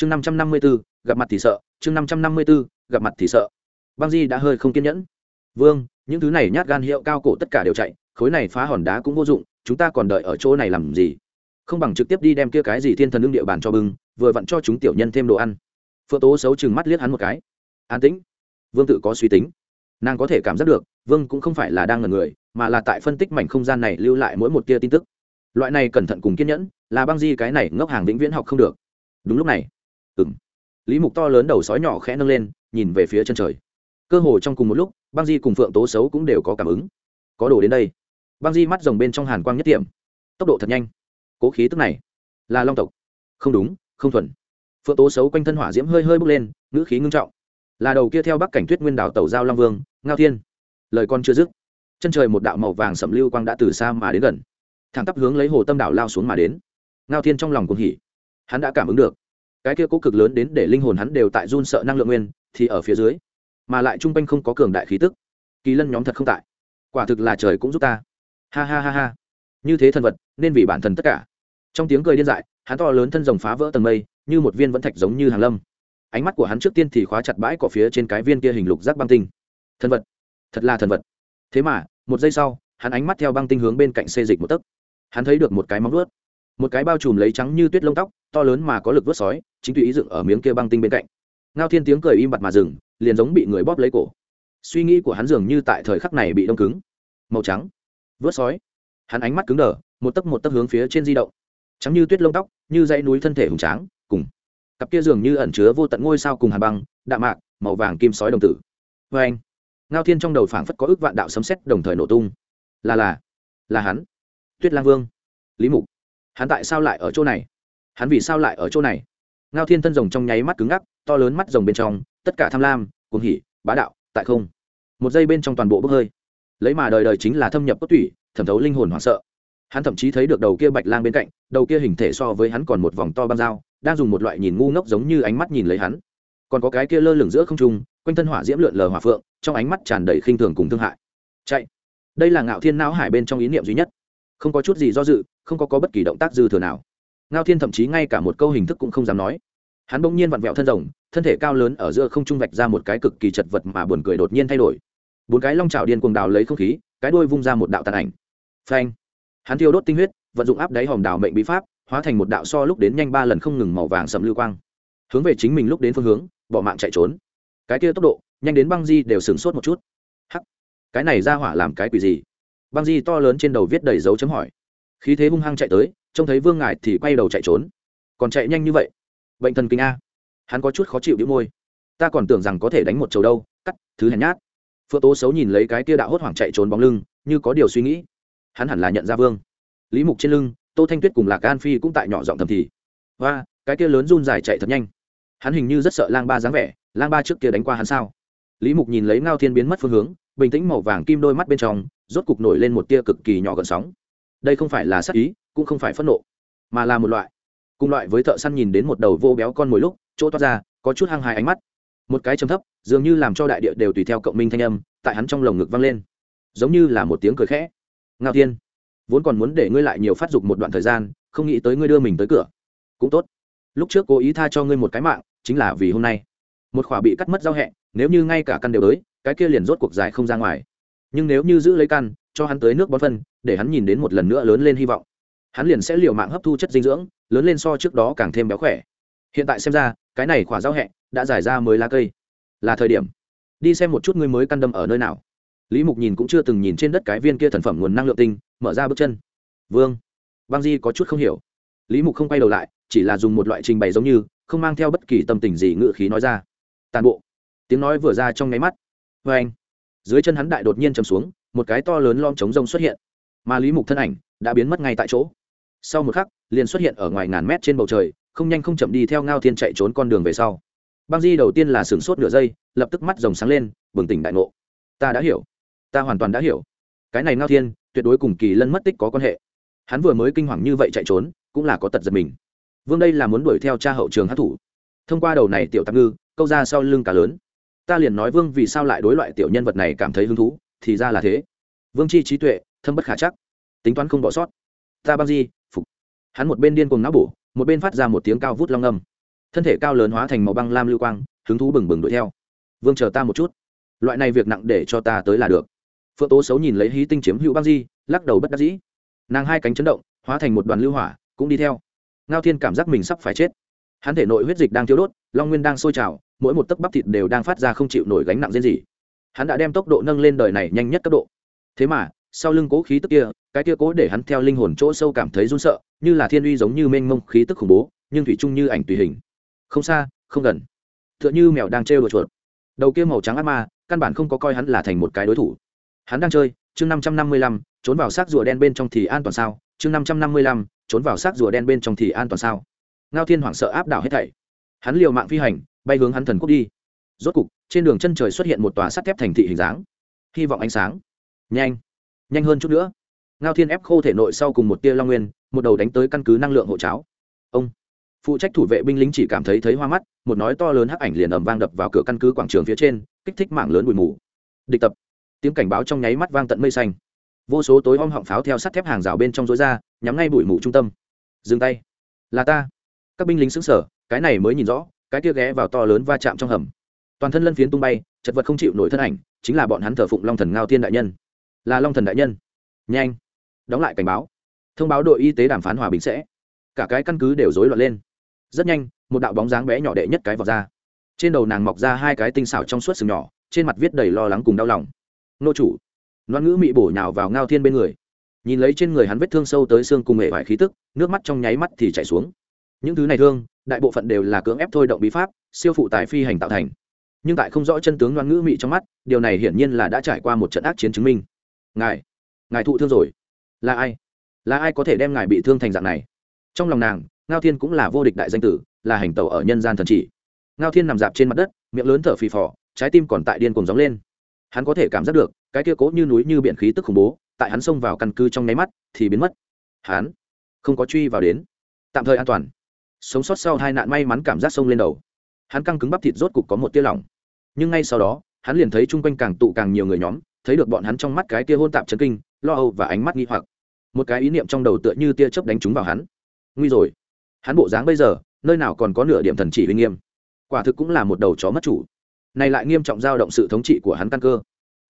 chương năm trăm năm mươi b ố gặp mặt thì sợ. Chương năm trăm năm mươi b ố gặp mặt thì sợ. Băng di đã hơi không kiên nhẫn. Vương, những thứ này nhát gan hiệu cao cổ tất cả đều chạy, khối này phá hòn đá cũng vô dụng, chúng ta còn đợi ở chỗ này làm gì? Không bằng trực tiếp đi đem kia cái gì thiên thần ứng địa bàn cho bưng, vừa vặn cho chúng tiểu nhân thêm đồ ăn. Phượng tố xấu chừng mắt liếc hắn một cái. An tĩnh. Vương tự có suy tính. Nàng có thể cảm giác được, vương cũng không phải là đang ngần người, mà là tại phân tích mảnh không gian này lưu lại mỗi một tia tin tức. Loại này cẩn thận cùng kiên nhẫn, là băng di cái này ngốc hàng vĩnh viễn học không được. Đúng lúc này ừng lý mục to lớn đầu sói nhỏ khẽ nâng lên, nhìn về phía chân trời. Cơ hồ trong cùng một lúc, băng di cùng phượng tố xấu cũng đều có cảm ứng. Có đồ đến đây. Băng di mắt rồng bên trong hàn quang nhất tiệm. Tốc độ thật nhanh. Cố khí tức này là long tộc. Không đúng, không thuần. Phượng tố xấu quanh thân hỏa diễm hơi hơi bốc lên, ngữ khí ngưng trọng. Là đầu kia theo bắc cảnh tuyết nguyên đảo tàu giao long vương, ngao thiên. Lời con chưa dứt, chân trời một đạo màu vàng sậm lưu quang đã từ xa mà đến gần. Thẳng tắp hướng lấy hồ tâm đảo lao xuống mà đến. Ngao thiên trong lòng cuồng hỉ. Hắn đã cảm ứng được cái kia cố cực lớn đến để linh hồn hắn đều tại run sợ năng lượng nguyên, thì ở phía dưới, mà lại trung quanh không có cường đại khí tức. Kỳ lân nhóm thật không tại. Quả thực là trời cũng giúp ta. Ha ha ha ha. Như thế thần vật, nên vì bản thân tất cả. Trong tiếng cười điên dại, hắn to lớn thân rồng phá vỡ tầng mây, như một viên vẫn thạch giống như hàng lâm. Ánh mắt của hắn trước tiên thì khóa chặt bãi cỏ phía trên cái viên kia hình lục giác băng tinh. Thần vật. Thật là thần vật. Thế mà, một giây sau, hắn ánh mắt theo băng tinh hướng bên cạnh xê dịch một tấc. Hắn thấy được một cái móng vuốt. Một cái bao trùm lấy trắng như tuyết lông tóc, to lớn mà có lực vớt sói chính tùy ý dựng ở miếng kia băng tinh bên cạnh. Ngao thiên tiếng cười im bặt mà dừng, liền giống bị người bóp lấy cổ. Suy nghĩ của hắn dường như tại thời khắc này bị đông cứng. Màu trắng. Vớt sói. Hắn ánh mắt cứng đờ, một tấc một tấc hướng phía trên di động. Trắng như tuyết lông tóc, như dãy núi thân thể hùng tráng, cùng. Cặp kia dường như ẩn chứa vô tận ngôi sao cùng hàn băng, đạm mạc, màu vàng kim sói đồng tử. Vê anh, ngao thiên trong đầu phảng phất có ước vạn đạo sấm xét đồng thời nổ tung. Là là là hắn. Tuyết lang vương. Lý mục. Hắn tại sao lại ở chỗ này? Hắn vì sao lại ở chỗ này? Ngao thiên thân rồng trong nháy mắt cứng ngắc to lớn mắt rồng bên trong tất cả tham lam cuồng hỉ bá đạo tại không. Một giây bên trong toàn bộ bốc hơi. Lấy mà đời đời chính là thâm nhập cốt tủy thẩm thấu linh hồn hoảng sợ. Hắn thậm chí thấy được đầu kia bạch lang bên cạnh đầu kia hình thể so với hắn còn một vòng to băng dao đang dùng một loại nhìn ngu ngốc giống như ánh mắt nhìn lấy hắn. Còn có cái kia lơ lửng giữa không trung quanh thân hỏa diễm lượn lờ hỏa phượng trong ánh mắt tràn đầy khinh thường cùng thương hại. Chạy. Đây là ngạo thiên não hải bên trong ý niệm duy nhất. Không có chút gì do dự không có, có bất kỳ động tác dư thừa nào. Ngao thiên thậm chí ngay cả một câu hình thức cũng không dám nói hắn bỗng nhiên vặn vẹo thân rồng, thân thể cao lớn ở giữa không trung vạch ra một cái cực kỳ chật vật mà buồn cười đột nhiên thay đổi. Bốn cái long trào điên cuồng đào lấy không khí, cái đuôi vung ra một đạo tàn ảnh. Phanh! Hắn thiêu đốt tinh huyết, vận dụng áp đáy hòm đào mệnh bí pháp, hóa thành một đạo so lúc đến nhanh ba lần không ngừng màu vàng sầm lưu quang. Hướng về chính mình lúc đến phương hướng, bỏ mạng chạy trốn. Cái kia tốc độ, nhanh đến băng di đều sửng sốt một chút. Hắc! Cái này ra hỏa làm cái quỷ gì? Băng di to lớn trên đầu viết đầy dấu chấm hỏi. Khí thế hung hăng chạy tới, trông thấy vương ngài thì quay đầu chạy trốn. Còn chạy nhanh như vậy? Bệnh thần kinh a. Hắn có chút khó chịu đĩu môi. Ta còn tưởng rằng có thể đánh một chầu đâu, cắt, thứ hèn nhát. Phượng tố xấu nhìn lấy cái kia đạo hốt hoảng chạy trốn bóng lưng, như có điều suy nghĩ. Hắn hẳn là nhận ra vương. Lý mục trên lưng, tô thanh tuyết cùng lạc an phi cũng tại nhỏ giọng thầm thì. Và cái kia lớn run dài chạy thật nhanh. Hắn hình như rất sợ lang ba dáng vẻ, lang ba trước kia đánh qua hắn sao? Lý mục nhìn lấy ngao thiên biến mất phương hướng, bình tĩnh màu vàng kim đôi mắt bên trong, rốt cục nổi lên một tia cực kỳ nhỏ gần sóng. Đây không phải là sắc ý, cũng không phải phẫn nộ, mà là một loại cùng loại với thợ săn nhìn đến một đầu vô béo con mồi lúc, chỗ toát ra, có chút hăng hài ánh mắt. Một cái chấm thấp, dường như làm cho đại địa đều tùy theo cộng minh thanh âm, tại hắn trong lồng ngực vang lên. Giống như là một tiếng cười khẽ. Ngao thiên, vốn còn muốn để ngươi lại nhiều phát dục một đoạn thời gian, không nghĩ tới ngươi đưa mình tới cửa. Cũng tốt. Lúc trước cố ý tha cho ngươi một cái mạng, chính là vì hôm nay. Một khỏa bị cắt mất giao hẹ, nếu như ngay cả căn đều tới cái kia liền rốt cuộc dài không ra ngoài. Nhưng nếu như giữ lấy căn, cho hắn tới nước bón phân, để hắn nhìn đến một lần nữa lớn lên hy vọng hắn liền sẽ liều mạng hấp thu chất dinh dưỡng, lớn lên so trước đó càng thêm béo khỏe. Hiện tại xem ra, cái này khỏa giao hẹ đã giải ra mới lá cây. Là thời điểm. Đi xem một chút ngươi mới căn đâm ở nơi nào. Lý mục nhìn cũng chưa từng nhìn trên đất cái viên kia thần phẩm nguồn năng lượng tinh, mở ra bước chân. Vương. Băng di có chút không hiểu. Lý mục không quay đầu lại, chỉ là dùng một loại trình bày giống như, không mang theo bất kỳ tâm tình gì ngự khí nói ra. Tàn bộ. Tiếng nói vừa ra trong nháy mắt. Vê anh. Dưới chân hắn đại đột nhiên chầm xuống, một cái to lớn lom chống rông xuất hiện. Mà lý mục thân ảnh đã biến mất ngay tại chỗ sau một khắc, liền xuất hiện ở ngoài ngàn mét trên bầu trời, không nhanh không chậm đi theo ngao thiên chạy trốn con đường về sau. Băng di đầu tiên là sửng sốt nửa giây, lập tức mắt rồng sáng lên, bừng tỉnh đại ngộ. Ta đã hiểu. Ta hoàn toàn đã hiểu. Cái này ngao thiên, tuyệt đối cùng kỳ lân mất tích có quan hệ. Hắn vừa mới kinh hoàng như vậy chạy trốn, cũng là có tật giật mình. Vương đây là muốn đuổi theo cha hậu trường hát thủ. Thông qua đầu này tiểu tạm ngư, câu ra sau lưng cả lớn. Ta liền nói vương vì sao lại đối loại tiểu nhân vật này cảm thấy hứng thú, thì ra là thế. Vương chi trí tuệ, thâm bất khả chắc. Tính toán không bỏ sót. Ta băng di hắn một bên điên cuồng não bổ, một bên phát ra một tiếng cao vút long âm. Thân thể cao lớn hóa thành màu băng lam lưu quang, hứng thú bừng bừng đuổi theo. Vương chờ ta một chút. Loại này việc nặng để cho ta tới là được. Phượng tố xấu nhìn lấy hí tinh chiếm hữu băng di, lắc đầu bất đắc dĩ. Nàng hai cánh chấn động, hóa thành một đoàn lưu hỏa, cũng đi theo. Ngao thiên cảm giác mình sắp phải chết. Hắn thể nội huyết dịch đang thiếu đốt, long nguyên đang sôi trào, mỗi một tấc bắp thịt đều đang phát ra không chịu nổi gánh nặng riêng gì hắn đã đem tốc độ nâng lên đời này nhanh nhất cấp độ. Thế mà sau lưng cố khí tức kia, cái kia cố để hắn theo linh hồn chỗ sâu cảm thấy run sợ, như là thiên uy giống như mênh mông khí tức khủng bố, nhưng thủy chung như ảnh tùy hình. Không xa, không gần. T h ư ợ n h ư mèo đang trêu đồ chuột. Đầu kia màu trắng ác ma, căn bản không có coi hắn là thành một cái đối thủ. Hắn đang chơi, chương năm trăm năm mươi lăm, trốn vào xác rùa đen bên trong thì an toàn sao? Chương năm trăm năm mươi lăm, trốn vào xác rùa đen bên trong thì an toàn sao? Ngao thiên hoảng sợ áp đảo hết thảy. Hắn liều mạng phi hành, bay hướng hắn thần quốc đi. Rốt cục, trên đường chân trời xuất hiện một tòa sắt thép thành thị hình dáng. Hy vọng ánh sáng. Nhanh nhanh hơn chút nữa. Ngao thiên ép khô thể nội sau cùng một tia long nguyên, một đầu đánh tới căn cứ năng lượng hộ cháo. Ông. Phụ trách thủ vệ binh lính chỉ cảm thấy thấy hoa mắt, một nói to lớn hắc ảnh liền ầm vang đập vào cửa căn cứ quảng trường phía trên, kích thích mạng lớn bụi mù. Địch tập. Tiếng cảnh báo trong nháy mắt vang tận mây xanh. Vô số tối om họng pháo theo sắt thép hàng rào bên trong rối ra, nhắm ngay bụi mù trung tâm. Dừng tay. Là ta. Các binh lính xứng sở cái này mới nhìn rõ, cái kia ghé vào to lớn va chạm trong hầm. Toàn thân lân phiến tung bay, chật vật không chịu nổi thân ảnh, chính là bọn hắn thờ phụng long thần ngao thiên đại nhân là long thần đại nhân. Nhanh, đóng lại cảnh báo. Thông báo đội y tế đàm phán hòa bình sẽ. Cả cái căn cứ đều rối loạn lên. Rất nhanh, một đạo bóng dáng bé nhỏ đệ nhất cái vào ra. Trên đầu nàng mọc ra hai cái tinh xảo trong suốt sừng nhỏ, trên mặt viết đầy lo lắng cùng đau lòng. Nô chủ, loan ngữ mị bổ nhào vào ngao thiên bên người. Nhìn lấy trên người hắn vết thương sâu tới xương cùng hệ vải khí tức, nước mắt trong nháy mắt thì chảy xuống. Những thứ này thương, đại bộ phận đều là cưỡng ép thôi động bí pháp, siêu phụ tài phi hành tạo thành. Nhưng tại không rõ chân tướng loan ngữ mị trong mắt, điều này hiển nhiên là đã trải qua một trận ác chiến chứng minh ngài ngài thụ thương rồi. Là ai? Là ai có thể đem ngài bị thương thành dạng này? Trong lòng nàng, ngao thiên cũng là vô địch đại danh tử, là hành tẩu ở nhân gian thần chỉ. Ngao thiên nằm dạp trên mặt đất, miệng lớn thở phì phò, trái tim còn tại điên cùng gióng lên. Hắn có thể cảm giác được, cái kia cố như núi như biển khí tức khủng bố, tại hắn xông vào căn cứ trong nháy mắt thì biến mất. Hắn không có truy vào đến. Tạm thời an toàn. Sống sót sau hai nạn may mắn cảm giác sông lên đầu. Hắn căng cứng bắp thịt rốt cục có một tia lỏng. Nhưng ngay sau đó, hắn liền thấy chung quanh càng tụ càng nhiều người nhóm thấy được bọn hắn trong mắt cái tia hôn tạp chấn kinh, lo âu và ánh mắt nghi hoặc. Một cái ý niệm trong đầu tựa như tia chớp đánh trúng vào hắn. Nguy rồi. Hắn bộ dáng bây giờ, nơi nào còn có nửa điểm thần chỉ uy nghiêm. Quả thực cũng là một đầu chó mất chủ. Này lại nghiêm trọng dao động sự thống trị của hắn căn cơ.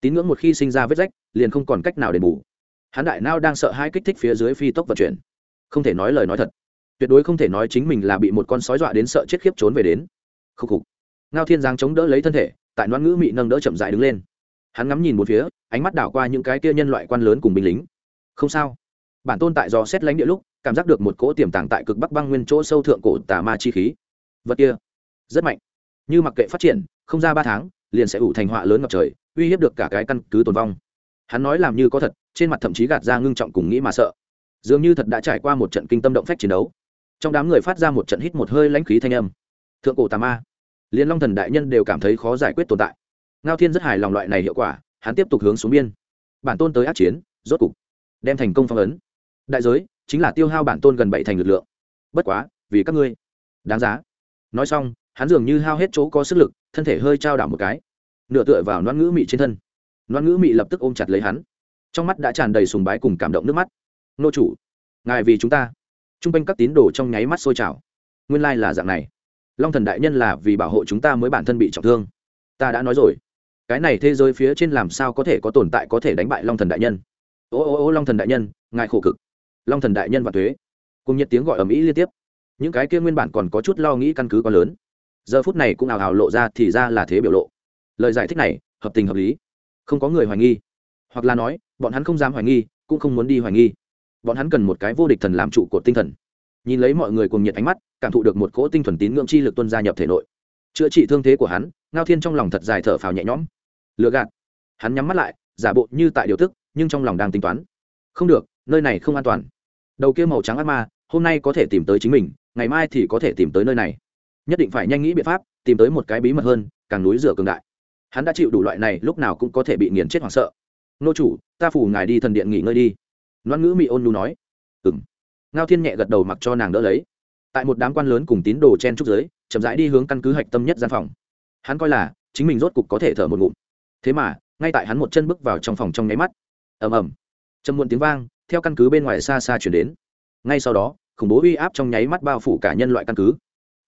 Tín ngưỡng một khi sinh ra vết rách, liền không còn cách nào để bù. Hắn đại nao đang sợ hai kích thích phía dưới phi tốc vận chuyển. Không thể nói lời nói thật. Tuyệt đối không thể nói chính mình là bị một con sói dọa đến sợ chết khiếp trốn về đến. Khúc khục. Ngao thiên giang chống đỡ lấy thân thể, tại noan ngữ mị nâng đỡ chậm dại đứng lên hắn ngắm nhìn một phía, ánh mắt đảo qua những cái kia nhân loại quan lớn cùng binh lính. Không sao. Bản tôn tại do xét lánh địa lúc, cảm giác được một cỗ tiềm tàng tại cực bắc băng nguyên chỗ sâu thượng cổ tà ma chi khí. Vật kia, rất mạnh. Như mặc kệ phát triển, không ra ba tháng, liền sẽ ủ thành họa lớn ngập trời, uy hiếp được cả cái căn cứ tồn vong. Hắn nói làm như có thật, trên mặt thậm chí gạt ra ngưng trọng cùng nghĩ mà sợ. Dường như thật đã trải qua một trận kinh tâm động phách chiến đấu. Trong đám người phát ra một trận hít một hơi lãnh khí thanh âm. Thượng cổ tà ma. Liên long thần đại nhân đều cảm thấy khó giải quyết tồn tại ngao thiên rất hài lòng loại này hiệu quả, hắn tiếp tục hướng xuống biên. Bản tôn tới ác chiến, rốt cục đem thành công phong ấn. Đại giới chính là tiêu hao bản tôn gần bảy thành lực lượng. Bất quá, vì các ngươi. Đáng giá. Nói xong, hắn dường như hao hết chỗ có sức lực, thân thể hơi trao đảo một cái. Nửa tựa vào noan ngữ mị trên thân. Noan ngữ mị lập tức ôm chặt lấy hắn. Trong mắt đã tràn đầy sùng bái cùng cảm động nước mắt. Nô chủ, ngài vì chúng ta. T r u n g quanh các tín đồ trong nháy mắt sôi trào. Nguyên lai là dạng này. Long thần đại nhân là vì bảo hộ chúng ta mới bản thân bị trọng thương. Ta đã nói rồi cái này thế giới phía trên làm sao có thể có tồn tại có thể đánh bại long thần đại nhân? Ô ô ô, long thần đại nhân, ngài khổ cực. Long thần đại nhân và thuế cùng nhiệt tiếng gọi ở mỹ liên tiếp. Những cái kia nguyên bản còn có chút lo nghĩ căn cứ quá lớn. Giờ phút này cũng ào ào lộ ra thì ra là thế biểu lộ. Lời giải thích này, hợp tình hợp lý. Không có người hoài nghi. Hoặc là nói, bọn hắn không dám hoài nghi, cũng không muốn đi hoài nghi. Bọn hắn cần một cái vô địch thần làm trụ cột tinh thần. Nhìn lấy mọi người cùng nhiệt ánh mắt, cảm thụ được một cỗ tinh thuần tín ngưỡng chi lực tuân gia nhập thể nội. Chữa trị thương thế của hắn, ngao thiên trong lòng thật dài thở phào nhẹ nhõm lừa gạt. Hắn nhắm mắt lại, giả bộ như tại điều tức, nhưng trong lòng đang tính toán. Không được, nơi này không an toàn. Đầu kia màu trắng ác ma, hôm nay có thể tìm tới chính mình, ngày mai thì có thể tìm tới nơi này. Nhất định phải nhanh nghĩ biện pháp, tìm tới một cái bí mật hơn, càng núi rửa cường đại. Hắn đã chịu đủ loại này, lúc nào cũng có thể bị nghiền chết hoảng sợ. Nô chủ, ta phủ ngài đi thần điện nghỉ ngơi đi. Loan ngữ mỹ ôn nhu nói. Ừng ngao thiên nhẹ gật đầu mặc cho nàng đỡ lấy. Tại một đám quan lớn cùng tín đồ chen trúc giới, chậm rãi đi hướng căn cứ hạch tâm nhất gian phòng. Hắn coi là, chính mình rốt cục có thể thở một ngụm thế mà, ngay tại hắn một chân bước vào trong phòng trong nháy mắt. Ầm ầm. Châm muộn tiếng vang, theo căn cứ bên ngoài xa xa chuyển đến. Ngay sau đó, khủng bố uy áp trong nháy mắt bao phủ cả nhân loại căn cứ.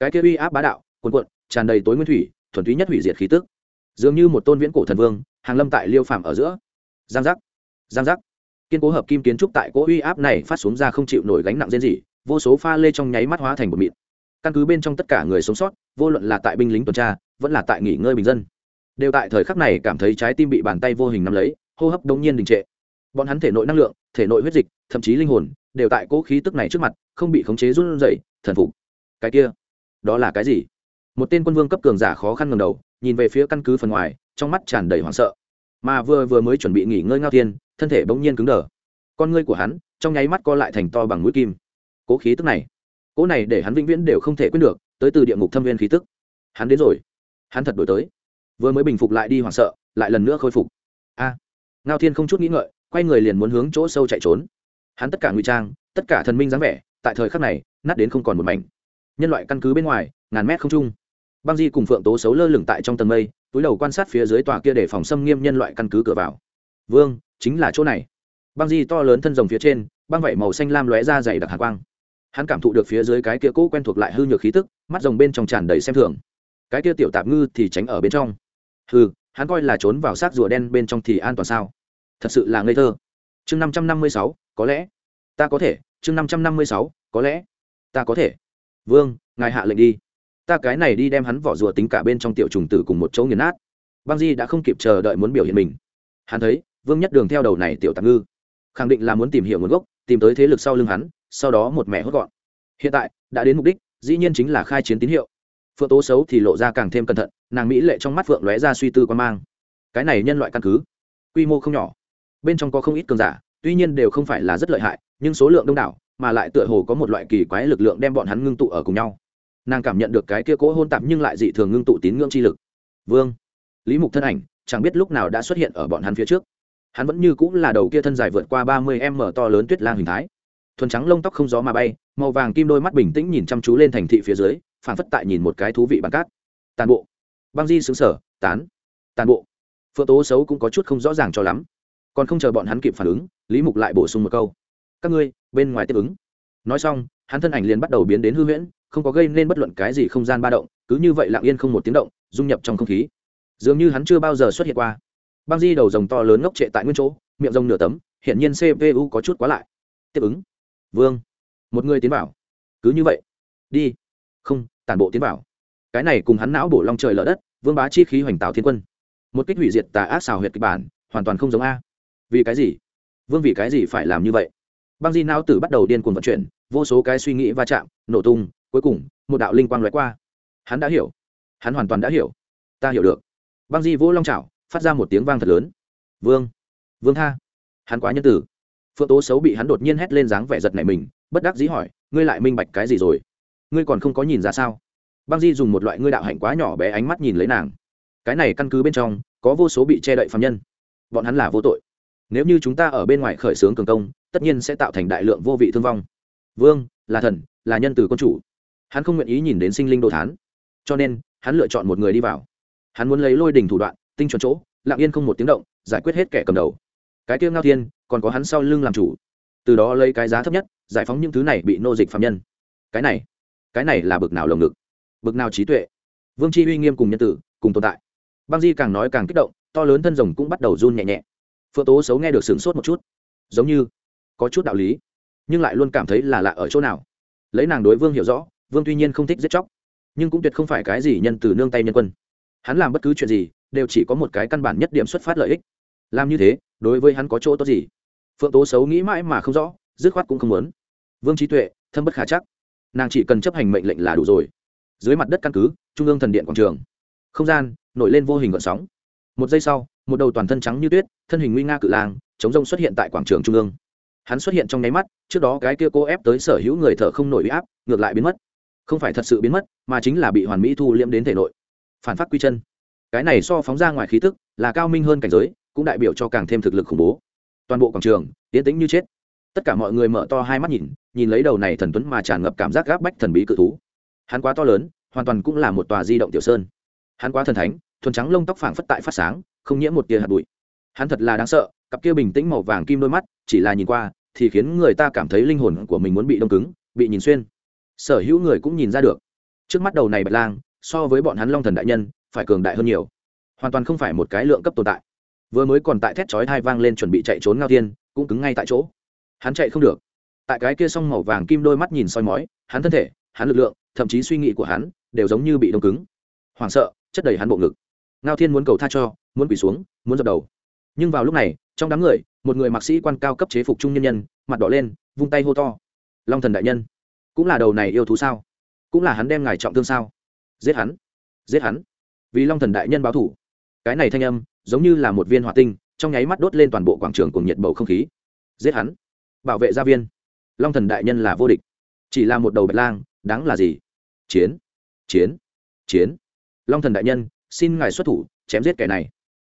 Cái kia uy áp bá đạo, cuồn cuộn, tràn đầy tối nguyên thủy, thuần túy nhất hủy diệt khí tức. Dường như một tôn viễn cổ thần vương, hàng lâm tại liêu phàm ở giữa. Giang giác. Giang giác. Kiên cố hợp kim kiến trúc tại cỗ uy áp này phát xuống ra không chịu nổi gánh nặng riêng gì vô số pha lê trong nháy mắt hóa thành một mịn. Căn cứ bên trong tất cả người sống sót, vô luận là tại binh lính tuần tra, vẫn là tại nghỉ ngơi bình dân đều tại thời khắc này cảm thấy trái tim bị bàn tay vô hình nắm lấy, hô hấp đống nhiên đình trệ. Bọn hắn thể nội năng lượng, thể nội huyết dịch, thậm chí linh hồn, đều tại cỗ khí tức này trước mặt, không bị khống chế run rẩy, thần phục. Cái kia, đó là cái gì? Một tên quân vương cấp cường giả khó khăn ngầm đầu, nhìn về phía căn cứ phần ngoài, trong mắt tràn đầy hoảng sợ. Mà vừa vừa mới chuẩn bị nghỉ ngơi ngao thiên, thân thể bỗng nhiên cứng đờ. Con ngươi của hắn, trong nháy mắt co lại thành to bằng mũi kim. Cố khí tức này cố này để hắn vĩnh viễn đều không thể quên được, tới từ địa ngục thâm viên khí tức. Hắn đến rồi. Hắn thật đổi tới vừa mới bình phục lại đi hoảng sợ, lại lần nữa khôi phục. A, ngao thiên không chút nghĩ ngợi, quay người liền muốn hướng chỗ sâu chạy trốn. Hắn tất cả ngụy trang, tất cả thần minh dáng vẻ, tại thời khắc này, nát đến không còn một mảnh. Nhân loại căn cứ bên ngoài, ngàn mét không trung. Băng di cùng phượng tố xấu lơ lửng tại trong tầng mây, túi đầu quan sát phía dưới tòa kia để phòng xâm nghiêm nhân loại căn cứ cửa vào. Vương, chính là chỗ này. Băng di to lớn thân rồng phía trên, băng vảy màu xanh lam lóe ra dày đặc hạ quang. Hắn cảm thụ được phía dưới cái kia cũ quen thuộc lại hư nhược khí tức, mắt rồng bên trong tràn đầy xem thường. Cái kia tiểu tạp ngư thì tránh ở bên trong hừ, hắn coi là trốn vào xác rùa đen bên trong thì an toàn sao? Thật sự là ngây thơ. Chương năm trăm năm mươi sáu, có lẽ. Ta có thể. Chương năm trăm năm mươi sáu, có lẽ. Ta có thể. Vương, ngài hạ lệnh đi. Ta cái này đi đem hắn vỏ rùa tính cả bên trong tiểu trùng tử cùng một chỗ nghiền nát. Băng di đã không kịp chờ đợi muốn biểu hiện mình. Hắn thấy, vương nhất đường theo đầu này tiểu tạm ngư, khẳng định là muốn tìm hiểu nguồn gốc, tìm tới thế lực sau lưng hắn, sau đó một mẹ hốt gọn. Hiện tại, đã đến mục đích, dĩ nhiên chính là khai chiến tín hiệu phượng tố xấu thì lộ ra càng thêm cẩn thận, nàng mỹ lệ trong mắt phượng lóe ra suy tư quan mang. Cái này nhân loại căn cứ, quy mô không nhỏ. Bên trong có không ít cường giả, tuy nhiên đều không phải là rất lợi hại, nhưng số lượng đông đảo, mà lại tựa hồ có một loại kỳ quái lực lượng đem bọn hắn ngưng tụ ở cùng nhau. Nàng cảm nhận được cái kia cố hôn tạp nhưng lại dị thường ngưng tụ tín ngưỡng chi lực. Vương, lý mục thân ảnh, chẳng biết lúc nào đã xuất hiện ở bọn hắn phía trước. Hắn vẫn như cũng là đầu kia thân dài vượt qua ba mươi m to lớn tuyết lang hình thái. Thuần trắng lông tóc không gió mà bay, màu vàng kim đôi mắt bình tĩnh nhìn chăm chú lên thành thị phía dưới phản phất tại nhìn một cái thú vị bằng cát. Tàn bộ. Băng di xứng sở tán. Tàn bộ. Phượng tố xấu cũng có chút không rõ ràng cho lắm. Còn không chờ bọn hắn kịp phản ứng, lý mục lại bổ sung một câu. Các ngươi, bên ngoài tiếp ứng. Nói xong, hắn thân ảnh liền bắt đầu biến đến hư huyễn, không có gây nên bất luận cái gì không gian ba động, cứ như vậy lặng yên không một tiếng động, dung nhập trong không khí. Dường như hắn chưa bao giờ xuất hiện qua. Băng di đầu rồng to lớn ngốc trệ tại nguyên chỗ, miệng rồng nửa tấm hiện nhiên cpu có chút quá lại. Tiếp ứng. Vương. Một người tiến bảo. cứ như vậy. Đi không tàn bộ tiến vào. Cái này cùng hắn não bổ long trời lở đất, vương bá chi khí hoành tạo thiên quân. Một kích hủy diệt tà ác xào huyệt kịch bản, hoàn toàn không giống a. Vì cái gì? Vương vì cái gì phải làm như vậy? Băng di não tử bắt đầu điên cuồng vận chuyển, vô số cái suy nghĩ va chạm, nổ tung, cuối cùng, một đạo linh quang lóe qua. Hắn đã hiểu. Hắn hoàn toàn đã hiểu. Ta hiểu được. Băng di vỗ long trào phát ra một tiếng vang thật lớn. Vương. Vương tha. Hắn quá nhân tử. Phượng tố xấu bị hắn đột nhiên hét lên dáng vẻ giật này mình, bất đắc dĩ hỏi, ngươi lại minh bạch cái gì rồi? Ngươi còn không có nhìn ra sao? Băng di dùng một loại ngươi đạo hạnh quá nhỏ bé ánh mắt nhìn lấy nàng. Cái này căn cứ bên trong, có vô số bị che đậy phạm nhân. Bọn hắn là vô tội. Nếu như chúng ta ở bên ngoài khởi xướng cường công, tất nhiên sẽ tạo thành đại lượng vô vị thương vong. Vương, là thần, là nhân từ quân chủ. Hắn không nguyện ý nhìn đến sinh linh đồ thán. Cho nên, hắn lựa chọn một người đi vào. Hắn muốn lấy lôi đình thủ đoạn, tinh chuẩn chỗ, lặng yên không một tiếng động, giải quyết hết kẻ cầm đầu. Cái tiêu ngao thiên, còn có hắn sau lưng làm chủ. Từ đó lấy cái giá thấp nhất, giải phóng những thứ này bị nô dịch phạm nhân. Cái này cái này là bực nào lồng ngực, bực nào trí tuệ. Vương chi uy nghiêm cùng nhân tử cùng tồn tại. Băng di càng nói càng kích động, to lớn thân rồng cũng bắt đầu run nhẹ nhẹ. Phượng tố xấu nghe được sửng sốt một chút, giống như có chút đạo lý, nhưng lại luôn cảm thấy là lạ ở chỗ nào. Lấy nàng đối vương hiểu rõ, vương tuy nhiên không thích giết chóc, nhưng cũng tuyệt không phải cái gì nhân từ nương tay nhân quân. Hắn làm bất cứ chuyện gì, đều chỉ có một cái căn bản nhất điểm xuất phát lợi ích. Làm như thế, đối với hắn có chỗ tốt gì? Phượng tố xấu nghĩ mãi mà không rõ, dứt khoát cũng không muốn. Vương trí tuệ, thâm bất khả chắc nàng chỉ cần chấp hành mệnh lệnh là đủ rồi. Dưới mặt đất căn cứ, trung ương thần điện quảng trường. Không gian, nổi lên vô hình gợn sóng. Một giây sau, một đầu toàn thân trắng như tuyết, thân hình nguy nga cự lang, chống rông xuất hiện tại quảng trường trung ương. Hắn xuất hiện trong nháy mắt, trước đó cái kia cô ép tới sở hữu người thở không nổi bị áp, ngược lại biến mất. Không phải thật sự biến mất, mà chính là bị hoàn mỹ thu liễm đến thể nội. Phản phát quy chân. Cái này so phóng ra ngoài khí tức là cao minh hơn cảnh giới, cũng đại biểu cho càng thêm thực lực khủng bố. Toàn bộ quảng trường tiến tĩnh như chết tất cả mọi người mở to hai mắt nhìn nhìn lấy đầu này thần tuấn mà tràn ngập cảm giác gáp bách thần bí cự thú. Hắn quá to lớn, hoàn toàn cũng là một tòa di động tiểu sơn. Hắn quá thần thánh, thuần trắng lông tóc phảng phất tại phát sáng, không nhiễm một tia hạt bụi. Hắn thật là đáng sợ, cặp kia bình tĩnh màu vàng kim đôi mắt, chỉ là nhìn qua, thì khiến người ta cảm thấy linh hồn của mình muốn bị đông cứng, bị nhìn xuyên. Sở hữu người cũng nhìn ra được. Trước mắt đầu này bạch lang, so với bọn hắn long thần đại nhân, phải cường đại hơn nhiều. Hoàn toàn không phải một cái lượng cấp tồn tại. Vừa mới còn tại thét chói thai vang lên chuẩn bị chạy trốn ngao tiên cũng cứng ngay tại chỗ hắn chạy không được. Tại cái kia song màu vàng kim đôi mắt nhìn soi mói, hắn thân thể, hắn lực lượng, thậm chí suy nghĩ của hắn, đều giống như bị đông cứng. Hoảng sợ, chất đầy hắn bộ ngực. Ngao thiên muốn cầu tha cho, muốn quỳ xuống, muốn dập đầu. Nhưng vào lúc này, trong đám người, một người mạc sĩ quan cao cấp chế phục trung nhân nhân, mặt đỏ lên, vung tay hô to. Long thần đại nhân, cũng là đầu này yêu thú sao? Cũng là hắn đem ngài trọng thương sao? Giết hắn giết hắn. Vì long thần đại nhân báo thủ. Cái này thanh âm, giống như là một viên hỏa tinh, trong nháy mắt đốt lên toàn bộ quảng trường cùng nhiệt bầu không khí. Giết hắn bảo vệ gia viên. Long thần đại nhân là vô địch. Chỉ là một đầu bạch lang, đáng là gì? Chiến chiến chiến. Long thần đại nhân, xin ngài xuất thủ, chém giết kẻ này.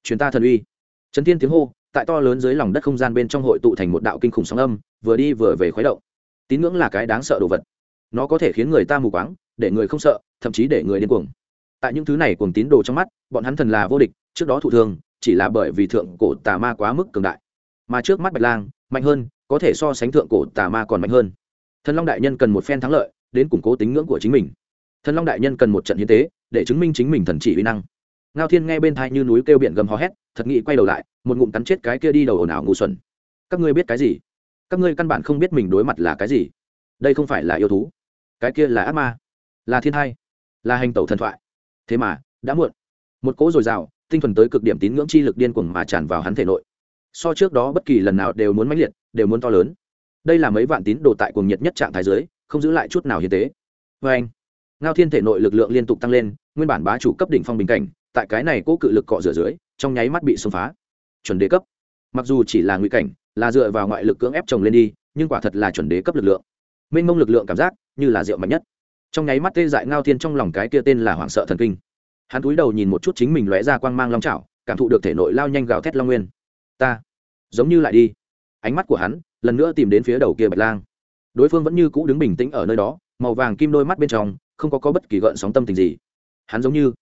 Chuyến ta thần uy. Trấn thiên tiếng hô, tại to lớn dưới lòng đất không gian bên trong hội tụ thành một đạo kinh khủng sóng âm, vừa đi vừa về khuấy động. Tín ngưỡng là cái đáng sợ đồ vật. Nó có thể khiến người ta mù quáng, để người không sợ, thậm chí để người điên cuồng. Tại những thứ này cuồng tín đồ trong mắt, bọn hắn thần là vô địch, trước đó thụ thương, chỉ là bởi vì thượng cổ tà ma quá mức cường đại. Mà trước mắt bạch lang, mạnh hơn có thể so sánh thượng cổ tà ma còn mạnh hơn. Thần long đại nhân cần một phen thắng lợi, đến củng cố tính ngưỡng của chính mình. Thần long đại nhân cần một trận hiến tế, để chứng minh chính mình thần chỉ uy năng. Ngao thiên nghe bên thai như núi kêu biển gầm hò hét, thật nghị quay đầu lại, một ngụm cắn chết cái kia đi đầu ồn ào ngu xuẩn. Các ngươi biết cái gì? Các ngươi căn bản không biết mình đối mặt là cái gì. Đây không phải là yêu thú. Cái kia là ác ma. Là thiên hai là hành tẩu thần thoại. Thế mà, đã muộn. Một cỗ dồi dào, tinh thuần tới cực điểm tín ngưỡng chi lực điên cuồng mà tràn vào hắn thể nội. So trước đó bất kỳ lần nào đều muốn mãnh liệt đều muốn to lớn. Đây là mấy vạn tín đồ tại cuồng nhiệt nhất trạng thái dưới, không giữ lại chút nào hiến tế. Vê anh ngao thiên thể nội lực lượng liên tục tăng lên nguyên bản bá chủ cấp đỉnh phong bình cảnh tại cái này cố cự lực cọ rửa dưới trong nháy mắt bị xông phá. Chuẩn đế cấp. Mặc dù chỉ là nguy cảnh là dựa vào ngoại lực cưỡng ép chồng lên đi nhưng quả thật là chuẩn đế cấp lực lượng. Mênh mông lực lượng cảm giác như là rượu mạnh nhất. Trong nháy mắt tê dại ngao thiên trong lòng cái kia tên là hoảng sợ thần kinh. Hắn cúi đầu nhìn một chút chính mình lóe ra quang mang long trào cảm thụ được thể nội lao nhanh gào thét long nguyên. Ta giống như lại đi ánh mắt của hắn lần nữa tìm đến phía đầu kia bạch lang. Đối phương vẫn như cũ đứng bình tĩnh ở nơi đó màu vàng kim đôi mắt bên trong không có, có bất kỳ gợn sóng tâm tình gì. Hắn giống như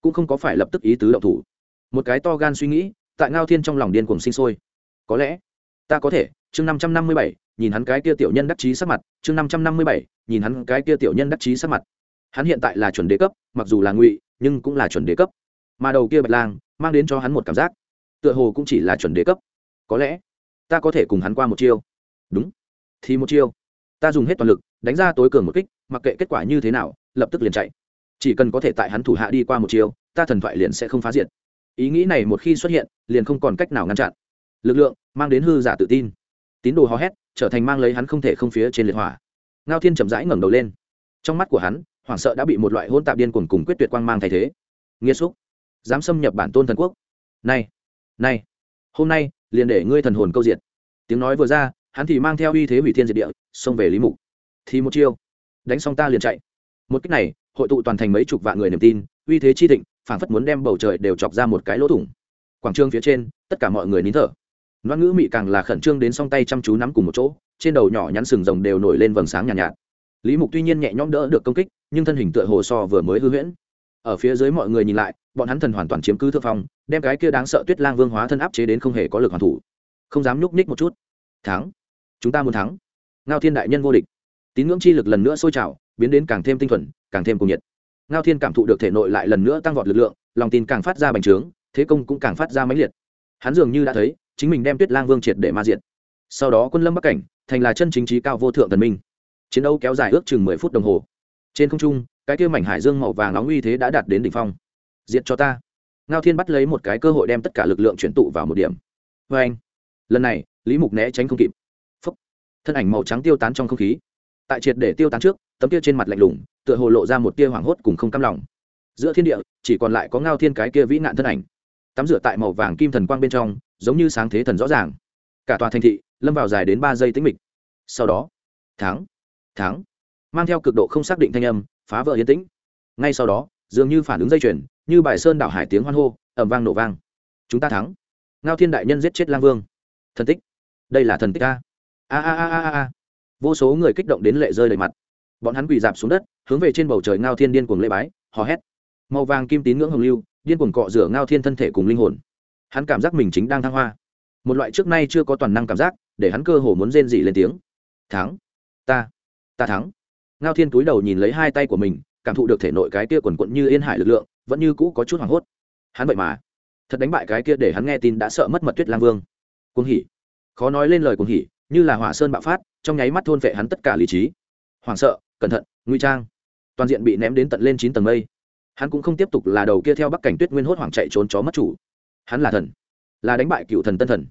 cũng không có phải lập tức ý tứ động thủ. Một cái to gan suy nghĩ tại ngao thiên trong lòng điên cuồng sinh sôi. Có lẽ ta có thể chương năm trăm năm mươi bảy nhìn hắn cái kia tiểu nhân đắc chí sắc mặt chương năm trăm năm mươi bảy nhìn hắn cái kia tiểu nhân đắc chí sắc mặt. Hắn hiện tại là chuẩn đế cấp mặc dù là ngụy nhưng cũng là chuẩn đế cấp. Mà đầu kia bạch lang mang đến cho hắn một cảm giác tựa hồ cũng chỉ là chuẩn đế cấp. Có lẽ ta có thể cùng hắn qua một chiêu. Đúng. Thì một chiêu. Ta dùng hết toàn lực, đánh ra tối cường một kích, mặc kệ kết quả như thế nào, lập tức liền chạy. Chỉ cần có thể tại hắn thủ hạ đi qua một chiêu, ta thần thoại liền sẽ không phá diệt. Ý nghĩ này một khi xuất hiện, liền không còn cách nào ngăn chặn. Lực lượng mang đến hư giả tự tin. Tín đồ hò hét, trở thành mang lấy hắn không thể không phía trên liệt hỏa. Ngao thiên chậm rãi ngẩng đầu lên. Trong mắt của hắn, hoảng sợ đã bị một loại hôn tạp điên cuồng cùng quyết tuyệt quang mang thay thế. Nghiêm xúc dám xâm nhập bản tôn thần quốc. Này này, hôm nay liền để ngươi thần hồn câu diệt. Tiếng nói vừa ra hắn thì mang theo uy thế hủy thiên diệt địa xông về lý mục. Thì một chiêu đánh xong ta liền chạy. Một cách này hội tụ toàn thành mấy chục vạn người niềm tin uy thế chi thịnh phảng phất muốn đem bầu trời đều chọc ra một cái lỗ thủng. Quảng trường phía trên tất cả mọi người nín thở. Loan ngữ mị càng là khẩn trương đến song tay chăm chú nắm cùng một chỗ trên đầu nhỏ nhắn sừng rồng đều nổi lên vầng sáng nhàn nhạt, nhạt. Lý mục tuy nhiên nhẹ nhõm đỡ được công kích nhưng thân hình tựa hồ so vừa mới hư huyễn ở phía dưới mọi người nhìn lại, bọn hắn thần hoàn toàn chiếm cứ thượng phong, đem cái kia đáng sợ tuyết lang vương hóa thân áp chế đến không hề có lực hoàn thủ. Không dám nhúc nhích một chút. Thắng. Chúng ta muốn thắng. Ngao thiên đại nhân vô địch. Tín ngưỡng chi lực lần nữa sôi trào, biến đến càng thêm tinh thuần, càng thêm cuồng nhiệt. Ngao thiên cảm thụ được thể nội lại lần nữa tăng vọt lực lượng, lòng tin càng phát ra bành trướng, thế công cũng càng phát ra mãnh liệt. Hắn dường như đã thấy, chính mình đem tuyết lang vương triệt để ma diện sau đó quân lâm bắc cảnh, thành là chân chính trí cao vô thượng thần minh. Chiến đấu kéo dài ước chừng mười phút đồng hồ. Trên không trung cái kia mảnh hải dương màu vàng nóng uy thế đã đạt đến đỉnh phong. Diệt cho ta. Ngao thiên bắt lấy một cái cơ hội đem tất cả lực lượng chuyển tụ vào một điểm. Vê anh, lần này, lý mục né tránh không kịp. Phúc. thân ảnh màu trắng tiêu tán trong không khí. Tại triệt để tiêu tán trước, tấm kia trên mặt lạnh lùng, tựa hồ lộ ra một tia hoảng hốt cùng không cam lòng. Giữa thiên địa, chỉ còn lại có ngao thiên cái kia vĩ nạn thân ảnh. Tắm rửa tại màu vàng kim thần quang bên trong, giống như sáng thế thần rõ ràng. Cả tòa thành thị, lâm vào dài đến ba giây tĩnh mịch. Sau đó tháng tháng mang theo cực độ không xác định thanh âm phá vỡ yên tĩnh. Ngay sau đó, dường như phản ứng dây chuyền, như bài sơn đảo hải tiếng hoan hô ẩm vang nổ vang. Chúng ta thắng. Ngao thiên đại nhân giết chết lang vương. Thần tích. Đây là thần tích a. A a a a a vô số người kích động đến lệ rơi đầy mặt. Bọn hắn quỳ dạp xuống đất, hướng về trên bầu trời ngao thiên điên cuồng lễ bái, hò hét. Màu vàng kim tín ngưỡng hồng lưu, điên cuồng cọ rửa ngao thiên thân thể cùng linh hồn. Hắn cảm giác mình chính đang thăng hoa. Một loại trước nay chưa có toàn năng cảm giác, để hắn cơ hồ muốn rên dị lên tiếng. Thắng. Ta. Ta thắng ngao thiên túi đầu nhìn lấy hai tay của mình, cảm thụ được thể nội cái kia quần quận như yên hải lực lượng, vẫn như cũ có chút hoảng hốt. Hắn vậy mà, thật đánh bại cái kia để hắn nghe tin đã sợ mất mật tuyết lang vương. Cuồng hỉ. Khó nói lên lời cuồng hỉ, như là hỏa sơn bạo phát, trong nháy mắt thôn vệ hắn tất cả lý trí. Hoảng sợ, cẩn thận, nguy trang. Toàn diện bị ném đến tận lên chín tầng mây. Hắn cũng không tiếp tục là đầu kia theo bắc cảnh tuyết nguyên hốt hoảng chạy trốn chó mất chủ. Hắn là thần. Là đánh bại cựu thần tân thần.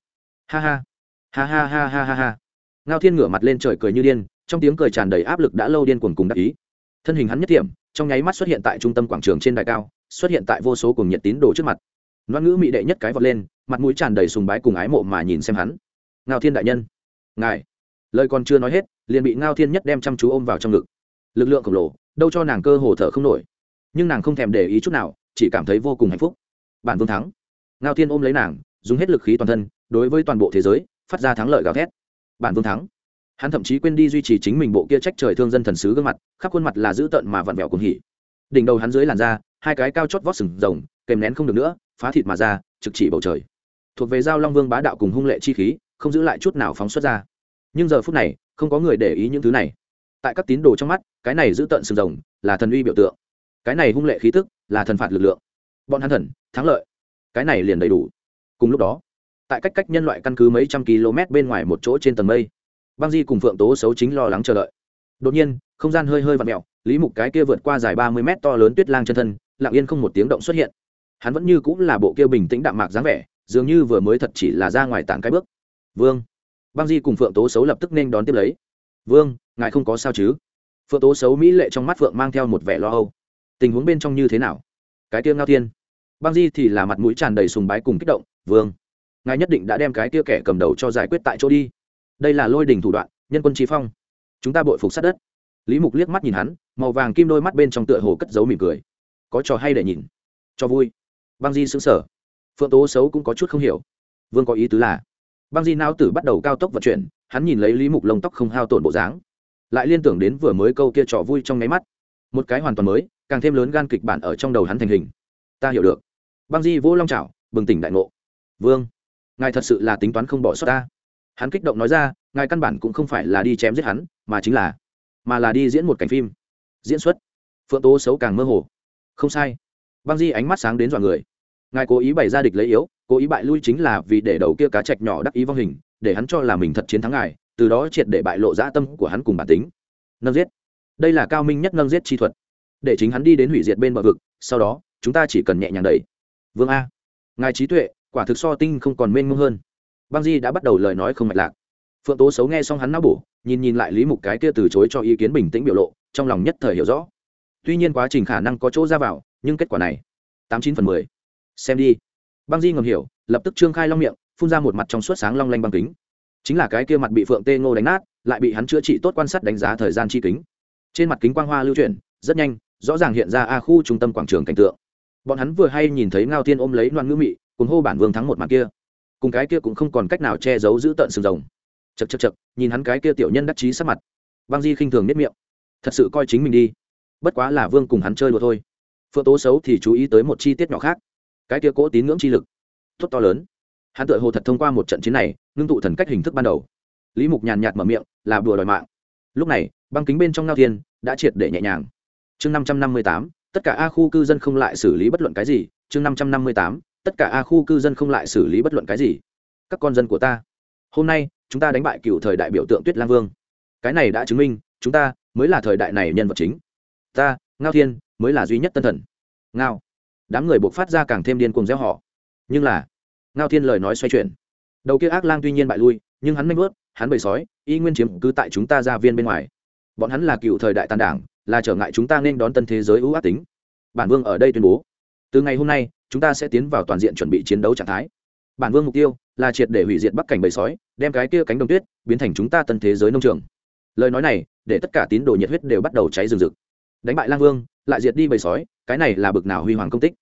Ha ha. Ha ha ha ha ha ha. Ngao thiên ngửa mặt lên trời cười như điên trong tiếng cười tràn đầy áp lực đã lâu điên cuồng cùng đắc ý. Thân hình hắn nhất điểm trong nháy mắt xuất hiện tại trung tâm quảng trường trên đài cao, xuất hiện tại vô số cùng nhiệt tín đồ trước mặt. Loan ngữ mỹ đệ nhất cái vọt lên, mặt mũi tràn đầy sùng bái cùng ái mộ mà nhìn xem hắn. Ngao thiên đại nhân. Ngài. Lời còn chưa nói hết, liền bị ngao thiên nhất đem chăm chú ôm vào trong ngực. Lực lượng khổng lồ, đâu cho nàng cơ hồ thở không nổi. Nhưng nàng không thèm để ý chút nào, chỉ cảm thấy vô cùng hạnh phúc. Bản vương thắng. Ngao thiên ôm lấy nàng, dùng hết lực khí toàn thân, đối với toàn bộ thế giới, phát ra thắng lợi gào thét. Bản vương thắng hắn thậm chí quên đi duy trì chính mình bộ kia trách trời thương dân thần sứ gương mặt, khắp khuôn mặt là dữ tợn mà vặn vẹo cùng hỉ. Đỉnh đầu hắn dưới làn da, hai cái cao chót vót sừng rồng, kèm nén không được nữa, phá thịt mà ra, trực chỉ bầu trời. Thuộc về giao long vương bá đạo cùng hung lệ chi khí, không giữ lại chút nào phóng xuất ra. Nhưng giờ phút này, không có người để ý những thứ này. Tại các tín đồ trong mắt, cái này giữ tận sừng rồng là thần uy biểu tượng. Cái này hung lệ khí tức là thần phạt lực lượng. Bọn hắn thần, thắng lợi. Cái này liền đầy đủ. Cùng lúc đó, tại cách cách nhân loại căn cứ mấy trăm km bên ngoài một chỗ trên tầng mây băng di cùng phượng tố xấu chính lo lắng chờ đợi. Đột nhiên không gian hơi hơi v ặ mẹo lý mục cái kia vượt qua dài ba mươi mét to lớn tuyết lang chân thân lặng yên không một tiếng động xuất hiện. Hắn vẫn như cũng là bộ kia bình tĩnh đạm mạc dáng vẻ dường như vừa mới thật chỉ là ra ngoài tảng cái bước. Vương. Băng di cùng phượng tố xấu lập tức nên đón tiếp lấy. Vương ngài không có sao chứ? Phượng tố xấu mỹ lệ trong mắt phượng mang theo một vẻ lo âu. Tình huống bên trong như thế nào? Cái kia ngao tiên, băng di thì là mặt mũi tràn đầy sùng bái cùng kích động. Vương ngài nhất định đã đem cái kia kẻ cầm đầu cho giải quyết tại chỗ đi đây là lôi đình thủ đoạn, nhân quân trí phong. Chúng ta bội phục sát đất. Lý mục liếc mắt nhìn hắn, màu vàng kim đôi mắt bên trong tựa hồ cất giấu mỉm cười. Có trò hay để nhìn. Cho vui. Băng di xứng sở phượng tố xấu cũng có chút không hiểu. Vương có ý tứ là, băng di não tử bắt đầu cao tốc vận chuyển, hắn nhìn lấy lý mục lông tóc không hao tổn bộ dáng. Lại liên tưởng đến vừa mới câu kia trò vui trong nháy mắt. Một cái hoàn toàn mới, càng thêm lớn gan kịch bản ở trong đầu hắn thành hình. Ta hiểu được. Băng di vô long trào bừng tỉnh đại ngộ. Vương, ngài thật sự là tính toán không bỏ sót ta hắn kích động nói ra, ngài căn bản cũng không phải là đi chém giết hắn, mà chính là, mà là đi diễn một cảnh phim. Diễn xuất. Phượng tố xấu càng mơ hồ. Không sai. Băng di ánh mắt sáng đến dọa người. Ngài cố ý bày ra địch lấy yếu, cố ý bại lui chính là vì để đầu kia cá chạch nhỏ đắc ý vong hình, để hắn cho là mình thật chiến thắng ngài, từ đó triệt để bại lộ dã tâm của hắn cùng bản tính. Nâng giết. Đây là cao minh nhất nâng giết chi thuật. Để chính hắn đi đến hủy diệt bên bờ vực, sau đó, chúng ta chỉ cần nhẹ nhàng đẩy. Vương a. Ngài trí tuệ, quả thực so tinh không còn mênh mông hơn băng di đã bắt đầu lời nói không mạch lạc. Phượng tố xấu nghe xong hắn não bổ, nhìn nhìn lại lý mục cái kia từ chối cho ý kiến bình tĩnh biểu lộ, trong lòng nhất thời hiểu rõ. Tuy nhiên quá trình khả năng có chỗ ra vào, nhưng kết quả này, tám chín phần mười. Xem đi. Băng di ngầm hiểu, lập tức trương khai long miệng, phun ra một mặt trong suốt sáng long lanh băng kính. Chính là cái kia mặt bị phượng tê ngô đánh nát, lại bị hắn chữa trị tốt quan sát đánh giá thời gian chi kính. Trên mặt kính quang hoa lưu chuyển, rất nhanh, rõ ràng hiện ra a khu trung tâm quảng trường cảnh tượng. Bọn hắn vừa hay nhìn thấy ngao thiên ôm lấy loan ngữ mị, cùng hô bản vương thắng một mặt kia cùng cái kia cũng không còn cách nào che giấu giữ tận sừng rồng. Chật chật chật nhìn hắn cái kia tiểu nhân đắc chí sắc mặt. Băng di khinh thường nếp miệng. Thật sự coi chính mình đi. Bất quá là vương cùng hắn chơi đùa thôi. Phượng tố xấu thì chú ý tới một chi tiết nhỏ khác. Cái kia cố tín ngưỡng chi lực. Tốt to lớn. Hắn tự hồ thật thông qua một trận chiến này, ngưng tụ thần cách hình thức ban đầu. Lý mục nhàn nhạt mở miệng, là đùa đòi mạng. Lúc này, băng kính bên trong ngao thiên đã triệt để nhẹ nhàng. Chương năm trăm năm mươi tám, tất cả a khu cư dân không lại xử lý bất luận cái gì. Chương năm trăm năm mươi tám tất cả a khu cư dân không lại xử lý bất luận cái gì. Các con dân của ta, hôm nay, chúng ta đánh bại cựu thời đại biểu tượng tuyết lang vương. Cái này đã chứng minh, chúng ta mới là thời đại này nhân vật chính. Ta, ngao thiên, mới là duy nhất tân thần. Ngao. Đám người buộc phát ra càng thêm điên cuồng gieo họ nhưng là, ngao thiên lời nói xoay chuyển. Đầu kia ác lang tuy nhiên bại lui, nhưng hắn manh ướt hắn bầy sói, y nguyên chiếm cứ tại chúng ta gia viên bên ngoài. Bọn hắn là cựu thời đại tàn đảng, là trở ngại chúng ta nên đón tân thế giới ưu ác tính. Bản vương ở đây tuyên bố từ ngày hôm nay, chúng ta sẽ tiến vào toàn diện chuẩn bị chiến đấu trạng thái. Bản vương mục tiêu là triệt để hủy diệt bắc cảnh bầy sói, đem cái kia cánh đồng tuyết biến thành chúng ta tân thế giới nông trường. Lời nói này, để tất cả tín đồ nhiệt huyết đều bắt đầu cháy rừng rực. Đánh bại lang vương, lại diệt đi bầy sói, cái này là bực nào huy hoàng công tích.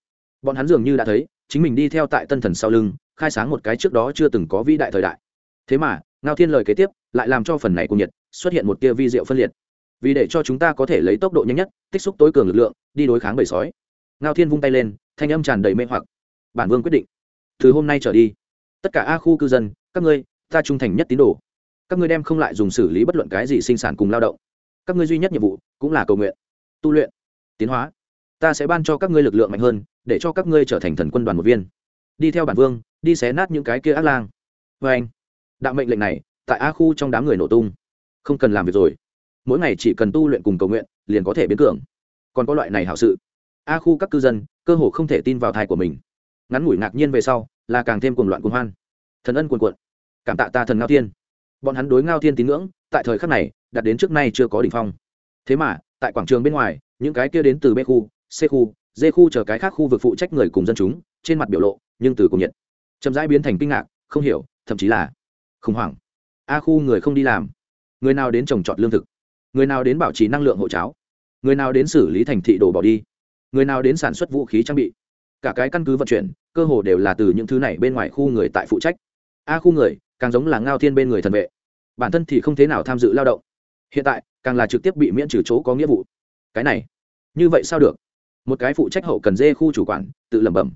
Bọn hắn dường như đã thấy, chính mình đi theo tại tân thần sau lưng, khai sáng một cái trước đó chưa từng có vĩ đại thời đại. Thế mà, ngao thiên lời kế tiếp, lại làm cho phần này cùng nhiệt xuất hiện một tia vi diệu phân liệt. Vì để cho chúng ta có thể lấy tốc độ nhanh nhất, tích xúc tối cường lực lượng, đi đối kháng bầy sói ngao thiên vung tay lên, thanh âm tràn đầy mê hoặc. Bản vương quyết định. Từ hôm nay trở đi, tất cả a khu cư dân, các ngươi, ta trung thành nhất tín đồ. Các ngươi đem không lại dùng xử lý bất luận cái gì sinh sản cùng lao động. Các ngươi duy nhất nhiệm vụ, cũng là cầu nguyện, tu luyện, tiến hóa. Ta sẽ ban cho các ngươi lực lượng mạnh hơn, để cho các ngươi trở thành thần quân đoàn một viên. Đi theo bản vương, đi xé nát những cái kia ác lang. Vê anh, đạo mệnh lệnh này, tại a khu trong đám người nổ tung. Không cần làm việc rồi. Mỗi ngày chỉ cần tu luyện cùng cầu nguyện, liền có thể biến cường. Còn có loại này hảo sự a khu các cư dân, cơ hồ không thể tin vào thai của mình. Ngắn ngủi ngạc nhiên về sau, là càng thêm cuồng loạn cuồng hoan. Thần ân cuồn cuộn. Cảm tạ ta thần ngao thiên. Bọn hắn đối ngao thiên tín ngưỡng, tại thời khắc này, đạt đến trước nay chưa có đỉnh phong. Thế mà, tại quảng trường bên ngoài, những cái kia đến từ b khu c khu d khu chờ cái khác khu vực phụ trách người cùng dân chúng, trên mặt biểu lộ, nhưng từ cùng nhiệt. Chậm rãi biến thành kinh ngạc, không hiểu, thậm chí là khủng hoảng. A khu người không đi làm. Người nào đến trồng trọt lương thực? Người nào đến bảo trì năng lượng hộ cháo? Người nào đến xử lý thành thị đồ bỏ đi? Người nào đến sản xuất vũ khí trang bị, cả cái căn cứ vận chuyển, cơ hồ đều là từ những thứ này bên ngoài khu người tại phụ trách. A khu người, càng giống là ngao thiên bên người thần vệ. Bản thân thì không thế nào tham dự lao động. Hiện tại, càng là trực tiếp bị miễn trừ chỗ có nghĩa vụ. Cái này, như vậy sao được? Một cái phụ trách hậu cần dê khu chủ quản, tự lẩm bẩm.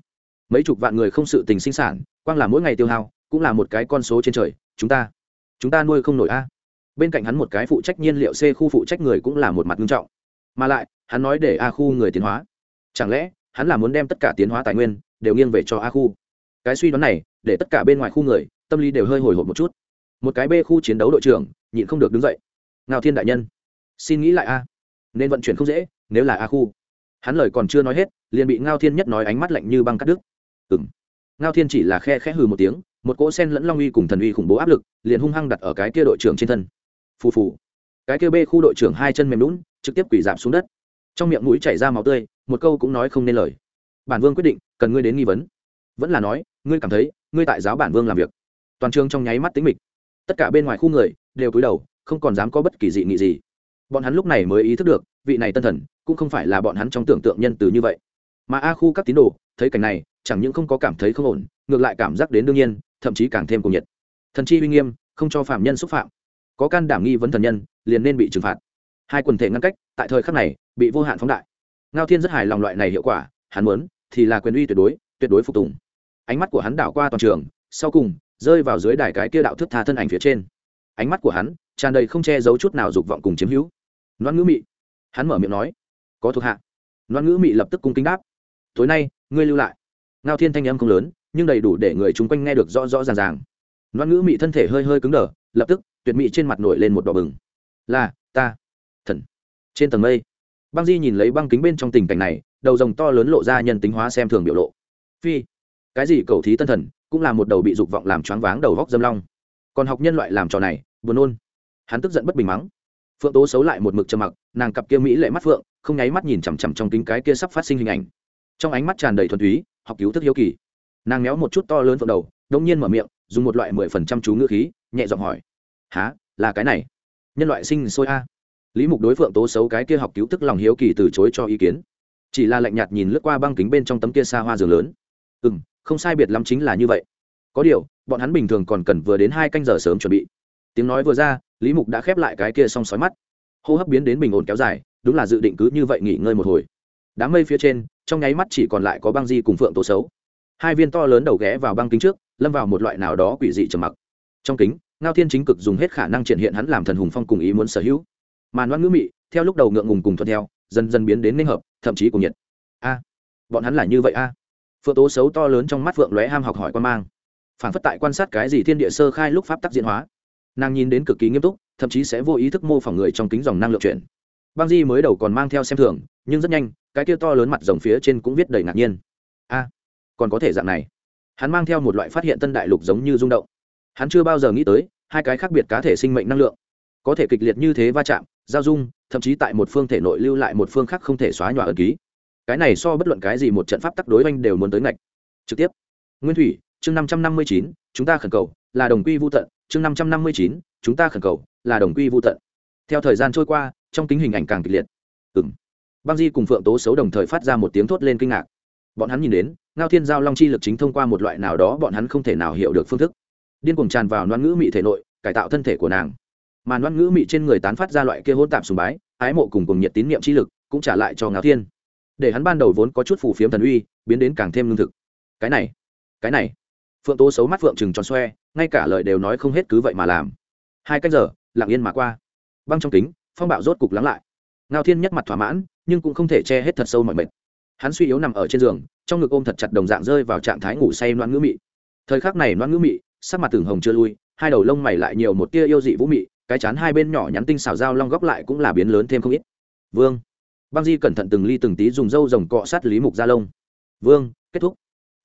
Mấy chục vạn người không sự tình sinh sản, quang là mỗi ngày tiêu hao, cũng là một cái con số trên trời, chúng ta chúng ta nuôi không nổi a. Bên cạnh hắn một cái phụ trách nhiên liệu c khu phụ trách người cũng là một mặt nghiêm trọng. Mà lại, hắn nói để a khu người tiến hóa chẳng lẽ, hắn là muốn đem tất cả tiến hóa tài nguyên đều nghiêng về cho a khu? Cái suy đoán này, để tất cả bên ngoài khu người, tâm lý đều hơi hồi hộp một chút. Một cái b khu chiến đấu đội trưởng, nhịn không được đứng dậy. Ngao thiên đại nhân, xin nghĩ lại a. Nên vận chuyển không dễ, nếu là a khu. Hắn lời còn chưa nói hết, liền bị ngao thiên nhất nói ánh mắt lạnh như băng cắt đứt. Ừng ngao thiên chỉ là khe khẽ hừ một tiếng, một cỗ sen lẫn long uy cùng thần uy khủng bố áp lực, liền hung hăng đặt ở cái kia đội trưởng trên thân. Phù phù. Cái kia b khu đội trưởng hai chân mềm lún trực tiếp quỷ giảm xuống đất trong miệng mũi chảy ra máu tươi, một câu cũng nói không nên lời. Bản vương quyết định, cần ngươi đến nghi vấn. Vẫn là nói, ngươi cảm thấy, ngươi tại giáo bản vương làm việc. Toàn trường trong nháy mắt tính mịch. Tất cả bên ngoài khu người, đều cúi đầu, không còn dám có bất kỳ dị nghị gì. Bọn hắn lúc này mới ý thức được, vị này tân thần, cũng không phải là bọn hắn trong tưởng tượng nhân từ như vậy. Mà a khu các tín đồ, thấy cảnh này, chẳng những không có cảm thấy không ổn, ngược lại cảm giác đến đương nhiên, thậm chí càng thêm cuồng nhiệt. Thần chi uy nghiêm, không cho phạm nhân xúc phạm. Có can đảm nghi vấn thần nhân, liền nên bị trừng phạt hai quần thể ngăn cách, tại thời khắc này, bị vô hạn phóng đại. Ngao thiên rất hài lòng loại này hiệu quả, hắn muốn, thì là quyền uy tuyệt đối tuyệt đối phục tùng. Ánh mắt của hắn đảo qua toàn trường, sau cùng, rơi vào dưới đài cái kia đạo thức tha thân ảnh phía trên. Ánh mắt của hắn, tràn đầy không che giấu chút nào dục vọng cùng chiếm hữu. Loan ngữ mị. Hắn mở miệng nói. Có thuộc hạ. Loan ngữ mị lập tức cung kính đáp. Tối nay, ngươi lưu lại. Ngao thiên thanh âm không lớn, nhưng đầy đủ để người chung quanh nghe được rõ rõ ràng ràng. Loan ngữ mị thân thể hơi hơi cứng đờ, lập tức, tuyệt mị trên mặt nổi lên một đỏ bừng. Là, ta trên tầng mây, băng di nhìn lấy băng kính bên trong tình cảnh này, đầu rồng to lớn lộ ra nhân tính hóa xem thường biểu lộ. Phi, cái gì cầu thí tân thần, cũng là một đầu bị dục vọng làm choáng váng đầu góc dâm long. Còn học nhân loại làm trò này, buồn nôn. Hắn tức giận bất bình mắng. Phượng tố xấu lại một mực trầm mặc, nàng cặp kia mỹ lệ mắt phượng, không nháy mắt nhìn chằm chằm trong kính cái kia sắp phát sinh hình ảnh. Trong ánh mắt tràn đầy thuần túy, học cứu thức hiếu kỳ. Nàng méo một chút to lớn phượng đầu, đông nhiên mở miệng, dùng một loại mười phần trăm chú ngữ khí, nhẹ giọng hỏi há là cái này? Nhân loại sinh sôi a? Lý mục đối phượng tố xấu cái kia học cứu tức lòng hiếu kỳ từ chối cho ý kiến. Chỉ là lạnh nhạt nhìn lướt qua băng kính bên trong tấm kia xa hoa giường lớn. Ừ m không sai biệt lắm chính là như vậy. Có điều, bọn hắn bình thường còn cần vừa đến hai canh giờ sớm chuẩn bị. Tiếng nói vừa ra, lý mục đã khép lại cái kia xong xói mắt. Hô hấp biến đến bình ổn kéo dài, đúng là dự định cứ như vậy nghỉ ngơi một hồi. Đám mây phía trên, trong nháy mắt chỉ còn lại có băng di cùng phượng tố xấu. Hai viên to lớn đầu ghé vào băng kính trước, lâm vào một loại nào đó quỷ dị trầm mặc. Trong kính, ngao thiên chính cực dùng hết khả năng triển hiện hắn làm thần hùng phong cùng ý muốn sở hữu màn ngoan ngữ mị, theo lúc đầu ngượng ngùng cùng thuận theo, dần dần biến đến ninh hợp, thậm chí cùng nhiệt. A, bọn hắn là như vậy a? Phượng tố xấu to lớn trong mắt phượng lóe ham học hỏi quan mang. Phản phất tại quan sát cái gì thiên địa sơ khai lúc pháp tắc diễn hóa. Nàng nhìn đến cực kỳ nghiêm túc, thậm chí sẽ vô ý thức mô phỏng người trong kính dòng năng lượng chuyển. Băng di mới đầu còn mang theo xem thường, nhưng rất nhanh, cái kia to lớn mặt dòng phía trên cũng viết đầy ngạc nhiên. A, còn có thể dạng này. Hắn mang theo một loại phát hiện tân đại lục giống như rung động. Hắn chưa bao giờ nghĩ tới, hai cái khác biệt cá thể sinh mệnh năng lượng có thể kịch liệt như thế va chạm, giao dung, thậm chí tại một phương thể nội lưu lại một phương khác không thể xóa nhòa ẩn ký. Cái này so bất luận cái gì một trận pháp tắc đối oanh đều muốn tới ngạch. Trực tiếp. Nguyên thủy, chương năm trăm năm mươi chín, chúng ta khẩn cầu, là đồng quy vô tận, chương năm trăm năm mươi chín, chúng ta khẩn cầu, là đồng quy vô tận. Theo thời gian trôi qua, trong kính hình ảnh càng kịch liệt. Ừng băng di cùng phượng tố xấu đồng thời phát ra một tiếng thốt lên kinh ngạc. Bọn hắn nhìn đến, ngao thiên giao long chi lực chính thông qua một loại nào đó bọn hắn không thể nào hiểu được phương thức. Điên cuồng tràn vào noan ngữ mị thể nội, cải tạo thân thể của nàng mà ngoan ngữ mị trên người tán phát ra loại kia hôn tạp sùng bái, ái mộ cùng cùng nhiệt tín nhiệm chi lực cũng trả lại cho ngao thiên. Để hắn ban đầu vốn có chút phù phiếm thần uy, biến đến càng thêm lương thực. Cái này cái này. Phượng tố xấu mắt phượng chừng tròn xoe, ngay cả lời đều nói không hết cứ vậy mà làm. Hai cách giờ, lặng yên mà qua. Băng trong kính, phong bạo rốt cục lắng lại. Ngao thiên nhắc mặt thỏa mãn, nhưng cũng không thể che hết thật sâu mọi mệt. Hắn suy yếu nằm ở trên giường, trong ngực ôm thật chặt đồng dạng rơi vào trạng thái ngủ say loan ngữ mị. Thời khắc này loan ngữ mị, sắc mặt tưởng hồng chưa lui, hai đầu lông mày lại nhiều một tia yêu dị vũ mị cái chán hai bên nhỏ nhắn tinh xảo dao long góc lại cũng là biến lớn thêm không ít. Vương. Băng di cẩn thận từng ly từng tí dùng dâu rồng cọ sát lý mục ra lông vương, kết thúc.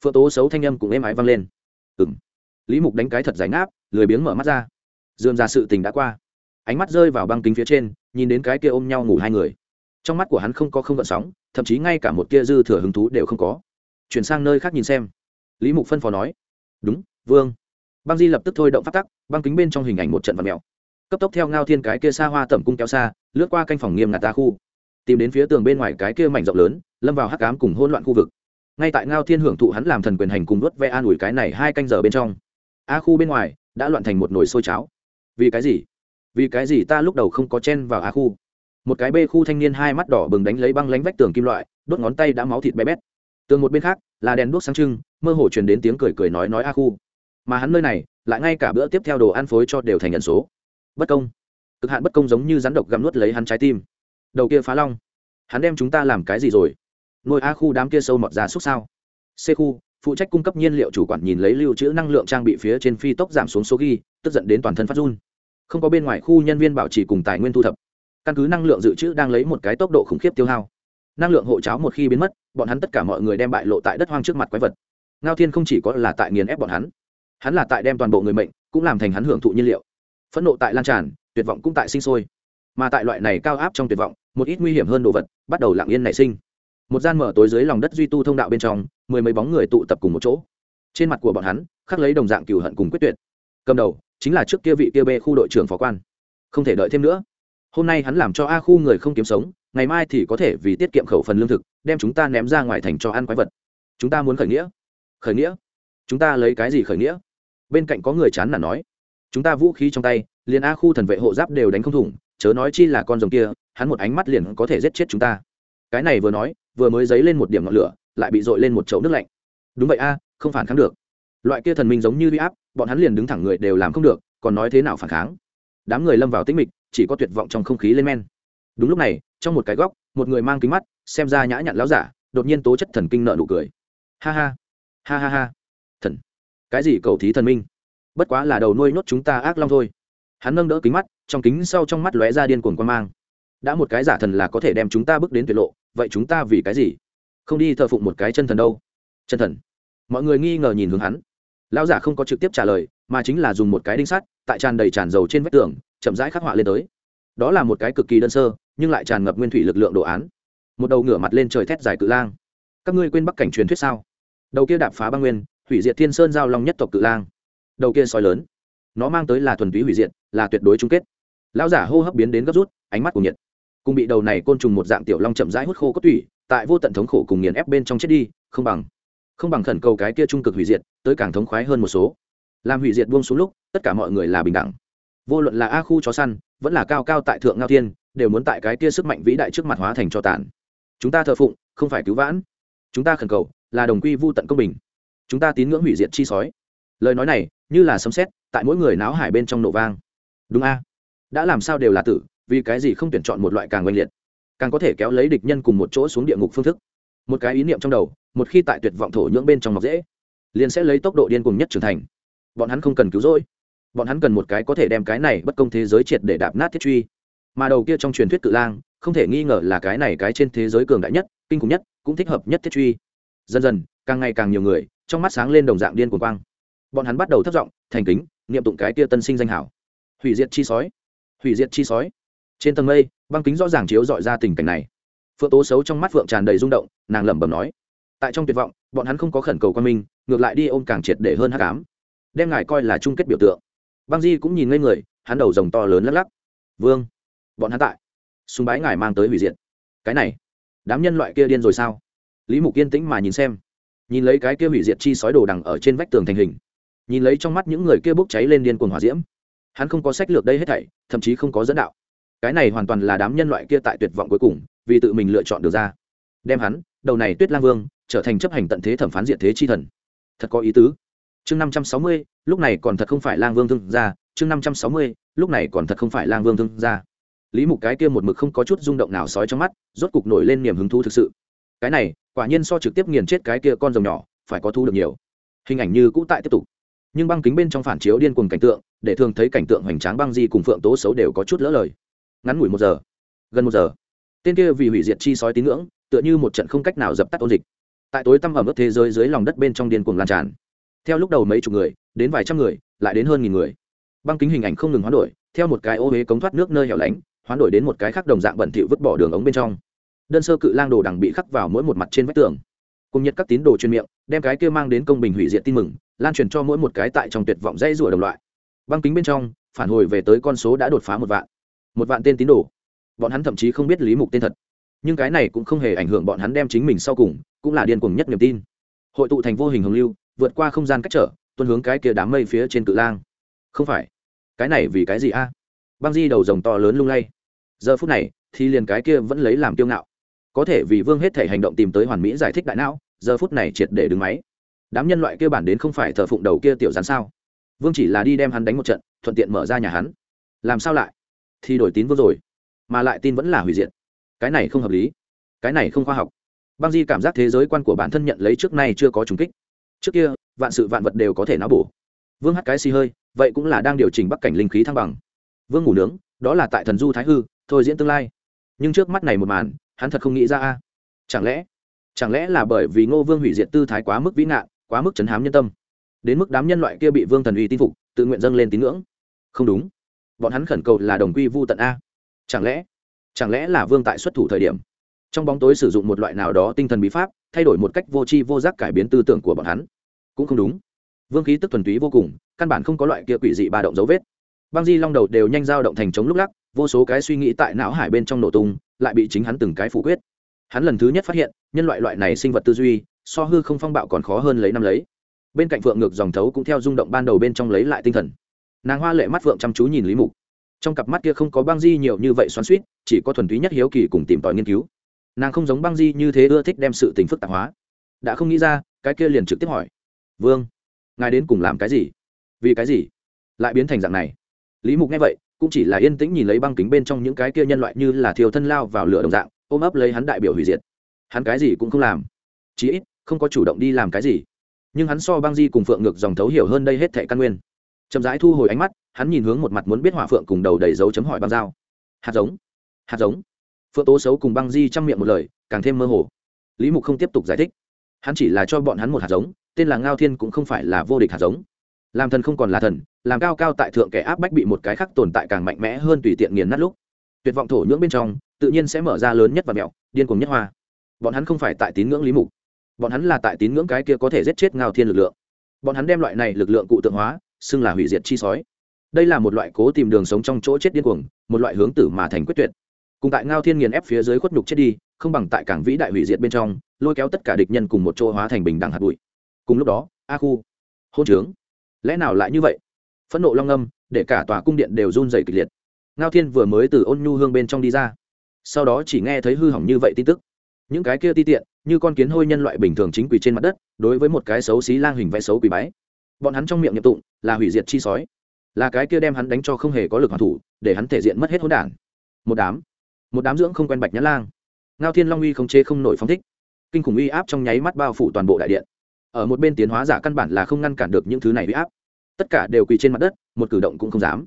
Phượng tố xấu thanh âm cũng êm ái vang lên. Ừng lý mục đánh cái thật giải ngáp, lười biếng mở mắt ra. Dườm ra sự tình đã qua. Ánh mắt rơi vào băng kính phía trên, nhìn đến cái kia ôm nhau ngủ hai người. Trong mắt của hắn không có không gợn sóng, thậm chí ngay cả một kia dư thừa hứng thú đều không có. Chuyển sang nơi khác nhìn xem. Lý mục phân phó nói. Đúng, vương. Băng di lập tức thôi động phát tắc, băng kính bên trong hình ảnh một trận vật mèo cấp tốc theo ngao thiên cái kia xa hoa tẩm cung kéo xa, lướt qua canh phòng nghiêm ngặt ta khu. Tìm đến phía tường bên ngoài cái kia mảnh rộng lớn, lâm vào hắc cám cùng hôn loạn khu vực. Ngay tại ngao thiên hưởng thụ hắn làm thần quyền hành cùng đốt ve an ủi cái này hai canh giờ bên trong, a khu bên ngoài đã loạn thành một nồi sôi cháo. Vì cái gì? Vì cái gì ta lúc đầu không có chen vào a khu? Một cái b khu thanh niên hai mắt đỏ bừng đánh lấy băng lánh vách tường kim loại, đốt ngón tay đã máu thịt bé bét. Tường một bên khác là đèn đuốc sáng trưng, mơ hồ truyền đến tiếng cười cười nói nói a khu. Mà hắn nơi này lại ngay cả bữa tiếp theo đồ ăn phối cho đều thành nhận số bất công. Cực hạn bất công giống như rắn độc găm nuốt lấy hắn trái tim. Đầu kia phá long. Hắn đem chúng ta làm cái gì rồi? Nuôi a khu đám kia sâu mọt ra xúc sao. C khu, phụ trách cung cấp nhiên liệu chủ quản nhìn lấy lưu trữ năng lượng trang bị phía trên phi tốc giảm xuống số ghi, tức giận đến toàn thân phát run. Không có bên ngoài khu nhân viên bảo trì cùng tài nguyên thu thập. Căn cứ năng lượng dự trữ đang lấy một cái tốc độ khủng khiếp tiêu hao. Năng lượng hộ cháo một khi biến mất, bọn hắn tất cả mọi người đem bại lộ tại đất hoang trước mặt quái vật. Ngao thiên không chỉ có là tại nghiền ép bọn hắn hắn là tại đem toàn bộ người mệnh, cũng làm thành hắn hưởng thụ nhiên liệu phẫn nộ tại lan tràn, tuyệt vọng cũng tại sinh sôi. Mà tại loại này cao áp trong tuyệt vọng, một ít nguy hiểm hơn đồ vật bắt đầu lặng yên nảy sinh. Một gian mở tối dưới lòng đất duy tu thông đạo bên trong, mười mấy bóng người tụ tập cùng một chỗ. Trên mặt của bọn hắn, khắc lấy đồng dạng cừu hận cùng quyết tuyệt. Cầm đầu, chính là trước kia vị kia bê khu đội trưởng phó quan. Không thể đợi thêm nữa. Hôm nay hắn làm cho a khu người không kiếm sống, ngày mai thì có thể vì tiết kiệm khẩu phần lương thực, đem chúng ta ném ra ngoài thành cho ăn quái vật. Chúng ta muốn khởi nghĩa. Khởi nghĩa? Chúng ta lấy cái gì khởi nghĩa? Bên cạnh có người chán nản nói chúng ta vũ khí trong tay, liền a khu thần vệ hộ giáp đều đánh không thủng, chớ nói chi là con rồng kia, hắn một ánh mắt liền có thể giết chết chúng ta. Cái này vừa nói, vừa mới dấy lên một điểm ngọn lửa, lại bị dội lên một chậu nước lạnh. Đúng vậy a, không phản kháng được. Loại kia thần minh giống như huy áp, bọn hắn liền đứng thẳng người đều làm không được, còn nói thế nào phản kháng? Đám người lâm vào tĩnh mịch, chỉ có tuyệt vọng trong không khí lên men. Đúng lúc này, trong một cái góc, một người mang kính mắt, xem ra nhã nhặn láo giả, đột nhiên tố chất thần kinh nợ nụ cười. Ha ha ha ha ha. Thần, cái gì cầu thí thần minh? Bất quá là đầu nuôi nhốt chúng ta ác long thôi. Hắn nâng đỡ kính mắt, trong kính sau trong mắt lóe ra điên cuồng quan mang. Đã một cái giả thần là có thể đem chúng ta bước đến tuyệt lộ, vậy chúng ta vì cái gì? Không đi thờ phụng một cái chân thần đâu. Chân thần. Mọi người nghi ngờ nhìn hướng hắn. Lão giả không có trực tiếp trả lời, mà chính là dùng một cái đinh sắt, tại tràn đầy tràn dầu trên vách tường, chậm rãi khắc họa lên tới. Đó là một cái cực kỳ đơn sơ, nhưng lại tràn ngập nguyên thủy lực lượng đồ án. Một đầu ngửa mặt lên trời thét dài cự lang. Các ngươi quên bắc cảnh truyền thuyết sao? Đầu kia đạp phá băng nguyên, hủy diệt thiên sơn giao long nhất tộc cự lang đầu kia sói lớn. Nó mang tới là thuần túy hủy diệt, là tuyệt đối chung kết. Lão giả hô hấp biến đến gấp rút, ánh mắt cùng nhiệt. Cùng bị đầu này côn trùng một dạng tiểu long chậm rãi hút khô cốt tủy, tại vô tận thống khổ cùng nghiền ép bên trong chết đi, không bằng không bằng khẩn cầu cái kia trung cực hủy diệt, tới càng thống khoái hơn một số. Làm hủy diệt buông xuống lúc, tất cả mọi người là bình đẳng. Vô luận là a khu chó săn, vẫn là cao cao tại thượng ngao thiên, đều muốn tại cái kia sức mạnh vĩ đại trước mặt hóa thành cho tàn. Chúng ta thờ phụng, không phải cứu vãn. Chúng ta khẩn cầu, là đồng quy vô tận công bình. Chúng ta tín ngưỡng hủy diệt chi sói. Lời nói này như là sấm sét, tại mỗi người náo hải bên trong nổ vang. Đúng a. Đã làm sao đều là tử, vì cái gì không tuyển chọn một loại càng oanh liệt? Càng có thể kéo lấy địch nhân cùng một chỗ xuống địa ngục phương thức. Một cái ý niệm trong đầu, một khi tại tuyệt vọng thổ nhưỡng bên trong mọc dễ, liền sẽ lấy tốc độ điên cùng nhất trưởng thành. Bọn hắn không cần cứu rỗi. Bọn hắn cần một cái có thể đem cái này bất công thế giới triệt để đạp nát thiết truy. Mà đầu kia trong truyền thuyết cự lang, không thể nghi ngờ là cái này cái trên thế giới cường đại nhất, kinh khủng nhất, cũng thích hợp nhất thiết truy. Dần dần, càng ngày càng nhiều người, trong mắt sáng lên đồng dạng điên cuồng quang bọn hắn bắt đầu thất vọng, thành kính, niệm tụng cái kia tân sinh danh hảo. Hủy diệt chi sói. Hủy diệt chi sói. Trên tầng mây, băng kính rõ ràng chiếu dọi ra tình cảnh này. Phượng tố xấu trong mắt phượng tràn đầy rung động, nàng lẩm bẩm nói. Tại trong tuyệt vọng, bọn hắn không có khẩn cầu quan minh, ngược lại đi ôm càng triệt để hơn hát cám đem ngài coi là chung kết biểu tượng. Băng di cũng nhìn ngây người, hắn đầu rồng to lớn lắc lắc. Vương, bọn hắn tại. Súng bái ngài mang tới hủy diệt. Cái này, đám nhân loại kia điên rồi sao? Lý mục yên tĩnh mà nhìn xem. Nhìn lấy cái kia hủy diệt chi sói đồ đằng ở trên vách tường thành hình nhìn lấy trong mắt những người kia bốc cháy lên điên cuồng hỏa diễm. Hắn không có sách lược đây hết thảy, thậm chí không có dẫn đạo. Cái này hoàn toàn là đám nhân loại kia tại tuyệt vọng cuối cùng, vì tự mình lựa chọn được ra. Đem hắn, đầu này tuyết lang vương, trở thành chấp hành tận thế thẩm phán diện thế chi thần. Thật có ý tứ. Chương năm trăm sáu mươi, lúc này còn thật không phải lang vương thương gia. Chương năm trăm sáu mươi, lúc này còn thật không phải lang vương thương gia. Lý mục cái kia một mực không có chút rung động nào sói trong mắt, rốt cục nổi lên niềm hứng thú thực sự. Cái này, quả nhiên so trực tiếp nghiền chết cái kia con rồng nhỏ, phải có thu được nhiều. Hình ảnh như cũ tại tiếp tục nhưng băng kính bên trong phản chiếu điên cuồng cảnh tượng, để thường thấy cảnh tượng hoành tráng băng di cùng phượng tố xấu đều có chút lỡ lời. Ngắn ngủi một giờ, gần một giờ. Tên kia vì hủy diệt chi sói tín ngưỡng, tựa như một trận không cách nào dập tắt ôn dịch. Tại tối tăm ẩm ướt thế giới dưới lòng đất bên trong điên cuồng lan tràn. Theo lúc đầu mấy chục người, đến vài trăm người, lại đến hơn nghìn người. Băng kính hình ảnh không ngừng hoán đổi, theo một cái ô huế cống thoát nước nơi hẻo lánh, hoán đổi đến một cái khác đồng dạng bẩn thỉu vứt bỏ đường ống bên trong. Đơn sơ cự lang đồ đằng bị khắc vào mỗi một mặt trên vách tường. Cùng nhật các tín đồ chuyên miệng, đem cái kia mang đến công bình hủy diệt tin mừng lan truyền cho mỗi một cái tại trong tuyệt vọng dây rùa đồng loại. Băng kính bên trong, phản hồi về tới con số đã đột phá một vạn. Một vạn tên tín đồ. Bọn hắn thậm chí không biết lý mục tên thật. Nhưng cái này cũng không hề ảnh hưởng bọn hắn đem chính mình sau cùng, cũng là điên cuồng nhất niềm tin. Hội tụ thành vô hình hồng lưu, vượt qua không gian cách trở, tuân hướng cái kia đám mây phía trên cự lang. Không phải. Cái này vì cái gì a? Băng di đầu rồng to lớn lung lay. Giờ phút này, thì liền cái kia vẫn lấy làm kiêu ngạo. Có thể vì vương hết thể hành động tìm tới hoàn mỹ giải thích đại não, giờ phút này triệt để đứng máy đám nhân loại kia bản đến không phải thờ phụng đầu kia tiểu rắn sao? Vương chỉ là đi đem hắn đánh một trận, thuận tiện mở ra nhà hắn. Làm sao lại? Thì đổi tín vương rồi, mà lại tin vẫn là hủy diệt. Cái này không hợp lý. Cái này không khoa học. Băng di cảm giác thế giới quan của bản thân nhận lấy trước nay chưa có trùng kích. Trước kia, vạn sự vạn vật đều có thể não bổ. Vương hắt cái xì hơi, vậy cũng là đang điều chỉnh bắc cảnh linh khí thăng bằng. Vương ngủ nướng, đó là tại thần du thái hư, thôi diễn tương lai. Nhưng trước mắt này một màn, hắn thật không nghĩ ra a. Chẳng lẽ chẳng lẽ là bởi vì ngô vương hủy diệt tư thái quá mức vĩ ngạn quá mức chấn hám nhân tâm. Đến mức đám nhân loại kia bị vương thần uy tin phục, tự nguyện dâng lên tín ngưỡng. Không đúng. Bọn hắn khẩn cầu là đồng quy vu tận a. Chẳng lẽ chẳng lẽ là vương tại xuất thủ thời điểm, trong bóng tối sử dụng một loại nào đó tinh thần bí pháp, thay đổi một cách vô tri vô giác cải biến tư tưởng của bọn hắn? Cũng không đúng. Vương khí tức thuần túy vô cùng, căn bản không có loại kia quỷ dị ba động dấu vết. Băng di long đầu đều nhanh dao động thành chống lúc lắc, vô số cái suy nghĩ tại não hải bên trong nổ tung, lại bị chính hắn từng cái phủ quyết. Hắn lần thứ nhất phát hiện, nhân loại loại này sinh vật tư duy so hư không phong bạo còn khó hơn lấy năm lấy. Bên cạnh phượng ngược dòng thấu cũng theo rung động ban đầu bên trong lấy lại tinh thần. Nàng hoa lệ mắt phượng chăm chú nhìn lý mục. Trong cặp mắt kia không có băng di nhiều như vậy xoắn suýt chỉ có thuần túy nhất hiếu kỳ cùng tìm tòi nghiên cứu. Nàng không giống băng di như thế ưa thích đem sự tình phức tạp hóa. Đã không nghĩ ra, cái kia liền trực tiếp hỏi. Vương, ngài đến cùng làm cái gì? Vì cái gì? Lại biến thành dạng này. Lý mục nghe vậy, cũng chỉ là yên tĩnh nhìn lấy băng kính bên trong những cái kia nhân loại như là thiều thân lao vào lửa đồng dạng, ôm ấp lấy hắn đại biểu hủy diệt. Hắn cái gì cũng không làm. Chí ít không có chủ động đi làm cái gì. Nhưng hắn so băng di cùng phượng ngược dòng thấu hiểu hơn đây hết thệ căn nguyên. Chậm rãi thu hồi ánh mắt, hắn nhìn hướng một mặt muốn biết hỏa phượng cùng đầu đầy dấu chấm hỏi băng dao hạt giống hạt giống. Phượng tố xấu cùng băng di chăm miệng một lời, càng thêm mơ hồ. Lý mục không tiếp tục giải thích. Hắn chỉ là cho bọn hắn một hạt giống, tên là ngao thiên cũng không phải là vô địch hạt giống. Làm thần không còn là thần, làm cao cao tại thượng kẻ áp bách bị một cái khác tồn tại càng mạnh mẽ hơn tùy tiện nghiền nát lúc. Tuyệt vọng thổ nhưỡng bên trong, tự nhiên sẽ mở ra lớn nhất và mẹo, điên cùng nhất hoa. Bọn hắn không phải tại tín ngưỡng lý mục bọn hắn là tại tín ngưỡng cái kia có thể giết chết ngao thiên lực lượng. Bọn hắn đem loại này lực lượng cụ tượng hóa, xưng là hủy diệt chi sói. Đây là một loại cố tìm đường sống trong chỗ chết điên cuồng, một loại hướng tử mà thành quyết tuyệt. Cùng tại ngao thiên nghiền ép phía dưới khuất nhục chết đi, không bằng tại cảng vĩ đại hủy diệt bên trong, lôi kéo tất cả địch nhân cùng một chỗ hóa thành bình đẳng hạt bụi. Cùng lúc đó, a khu, hôn trướng. Lẽ nào lại như vậy? Phẫn nộ long âm, để cả tòa cung điện đều run dày kịch liệt. Ngao thiên vừa mới từ ôn nhu hương bên trong đi ra. Sau đó chỉ nghe thấy hư hỏng như vậy tin tức. Những cái kia ti tiện như con kiến hôi nhân loại bình thường chính quỳ trên mặt đất, đối với một cái xấu xí lang hình vẽ xấu quỳ bái. Bọn hắn trong miệng nhập tụng, là hủy diệt chi sói. Là cái kia đem hắn đánh cho không hề có lực hoàn thủ, để hắn thể diện mất hết hỗn đản. Một đám một đám dưỡng không quen bạch nhã lang. Ngao thiên long uy không chế không nổi phong thích. Kinh khủng uy áp trong nháy mắt bao phủ toàn bộ đại điện. Ở một bên tiến hóa giả căn bản là không ngăn cản được những thứ này uy áp. Tất cả đều quỳ trên mặt đất, một cử động cũng không dám.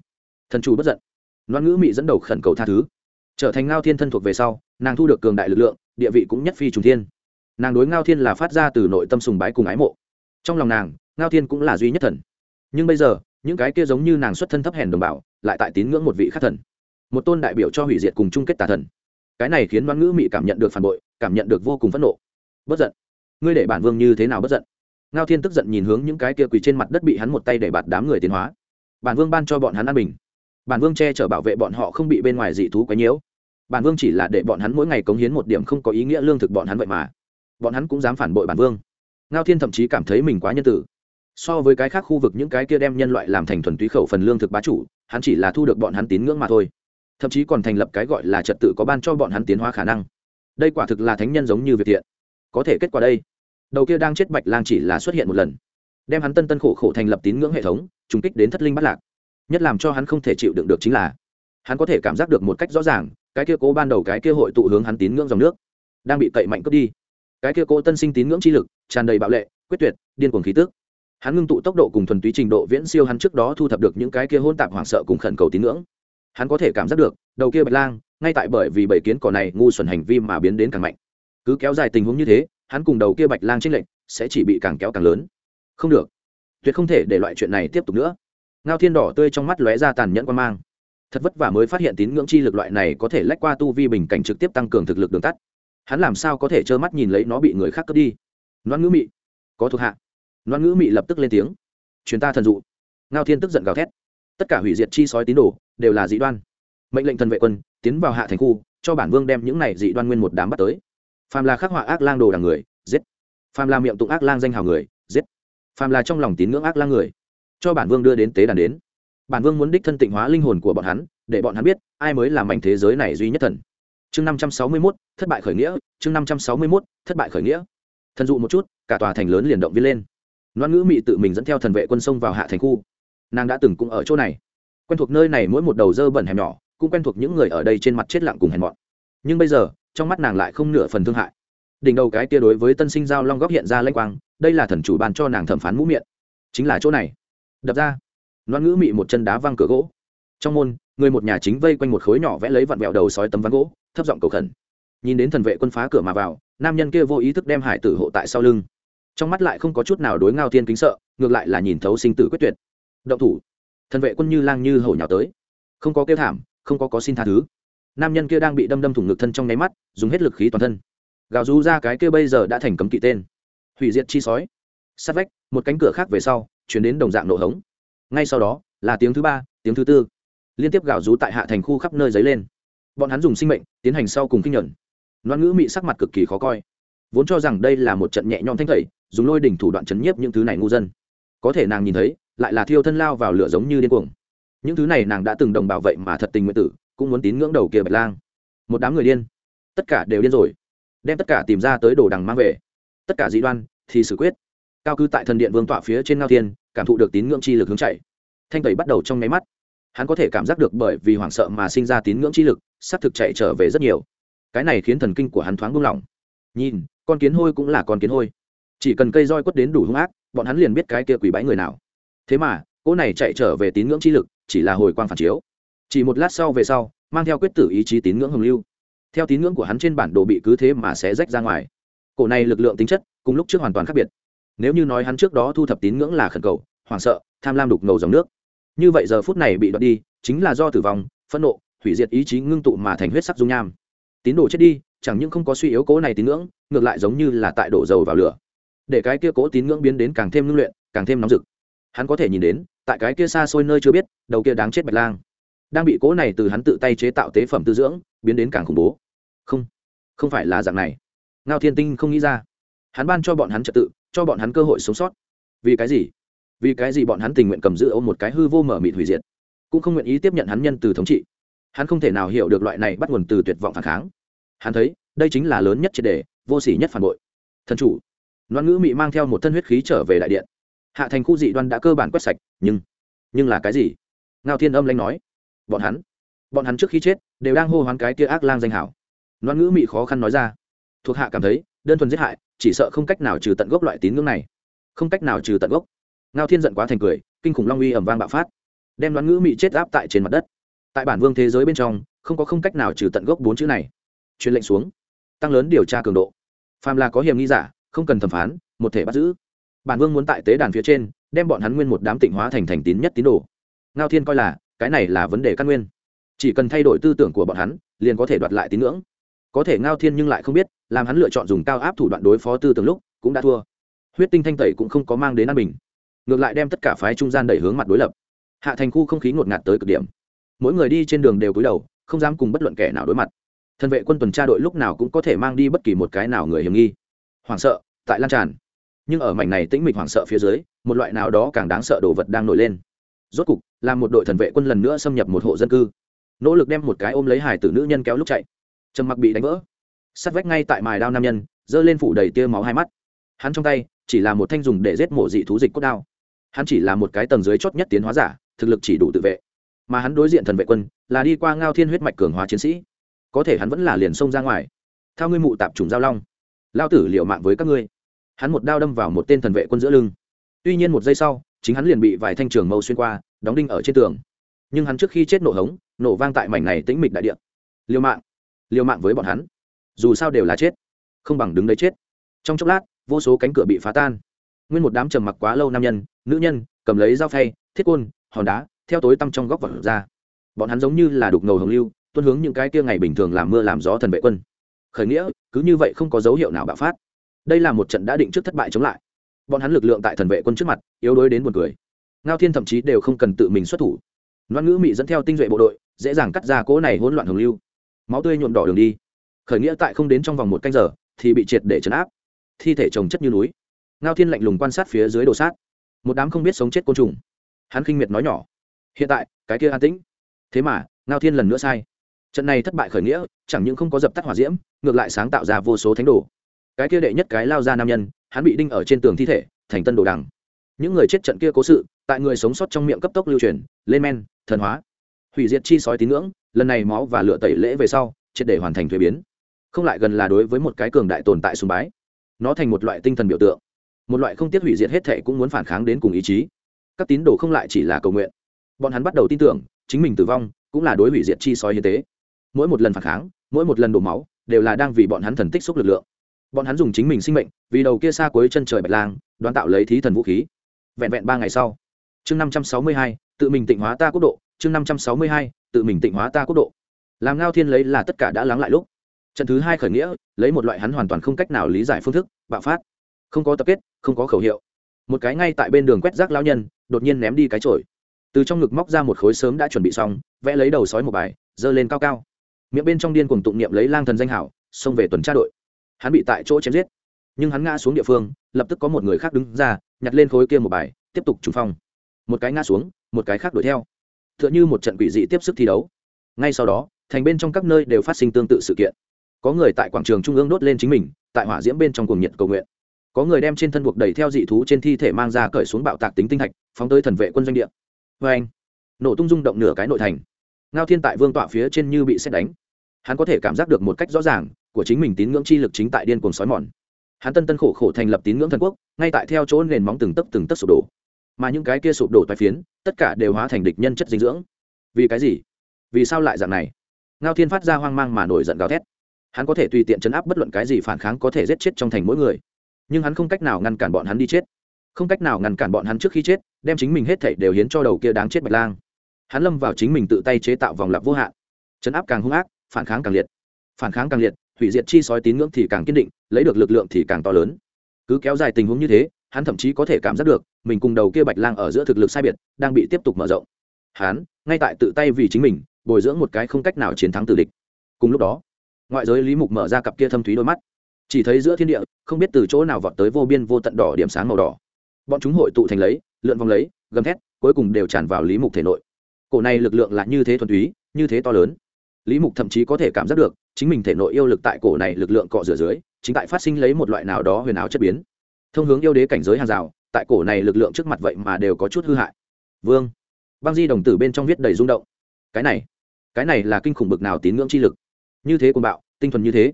Thần chủ bất giận. Loan ngữ mị dẫn đầu khẩn cầu tha thứ. Trở thành ngao thiên thân thuộc về sau, nàng thu được cường đại lực lượng, địa vị cũng nhất phi trùng thiên nàng đối ngao thiên là phát ra từ nội tâm sùng bái cùng ái mộ. Trong lòng nàng, ngao thiên cũng là duy nhất thần. Nhưng bây giờ, những cái kia giống như nàng xuất thân thấp hèn đồng bào, lại tại tín ngưỡng một vị khắc thần. Một tôn đại biểu cho hủy diệt cùng chung kết tà thần. Cái này khiến văn ngữ mị cảm nhận được phản bội, cảm nhận được vô cùng phẫn nộ. Bất giận. Ngươi để bản vương như thế nào bất giận? Ngao thiên tức giận nhìn hướng những cái kia quỳ trên mặt đất bị hắn một tay để bạt đám người tiến hóa. Bản vương ban cho bọn hắn an bình. Bản vương che chở bảo vệ bọn họ không bị bên ngoài dị thú quấy nhiễu. Bản vương chỉ là để bọn hắn mỗi ngày cống hiến một điểm không có ý nghĩa lương thực bọn hắn vậy mà bọn hắn cũng dám phản bội bản vương. Ngao thiên thậm chí cảm thấy mình quá nhân tử. So với cái khác khu vực những cái kia đem nhân loại làm thành thuần túy khẩu phần lương thực bá chủ, hắn chỉ là thu được bọn hắn tín ngưỡng mà thôi. Thậm chí còn thành lập cái gọi là trật tự có ban cho bọn hắn tiến hóa khả năng. Đây quả thực là thánh nhân giống như việc thiện. Có thể kết quả đây. Đầu kia đang chết bạch lang chỉ là xuất hiện một lần. Đem hắn tân tân khổ khổ thành lập tín ngưỡng hệ thống, trùng kích đến thất linh bắt lạc. Nhất làm cho hắn không thể chịu đựng được chính là, hắn có thể cảm giác được một cách rõ ràng, cái kia cố ban đầu cái kia hội tụ hướng hắn tín ngưỡng dòng nước, đang bị cậy mạnh cướp đi cái kia cố tân sinh tín ngưỡng chi lực, tràn đầy bạo lệ, quyết tuyệt, điên cuồng khí tức. Hắn ngưng tụ tốc độ cùng thuần túy trình độ viễn siêu hắn trước đó thu thập được những cái kia hôn tạp hoảng sợ cùng khẩn cầu tín ngưỡng. Hắn có thể cảm giác được, đầu kia bạch lang, ngay tại bởi vì bảy kiến cỏ này ngu xuẩn hành vi mà biến đến càng mạnh. Cứ kéo dài tình huống như thế, hắn cùng đầu kia bạch lang trinh lệnh sẽ chỉ bị càng kéo càng lớn. Không được. Tuyệt không thể để loại chuyện này tiếp tục nữa. Ngao thiên đỏ tươi trong mắt lóe ra tàn nhẫn quan mang. Thật vất vả mới phát hiện tín ngưỡng chi lực loại này có thể lách qua tu vi bình cảnh trực tiếp tăng cường thực lực đường tắt hắn làm sao có thể trơ mắt nhìn lấy nó bị người khác cướp đi? Loan ngữ mị, có thuộc hạ. Loan ngữ mị lập tức lên tiếng. Chuyến ta thần dụ. Ngao thiên tức giận gào thét. Tất cả hủy diệt chi sói tín đồ đều là dị đoan. Mệnh lệnh thần vệ quân tiến vào hạ thành khu, cho bản vương đem những này dị đoan nguyên một đám bắt tới. Phàm là khắc họa ác lang đồ đằng người, giết. Phàm là miệng tụng ác lang danh hào người, giết. Phàm là trong lòng tín ngưỡng ác lang người, cho bản vương đưa đến tế đàn đến. Bản vương muốn đích thân tịnh hóa linh hồn của bọn hắn, để bọn hắn biết ai mới là mảnh thế giới này duy nhất thần chương năm trăm sáu mươi mốt, thất bại khởi nghĩa, chương năm trăm sáu mươi mốt, thất bại khởi nghĩa. Thần dụ một chút, cả tòa thành lớn liền động viên lên. Loan ngữ mị tự mình dẫn theo thần vệ quân sông vào hạ thành khu. Nàng đã từng cũng ở chỗ này. Quen thuộc nơi này mỗi một đầu dơ bẩn hẻm nhỏ, cũng quen thuộc những người ở đây trên mặt chết lặng cùng hèn mọn. Nhưng bây giờ, trong mắt nàng lại không nửa phần thương hại. Đỉnh đầu cái tia đối với tân sinh giao long góc hiện ra lanh quang, đây là thần chủ ban cho nàng thẩm phán mũ miệng. Chính là chỗ này. Đập ra. Loan ngữ mị một chân đá văng cửa gỗ. Trong môn, người một nhà chính vây quanh một khối nhỏ vẽ lấy vặn vẹo đầu sói tấm ván gỗ thấp giọng cầu khẩn. Nhìn đến thần vệ quân phá cửa mà vào, nam nhân kia vô ý thức đem hải tử hộ tại sau lưng. Trong mắt lại không có chút nào đối ngao thiên kính sợ, ngược lại là nhìn thấu sinh tử quyết tuyệt. Động thủ. Thần vệ quân như lang như hổ nhào tới. Không có kêu thảm, không có có xin tha thứ. Nam nhân kia đang bị đâm đâm thủng ngực thân trong nháy mắt, dùng hết lực khí toàn thân. Gào rú ra cái kia bây giờ đã thành cấm kỵ tên. Hủy diệt chi sói. Sát vách, một cánh cửa khác về sau, chuyển đến đồng dạng nổ hống. Ngay sau đó, là tiếng thứ ba, tiếng thứ tư. Liên tiếp gào rú tại hạ thành khu khắp nơi dấy lên bọn hắn dùng sinh mệnh tiến hành sau cùng kinh nhuận. Loan ngữ mị sắc mặt cực kỳ khó coi, vốn cho rằng đây là một trận nhẹ nhõm thanh thẩy dùng lôi đỉnh thủ đoạn chấn nhiếp những thứ này ngu dân. Có thể nàng nhìn thấy, lại là thiêu thân lao vào lửa giống như điên cuồng. Những thứ này nàng đã từng đồng bào vệ mà thật tình nguyện tử, cũng muốn tín ngưỡng đầu kia bạch lang. Một đám người điên, tất cả đều điên rồi. Đem tất cả tìm ra tới đồ đằng mang về. Tất cả dị đoan, thì xử quyết. Cao cư tại thần điện vương tọa phía trên ngao thiên, cảm thụ được tín ngưỡng chi lực hướng chạy. Thanh tẩy bắt đầu trong nháy mắt hắn có thể cảm giác được bởi vì hoảng sợ mà sinh ra tín ngưỡng chi lực s á c thực chạy trở về rất nhiều. Cái này khiến thần kinh của hắn thoáng buông lỏng. Nhìn, con kiến hôi cũng là con kiến hôi. Chỉ cần cây roi quất đến đủ hung ác, bọn hắn liền biết cái kia quỷ bái người nào. Thế mà, cỗ này chạy trở về tín ngưỡng chi lực, chỉ là hồi quang phản chiếu. Chỉ một lát sau về sau, mang theo quyết tử ý chí tín ngưỡng hồng lưu. Theo tín ngưỡng của hắn trên bản đồ bị cứ thế mà sẽ rách ra ngoài. Cổ này lực lượng tính chất, cùng lúc trước hoàn toàn khác biệt. Nếu như nói hắn trước đó thu thập tín ngưỡng là khẩn cầu, hoảng sợ, tham lam đục ngầu dòng nước như vậy giờ phút này bị đoạt đi, chính là do tử vong, phẫn nộ, hủy diệt ý chí ngưng tụ mà thành huyết sắc dung nham. Tín đồ chết đi, chẳng những không có suy yếu cố này tín ngưỡng, ngược lại giống như là tại đổ dầu vào lửa. Để cái kia cố tín ngưỡng biến đến càng thêm ngưng luyện, càng thêm nóng rực. Hắn có thể nhìn đến, tại cái kia xa xôi nơi chưa biết, đầu kia đáng chết bạch lang. Đang bị cố này từ hắn tự tay chế tạo tế phẩm tư dưỡng, biến đến càng khủng bố. Không không phải là dạng này. Ngao thiên tinh không nghĩ ra. Hắn ban cho bọn hắn trật tự, cho bọn hắn cơ hội sống sót. Vì cái gì? Vì cái gì bọn hắn tình nguyện cầm giữ ôm một cái hư vô mở mịt hủy diệt, cũng không nguyện ý tiếp nhận hắn nhân từ thống trị. Hắn không thể nào hiểu được loại này bắt nguồn từ tuyệt vọng phản kháng. Hắn thấy, đây chính là lớn nhất triệt đề, vô sỉ nhất phản bội. Thần chủ, loan ngữ mị mang theo một thân huyết khí trở về đại điện. Hạ thành khu dị đoan đã cơ bản quét sạch, nhưng nhưng là cái gì? Ngao thiên âm lanh nói, bọn hắn bọn hắn trước khi chết, đều đang hô hoán cái tia ác lang danh hảo. Loan ngữ mị khó khăn nói ra, thuộc hạ cảm thấy, đơn thuần giết hại, chỉ sợ không cách nào trừ tận gốc loại tín ngưỡng này. Không cách nào trừ tận gốc ngao thiên giận quá thành cười, kinh khủng long uy ẩm vang bạo phát, đem đoán ngữ mị chết áp tại trên mặt đất. Tại bản vương thế giới bên trong, không có không cách nào trừ tận gốc bốn chữ này. Truyền lệnh xuống, tăng lớn điều tra cường độ. Phàm là có hiểm nghi giả, không cần thẩm phán, một thể bắt giữ. Bản vương muốn tại tế đàn phía trên, đem bọn hắn nguyên một đám tịnh hóa thành thành tín nhất tín đồ. Ngao thiên coi là, cái này là vấn đề căn nguyên. Chỉ cần thay đổi tư tưởng của bọn hắn, liền có thể đoạt lại tín ngưỡng. Có thể ngao thiên nhưng lại không biết, làm hắn lựa chọn dùng cao áp thủ đoạn đối phó tư tưởng lúc, cũng đã thua. Huyết tinh thanh tẩy cũng không có mang đến an bình ngược lại đem tất cả phái trung gian đẩy hướng mặt đối lập. Hạ thành khu không khí ngột ngạt tới cực điểm. Mỗi người đi trên đường đều cúi đầu, không dám cùng bất luận kẻ nào đối mặt. Thân vệ quân tuần tra đội lúc nào cũng có thể mang đi bất kỳ một cái nào người hiểm nghi. Hoảng sợ, tại lan tràn. Nhưng ở mảnh này tĩnh mịch hoảng sợ phía dưới, một loại nào đó càng đáng sợ đồ vật đang nổi lên. Rốt cục làm một đội thần vệ quân lần nữa xâm nhập một hộ dân cư. Nỗ lực đem một cái ôm lấy hải tử nữ nhân kéo lúc chạy. Trầm mặc bị đánh vỡ. Sắt vách ngay tại mài đao nam nhân, giơ lên phủ đầy tia máu hai mắt. Hắn trong tay, chỉ là một thanh dùng để giết mổ dị thú dịch cốt đao hắn chỉ là một cái tầng dưới chót nhất tiến hóa giả, thực lực chỉ đủ tự vệ. Mà hắn đối diện thần vệ quân, là đi qua ngao thiên huyết mạch cường hóa chiến sĩ. Có thể hắn vẫn là liền xông ra ngoài. Thao ngươi mụ tạp trùng giao long. Lao tử liệu mạng với các ngươi. Hắn một đao đâm vào một tên thần vệ quân giữa lưng. Tuy nhiên một giây sau, chính hắn liền bị vài thanh trường mâu xuyên qua, đóng đinh ở trên tường. Nhưng hắn trước khi chết nổ hống, nổ vang tại mảnh này tĩnh mịch đại địa. Liều mạng. Liều mạng với bọn hắn. Dù sao đều là chết. Không bằng đứng đấy chết. Trong chốc lát, vô số cánh cửa bị phá tan nguyên một đám trầm mặc quá lâu nam nhân, nữ nhân, cầm lấy dao phay, thiết côn, hòn đá, theo tối tăm trong góc vật ra. Bọn hắn giống như là đục ngầu hồng lưu tuân hướng những cái kia ngày bình thường làm mưa làm gió thần vệ quân. Khởi nghĩa, cứ như vậy không có dấu hiệu nào bạo phát. Đây là một trận đã định trước thất bại chống lại. Bọn hắn lực lượng tại thần vệ quân trước mặt, yếu đuối đến buồn cười. Ngao thiên thậm chí đều không cần tự mình xuất thủ. Loan ngữ mị dẫn theo tinh duệ bộ đội, dễ dàng cắt ra cỗ này hỗn loạn hồng lưu. Máu tươi nhuộm đỏ đường đi. Khởi nghĩa tại không đến trong vòng một canh giờ, thì bị triệt để chấn áp. Thi thể trồng chất như núi ngao thiên lạnh lùng quan sát phía dưới đồ sát. Một đám không biết sống chết côn trùng. Hắn khinh miệt nói nhỏ. Hiện tại, cái kia an tĩnh. Thế mà, ngao thiên lần nữa sai. Trận này thất bại khởi nghĩa, chẳng những không có dập tắt hỏa diễm, ngược lại sáng tạo ra vô số thánh đồ. Cái kia đệ nhất cái lao ra nam nhân, hắn bị đinh ở trên tường thi thể, thành tân đồ đằng. Những người chết trận kia cố sự, tại người sống sót trong miệng cấp tốc lưu truyền, lên men, thần hóa. Hủy diệt chi sói tín ngưỡng, lần này máu và lựa tẩy lễ về sau, triệt để hoàn thành thuế biến. Không lại gần là đối với một cái cường đại tồn tại sùng bái. Nó thành một loại tinh thần biểu tượng một loại không tiếc hủy diệt hết thệ cũng muốn phản kháng đến cùng ý chí. Các tín đồ không lại chỉ là cầu nguyện. Bọn hắn bắt đầu tin tưởng, chính mình tử vong cũng là đối hủy diệt chi sói hiến tế. Mỗi một lần phản kháng, mỗi một lần đổ máu đều là đang vì bọn hắn thần tích xúc lực lượng. Bọn hắn dùng chính mình sinh mệnh, vì đầu kia xa cuối chân trời bạch lang, đoán tạo lấy thí thần vũ khí. Vẹn vẹn ba ngày sau, chương năm trăm sáu mươi hai, tự mình tịnh hóa ta quốc độ, chương năm trăm sáu mươi hai, tự mình tịnh hóa ta quốc độ. Làm ngao thiên lấy là tất cả đã lắng lại lúc. Trận thứ hai khởi nghĩa, lấy một loại hắn hoàn toàn không cách nào lý giải phương thức, bạo phát không có tập kết, không có khẩu hiệu. Một cái ngay tại bên đường quét rác lao nhân, đột nhiên ném đi cái chổi. Từ trong ngực móc ra một khối sớm đã chuẩn bị xong, vẽ lấy đầu sói một bài, giơ lên cao cao. Miệng bên trong điên cùng tụng niệm lấy lang thần danh hảo, xông về tuần tra đội. Hắn bị tại chỗ chém giết. Nhưng hắn ngã xuống địa phương, lập tức có một người khác đứng ra, nhặt lên khối kia một bài, tiếp tục trùng phong. Một cái ngã xuống, một cái khác đuổi theo. T h ư ợ n h ư một trận quỷ dị tiếp sức thi đấu. Ngay sau đó, thành bên trong các nơi đều phát sinh tương tự sự kiện. Có người tại quảng trường trung ương đốt lên chính mình, tại hỏa diễm bên trong cuồng nhiệt cầu nguyện có người đem trên thân buộc đẩy theo dị thú trên thi thể mang ra cởi xuống bạo tạc tính tinh thạch, phóng tới thần vệ quân doanh địa. Vê anh, nổ tung rung động nửa cái nội thành. Ngao thiên tại vương tọa phía trên như bị xét đánh. Hắn có thể cảm giác được một cách rõ ràng, của chính mình tín ngưỡng chi lực chính tại điên cuồng sói mòn. Hắn tân tân khổ khổ thành lập tín ngưỡng thần quốc, ngay tại theo chỗ nền móng từng tấc từng tấc sụp đổ. Mà những cái kia sụp đổ toái phiến, tất cả đều hóa thành địch nhân chất dinh dưỡng. Vì cái gì? Vì sao lại dạng này? Ngao thiên phát ra hoang mang mà nổi giận gào thét. Hắn có thể tùy tiện chấn áp bất luận cái gì phản kháng có thể giết chết trong thành mỗi người nhưng hắn không cách nào ngăn cản bọn hắn đi chết. Không cách nào ngăn cản bọn hắn trước khi chết, đem chính mình hết thảy đều hiến cho đầu kia đáng chết bạch lang. Hắn lâm vào chính mình tự tay chế tạo vòng lặp vô hạn. Chấn áp càng hung ác, phản kháng càng liệt. Phản kháng càng liệt, hủy diệt chi sói tín ngưỡng thì càng kiên định, lấy được lực lượng thì càng to lớn. Cứ kéo dài tình huống như thế, hắn thậm chí có thể cảm giác được, mình cùng đầu kia bạch lang ở giữa thực lực sai biệt, đang bị tiếp tục mở rộng. Hắn, ngay tại tự tay vì chính mình, bồi dưỡng một cái không cách nào chiến thắng tử địch. Cùng lúc đó, ngoại giới lý mục mở ra cặp kia thâm thúy đôi mắt chỉ thấy giữa thiên địa, không biết từ chỗ nào vọt tới vô biên vô tận đỏ điểm sáng màu đỏ. Bọn chúng hội tụ thành lấy, lượn vòng lấy, gầm thét, cuối cùng đều tràn vào lý mục thể nội. Cổ này lực lượng là như thế thuần túy, như thế to lớn. Lý mục thậm chí có thể cảm giác được, chính mình thể nội yêu lực tại cổ này lực lượng cọ rửa dưới, chính tại phát sinh lấy một loại nào đó huyền áo chất biến. Thông hướng yêu đế cảnh giới hàng rào, tại cổ này lực lượng trước mặt vậy mà đều có chút hư hại. Vương. Băng di đồng tử bên trong viết đầy rung động. Cái này cái này là kinh khủng bực nào tín ngưỡng chi lực? Như thế cuồng bạo, tinh thuần như thế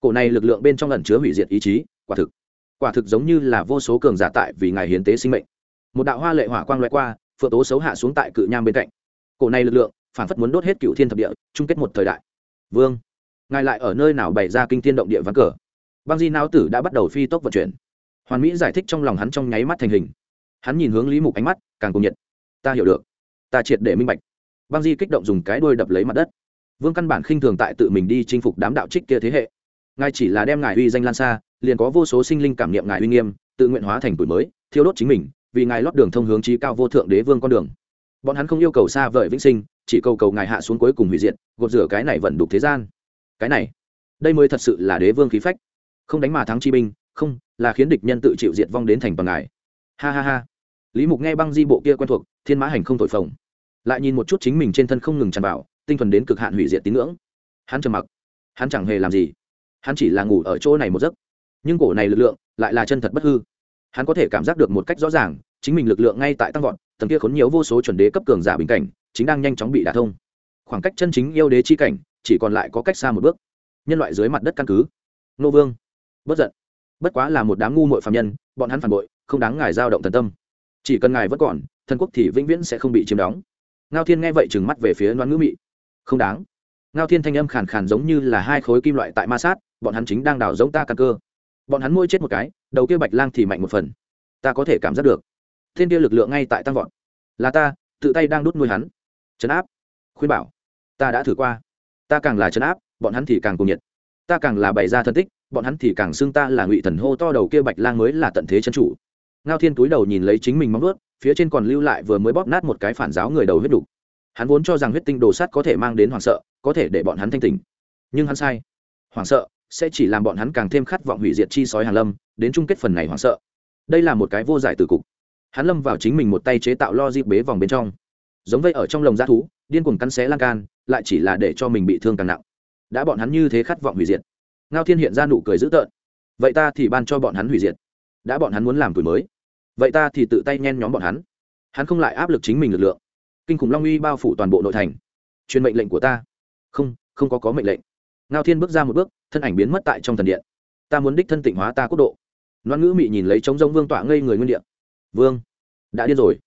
cổ này lực lượng bên trong ẩn chứa hủy diệt ý chí, quả thực quả thực giống như là vô số cường giả tại vì ngài hiến tế sinh mệnh. Một đạo hoa lệ hỏa quang loại qua, phượng tố xấu hạ xuống tại cự nham bên cạnh. Cổ này lực lượng, phản phất muốn đốt hết cựu thiên thập địa, chung kết một thời đại. Vương, ngài lại ở nơi nào bày ra kinh thiên động địa ván cờ? Băng di não tử đã bắt đầu phi tốc vận chuyển. Hoàn mỹ giải thích trong lòng hắn trong nháy mắt thành hình. Hắn nhìn hướng lý mục ánh mắt, càng cùng nhiệt. Ta hiểu được. Ta triệt để minh bạch. Băng di kích động dùng cái đuôi đập lấy mặt đất. Vương căn bản khinh thường tại tự mình đi chinh phục đám đạo trích kia thế hệ ngài chỉ là đem ngài uy danh lan xa, liền có vô số sinh linh cảm nghiệm ngài uy nghiêm, tự nguyện hóa thành tuổi mới, thiêu đốt chính mình, vì ngài lót đường thông hướng trí cao vô thượng đế vương con đường. Bọn hắn không yêu cầu xa vời vĩnh sinh, chỉ cầu cầu ngài hạ xuống cuối cùng hủy diệt, gột rửa cái này vẫn đục thế gian. Cái này, đây mới thật sự là đế vương khí phách. Không đánh mà thắng chi binh, không, là khiến địch nhân tự chịu diệt vong đến thành toàn ngài. Ha ha ha. Lý mục nghe băng di bộ kia quen thuộc, thiên mã hành không thổi phồng. Lại nhìn một chút chính mình trên thân không ngừng tràn vào, tinh thuần đến cực hạn hủy diệt tín ngưỡng. Hắn trầm mặc. Hắn chẳng hề làm gì hắn chỉ là ngủ ở chỗ này một giấc. Nhưng cổ này lực lượng lại là chân thật bất hư. Hắn có thể cảm giác được một cách rõ ràng, chính mình lực lượng ngay tại tăng vọt, tầng kia khốn nhiều vô số chuẩn đế cấp cường giả bình cảnh, chính đang nhanh chóng bị đả thông. Khoảng cách chân chính yêu đế chi cảnh, chỉ còn lại có cách xa một bước. Nhân loại dưới mặt đất căn cứ. Nô vương. Bất giận. Bất quá là một đám ngu muội phạm nhân, bọn hắn phản bội, không đáng ngài giao động thần tâm. Chỉ cần ngài vẫn còn, thần quốc thì vĩnh viễn sẽ không bị chiếm đóng. Ngao thiên nghe vậy trừng mắt về phía đoán ngữ mị. Không đáng. Ngao thiên thanh âm khàn khàn giống như là hai khối kim loại tại ma sát bọn hắn chính đang đào giống ta căn cơ. Bọn hắn môi chết một cái, đầu kia bạch lang thì mạnh một phần. Ta có thể cảm giác được. Thiên kia lực lượng ngay tại tăng vọt. Là ta, tự tay đang đút nuôi hắn. Chấn áp. Khuyên bảo. Ta đã thử qua. Ta càng là chấn áp, bọn hắn thì càng cùng nhiệt. Ta càng là bày ra thân tích, bọn hắn thì càng xưng ta là ngụy thần hô to đầu kia bạch lang mới là tận thế chân chủ. Ngao thiên túi đầu nhìn lấy chính mình móng ướt phía trên còn lưu lại vừa mới bóp nát một cái phản giáo người đầu huyết đục hắn vốn cho rằng huyết tinh đồ sắt có thể mang đến hoảng sợ, có thể để bọn hắn thanh tỉnh. Nhưng hắn sai. Hoảng sợ sẽ chỉ làm bọn hắn càng thêm khát vọng hủy diệt chi sói hàn lâm, đến chung kết phần này hoảng sợ. Đây là một cái vô giải từ cục. Hắn lâm vào chính mình một tay chế tạo lo dịp bế vòng bên trong. Giống vây ở trong lồng g thú, điên cuồng cắn xé lan can, lại chỉ là để cho mình bị thương càng nặng. Đã bọn hắn như thế khát vọng hủy diệt. Ngao thiên hiện ra nụ cười dữ tợn. Vậy ta thì ban cho bọn hắn hủy diệt. Đã bọn hắn muốn làm tuổi mới. Vậy ta thì tự tay nhen nhóm bọn hắn. Hắn không lại áp lực chính mình lực lượng. Kinh khủng long uy bao phủ toàn bộ nội thành. Truyền mệnh lệnh của ta. Không không có có mệnh lệnh. Ngao thiên bước ra một bước thân ảnh biến mất tại trong thần điện. Ta muốn đích thân tịnh hóa ta quốc độ. Loan ngữ mị nhìn lấy trống rông vương tọa ngây người nguyên điện vương, đã điên rồi.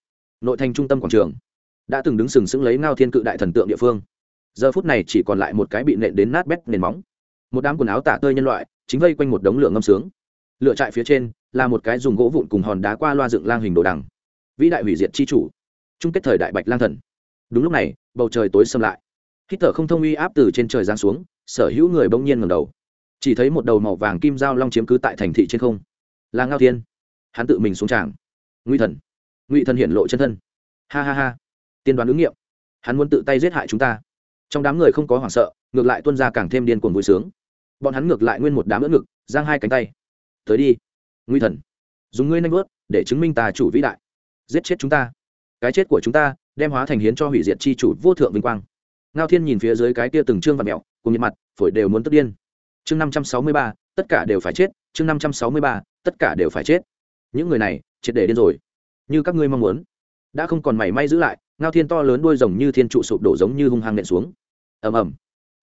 Nội thành trung tâm quảng trường. Đã từng đứng sừng sững lấy ngao thiên cự đại thần tượng địa phương. Giờ phút này chỉ còn lại một cái bị nện đến nát bét nền móng. Một đám quần áo tả tơi nhân loại, chính vây quanh một đống lửa ngâm sướng. Lựa trại phía trên, là một cái dùng gỗ vụn cùng hòn đá qua loa dựng lang hình đồ đằng. Vĩ đại hủy diệt c h i chủ. Chung kết thời đại bạch lang thần. Đúng lúc này, bầu trời tối xâm lại. Hít thở không thông uy áp từ trên trời giáng xuống sở hữu người bỗng nhiên ngầm đầu. Chỉ thấy một đầu màu vàng kim giao long chiếm cứ tại thành thị trên không. Là ngao thiên. Hắn tự mình xuống tràng. Nguy thần. Ngụy thần hiện lộ chân thân. Ha ha ha. Tiên đoán ứng nghiệm. Hắn muốn tự tay giết hại chúng ta. Trong đám người không có hoảng sợ, ngược lại tuân ra càng thêm điên cuồng vui sướng. Bọn hắn ngược lại nguyên một đám ỡ ngực, giang hai cánh tay. Tới đi nguy thần. Dùng ngươi nanh vớt để chứng minh ta chủ vĩ đại. Giết chết chúng ta. Cái chết của chúng ta, đem hóa thành hiến cho hủy diệt chi chủ vô thượng vinh quang. Ngao thiên nhìn phía dưới cái kia từng trương và mẹo cùng nhiệt mặt, phổi đều muốn tức điên. Chương năm trăm sáu mươi ba, tất cả đều phải chết. Chương năm trăm sáu mươi ba, tất cả đều phải chết. Những người này, triệt để điên rồi. Như các ngươi mong muốn. Đã không còn mảy may giữ lại, ngao thiên to lớn đuôi rồng như thiên trụ sụp đổ giống như hung hăng nện xuống. Ầm ầm.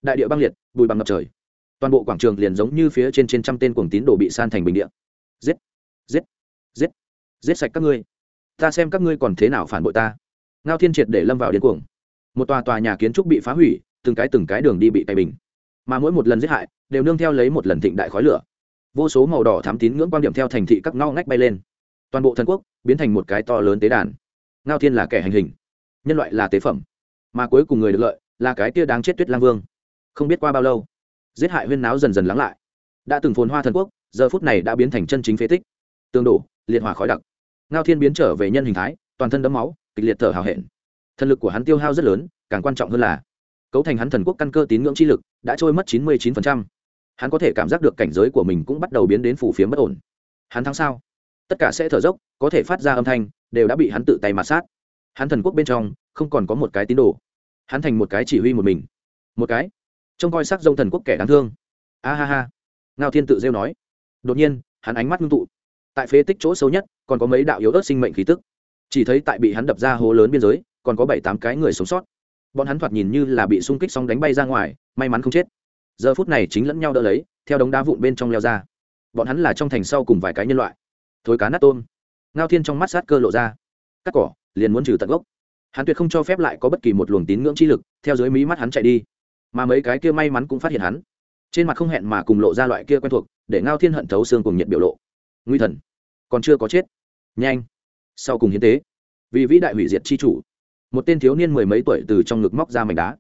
Đại địa băng liệt, bụi bằng ngập trời. Toàn bộ quảng trường liền giống như phía trên trên trăm tên cuồng tín đồ bị san thành bình địa. Giết! Giết! Giết! Giết sạch các ngươi. Ta xem các ngươi còn thế nào phản bội ta. Ngao thiên triệt để lâm vào điên cuồng. Một tòa tòa nhà kiến trúc bị phá hủy từng cái từng cái đường đi bị tay bình. Mà mỗi một lần giết hại, đều nương theo lấy một lần thịnh đại khói lửa. Vô số màu đỏ thám tín ngưỡng quan điểm theo thành thị các ngao ngách bay lên. Toàn bộ thần quốc biến thành một cái to lớn tế đàn. Ngao thiên là kẻ hành hình, nhân loại là tế phẩm. Mà cuối cùng người được lợi là cái kia đáng chết tuyết lang vương. Không biết qua bao lâu, giết hại huyên náo dần dần lắng lại. Đã từng phồn hoa thần quốc, giờ phút này đã biến thành chân chính phế tích. Tương đổ, liệt hỏa khói đặc. Ngao thiên biến trở về nhân hình thái, toàn thân đấm máu, kịch liệt thở hào hẹn. Thần lực của hắn tiêu hao rất lớn, càng quan trọng hơn là cấu thành hắn thần quốc căn cơ tín ngưỡng chi lực, đã trôi mất chín mươi chín hắn có thể cảm giác được cảnh giới của mình cũng bắt đầu biến đến phủ phiếm bất ổn. Hắn thắng sao? Tất cả sẽ thở dốc, có thể phát ra âm thanh, đều đã bị hắn tự tay mà sát. Hắn thần quốc bên trong, không còn có một cái tín đồ. Hắn thành một cái chỉ huy một mình. Một cái? Trông coi sắc dông thần quốc kẻ đáng thương. A ha ha. Ngao thiên tự rêu nói. Đột nhiên, hắn ánh mắt ngưng tụ. Tại phế tích chỗ sâu nhất, còn có mấy đạo yếu ớt sinh mệnh khí tức. Chỉ thấy tại bị hắn đập ra hố lớn biên giới, còn có bảy tám cái người sống sót bọn hắn thoạt nhìn như là bị xung kích xong đánh bay ra ngoài, may mắn không chết. Giờ phút này chính lẫn nhau đỡ lấy, theo đống đá vụn bên trong leo ra. Bọn hắn là trong thành sau cùng vài cái nhân loại. Thối cá nát tôm. Ngao thiên trong mắt sát cơ lộ ra. Cắt cỏ, liền muốn trừ tận gốc. Hắn tuyệt không cho phép lại có bất kỳ một luồng tín ngưỡng chi lực, theo dưới mí mắt hắn chạy đi. Mà mấy cái kia may mắn cũng phát hiện hắn. Trên mặt không hẹn mà cùng lộ ra loại kia quen thuộc, để ngao thiên hận thấu xương cùng nhiệt biểu lộ. Nguy thần. Còn chưa có chết. Nhanh. Sau cùng hiến tế. Vì vĩ đại hủy diệt chi chủ một tên thiếu niên mười mấy tuổi từ trong ngực móc ra mảnh đá.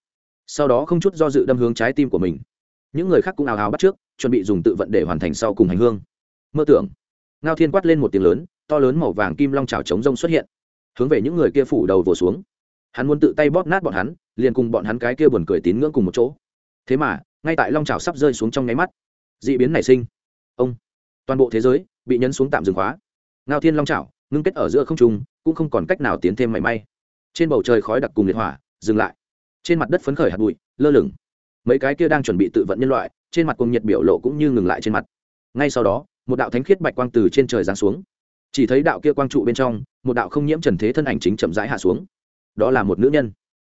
Sau đó không chút do dự đâm hướng trái tim của mình. Những người khác cũng ào ào bắt trước, chuẩn bị dùng tự vận để hoàn thành sau cùng hành hương. Mơ tưởng, ngao thiên quát lên một tiếng lớn, to lớn màu vàng kim long trào chống rông xuất hiện, hướng về những người kia phủ đầu vồ xuống. Hắn muốn tự tay bóp nát bọn hắn, liền cùng bọn hắn cái kia buồn cười tín ngưỡng cùng một chỗ. Thế mà, ngay tại long trào sắp rơi xuống trong nháy mắt d ị biến nảy sinh. Ông, toàn bộ thế giới bị nhấn xuống tạm dừng khóa. Ngao thiên long trào ngưng kết ở giữa không trung, cũng không còn cách nào tiến thêm mảy may trên bầu trời khói đặc cùng liệt hỏa, dừng lại. Trên mặt đất phấn khởi hạt bụi, lơ lửng. Mấy cái kia đang chuẩn bị tự vận nhân loại, trên mặt cùng nhiệt biểu lộ cũng như ngừng lại trên mặt. Ngay sau đó, một đạo thánh khiết bạch quang từ trên trời giáng xuống. Chỉ thấy đạo kia quang trụ bên trong, một đạo không nhiễm trần thế thân ảnh chính chậm rãi hạ xuống. Đó là một nữ nhân.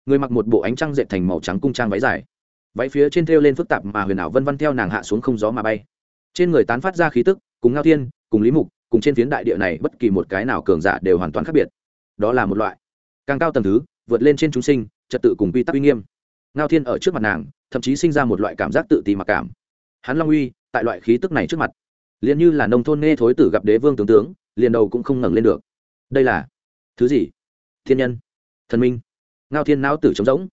Người mặc một bộ ánh trăng dệt thành màu trắng cung trang váy dài. Váy phía trên thêu lên phức tạp mà huyền ảo vân vân theo nàng hạ xuống không gió mà bay. Trên người tán phát ra khí tức, cùng ngao thiên, cùng lý mục, cùng trên phiến đại địa này bất kỳ một cái nào cường giả đều hoàn toàn khác biệt. Đó là một loại càng cao tầng thứ, vượt lên trên chúng sinh, trật tự cùng quy tắc uy nghiêm. Ngao thiên ở trước mặt nàng, thậm chí sinh ra một loại cảm giác tự ti mặc cảm. Hắn long uy, tại loại khí tức này trước mặt, liền như là nông thôn nghe thối tử gặp đế vương tướng tướng, liền đầu cũng không ngẩng lên được. Đây là thứ gì? Thiên nhân. Thần minh. Ngao thiên não tử trống rỗng.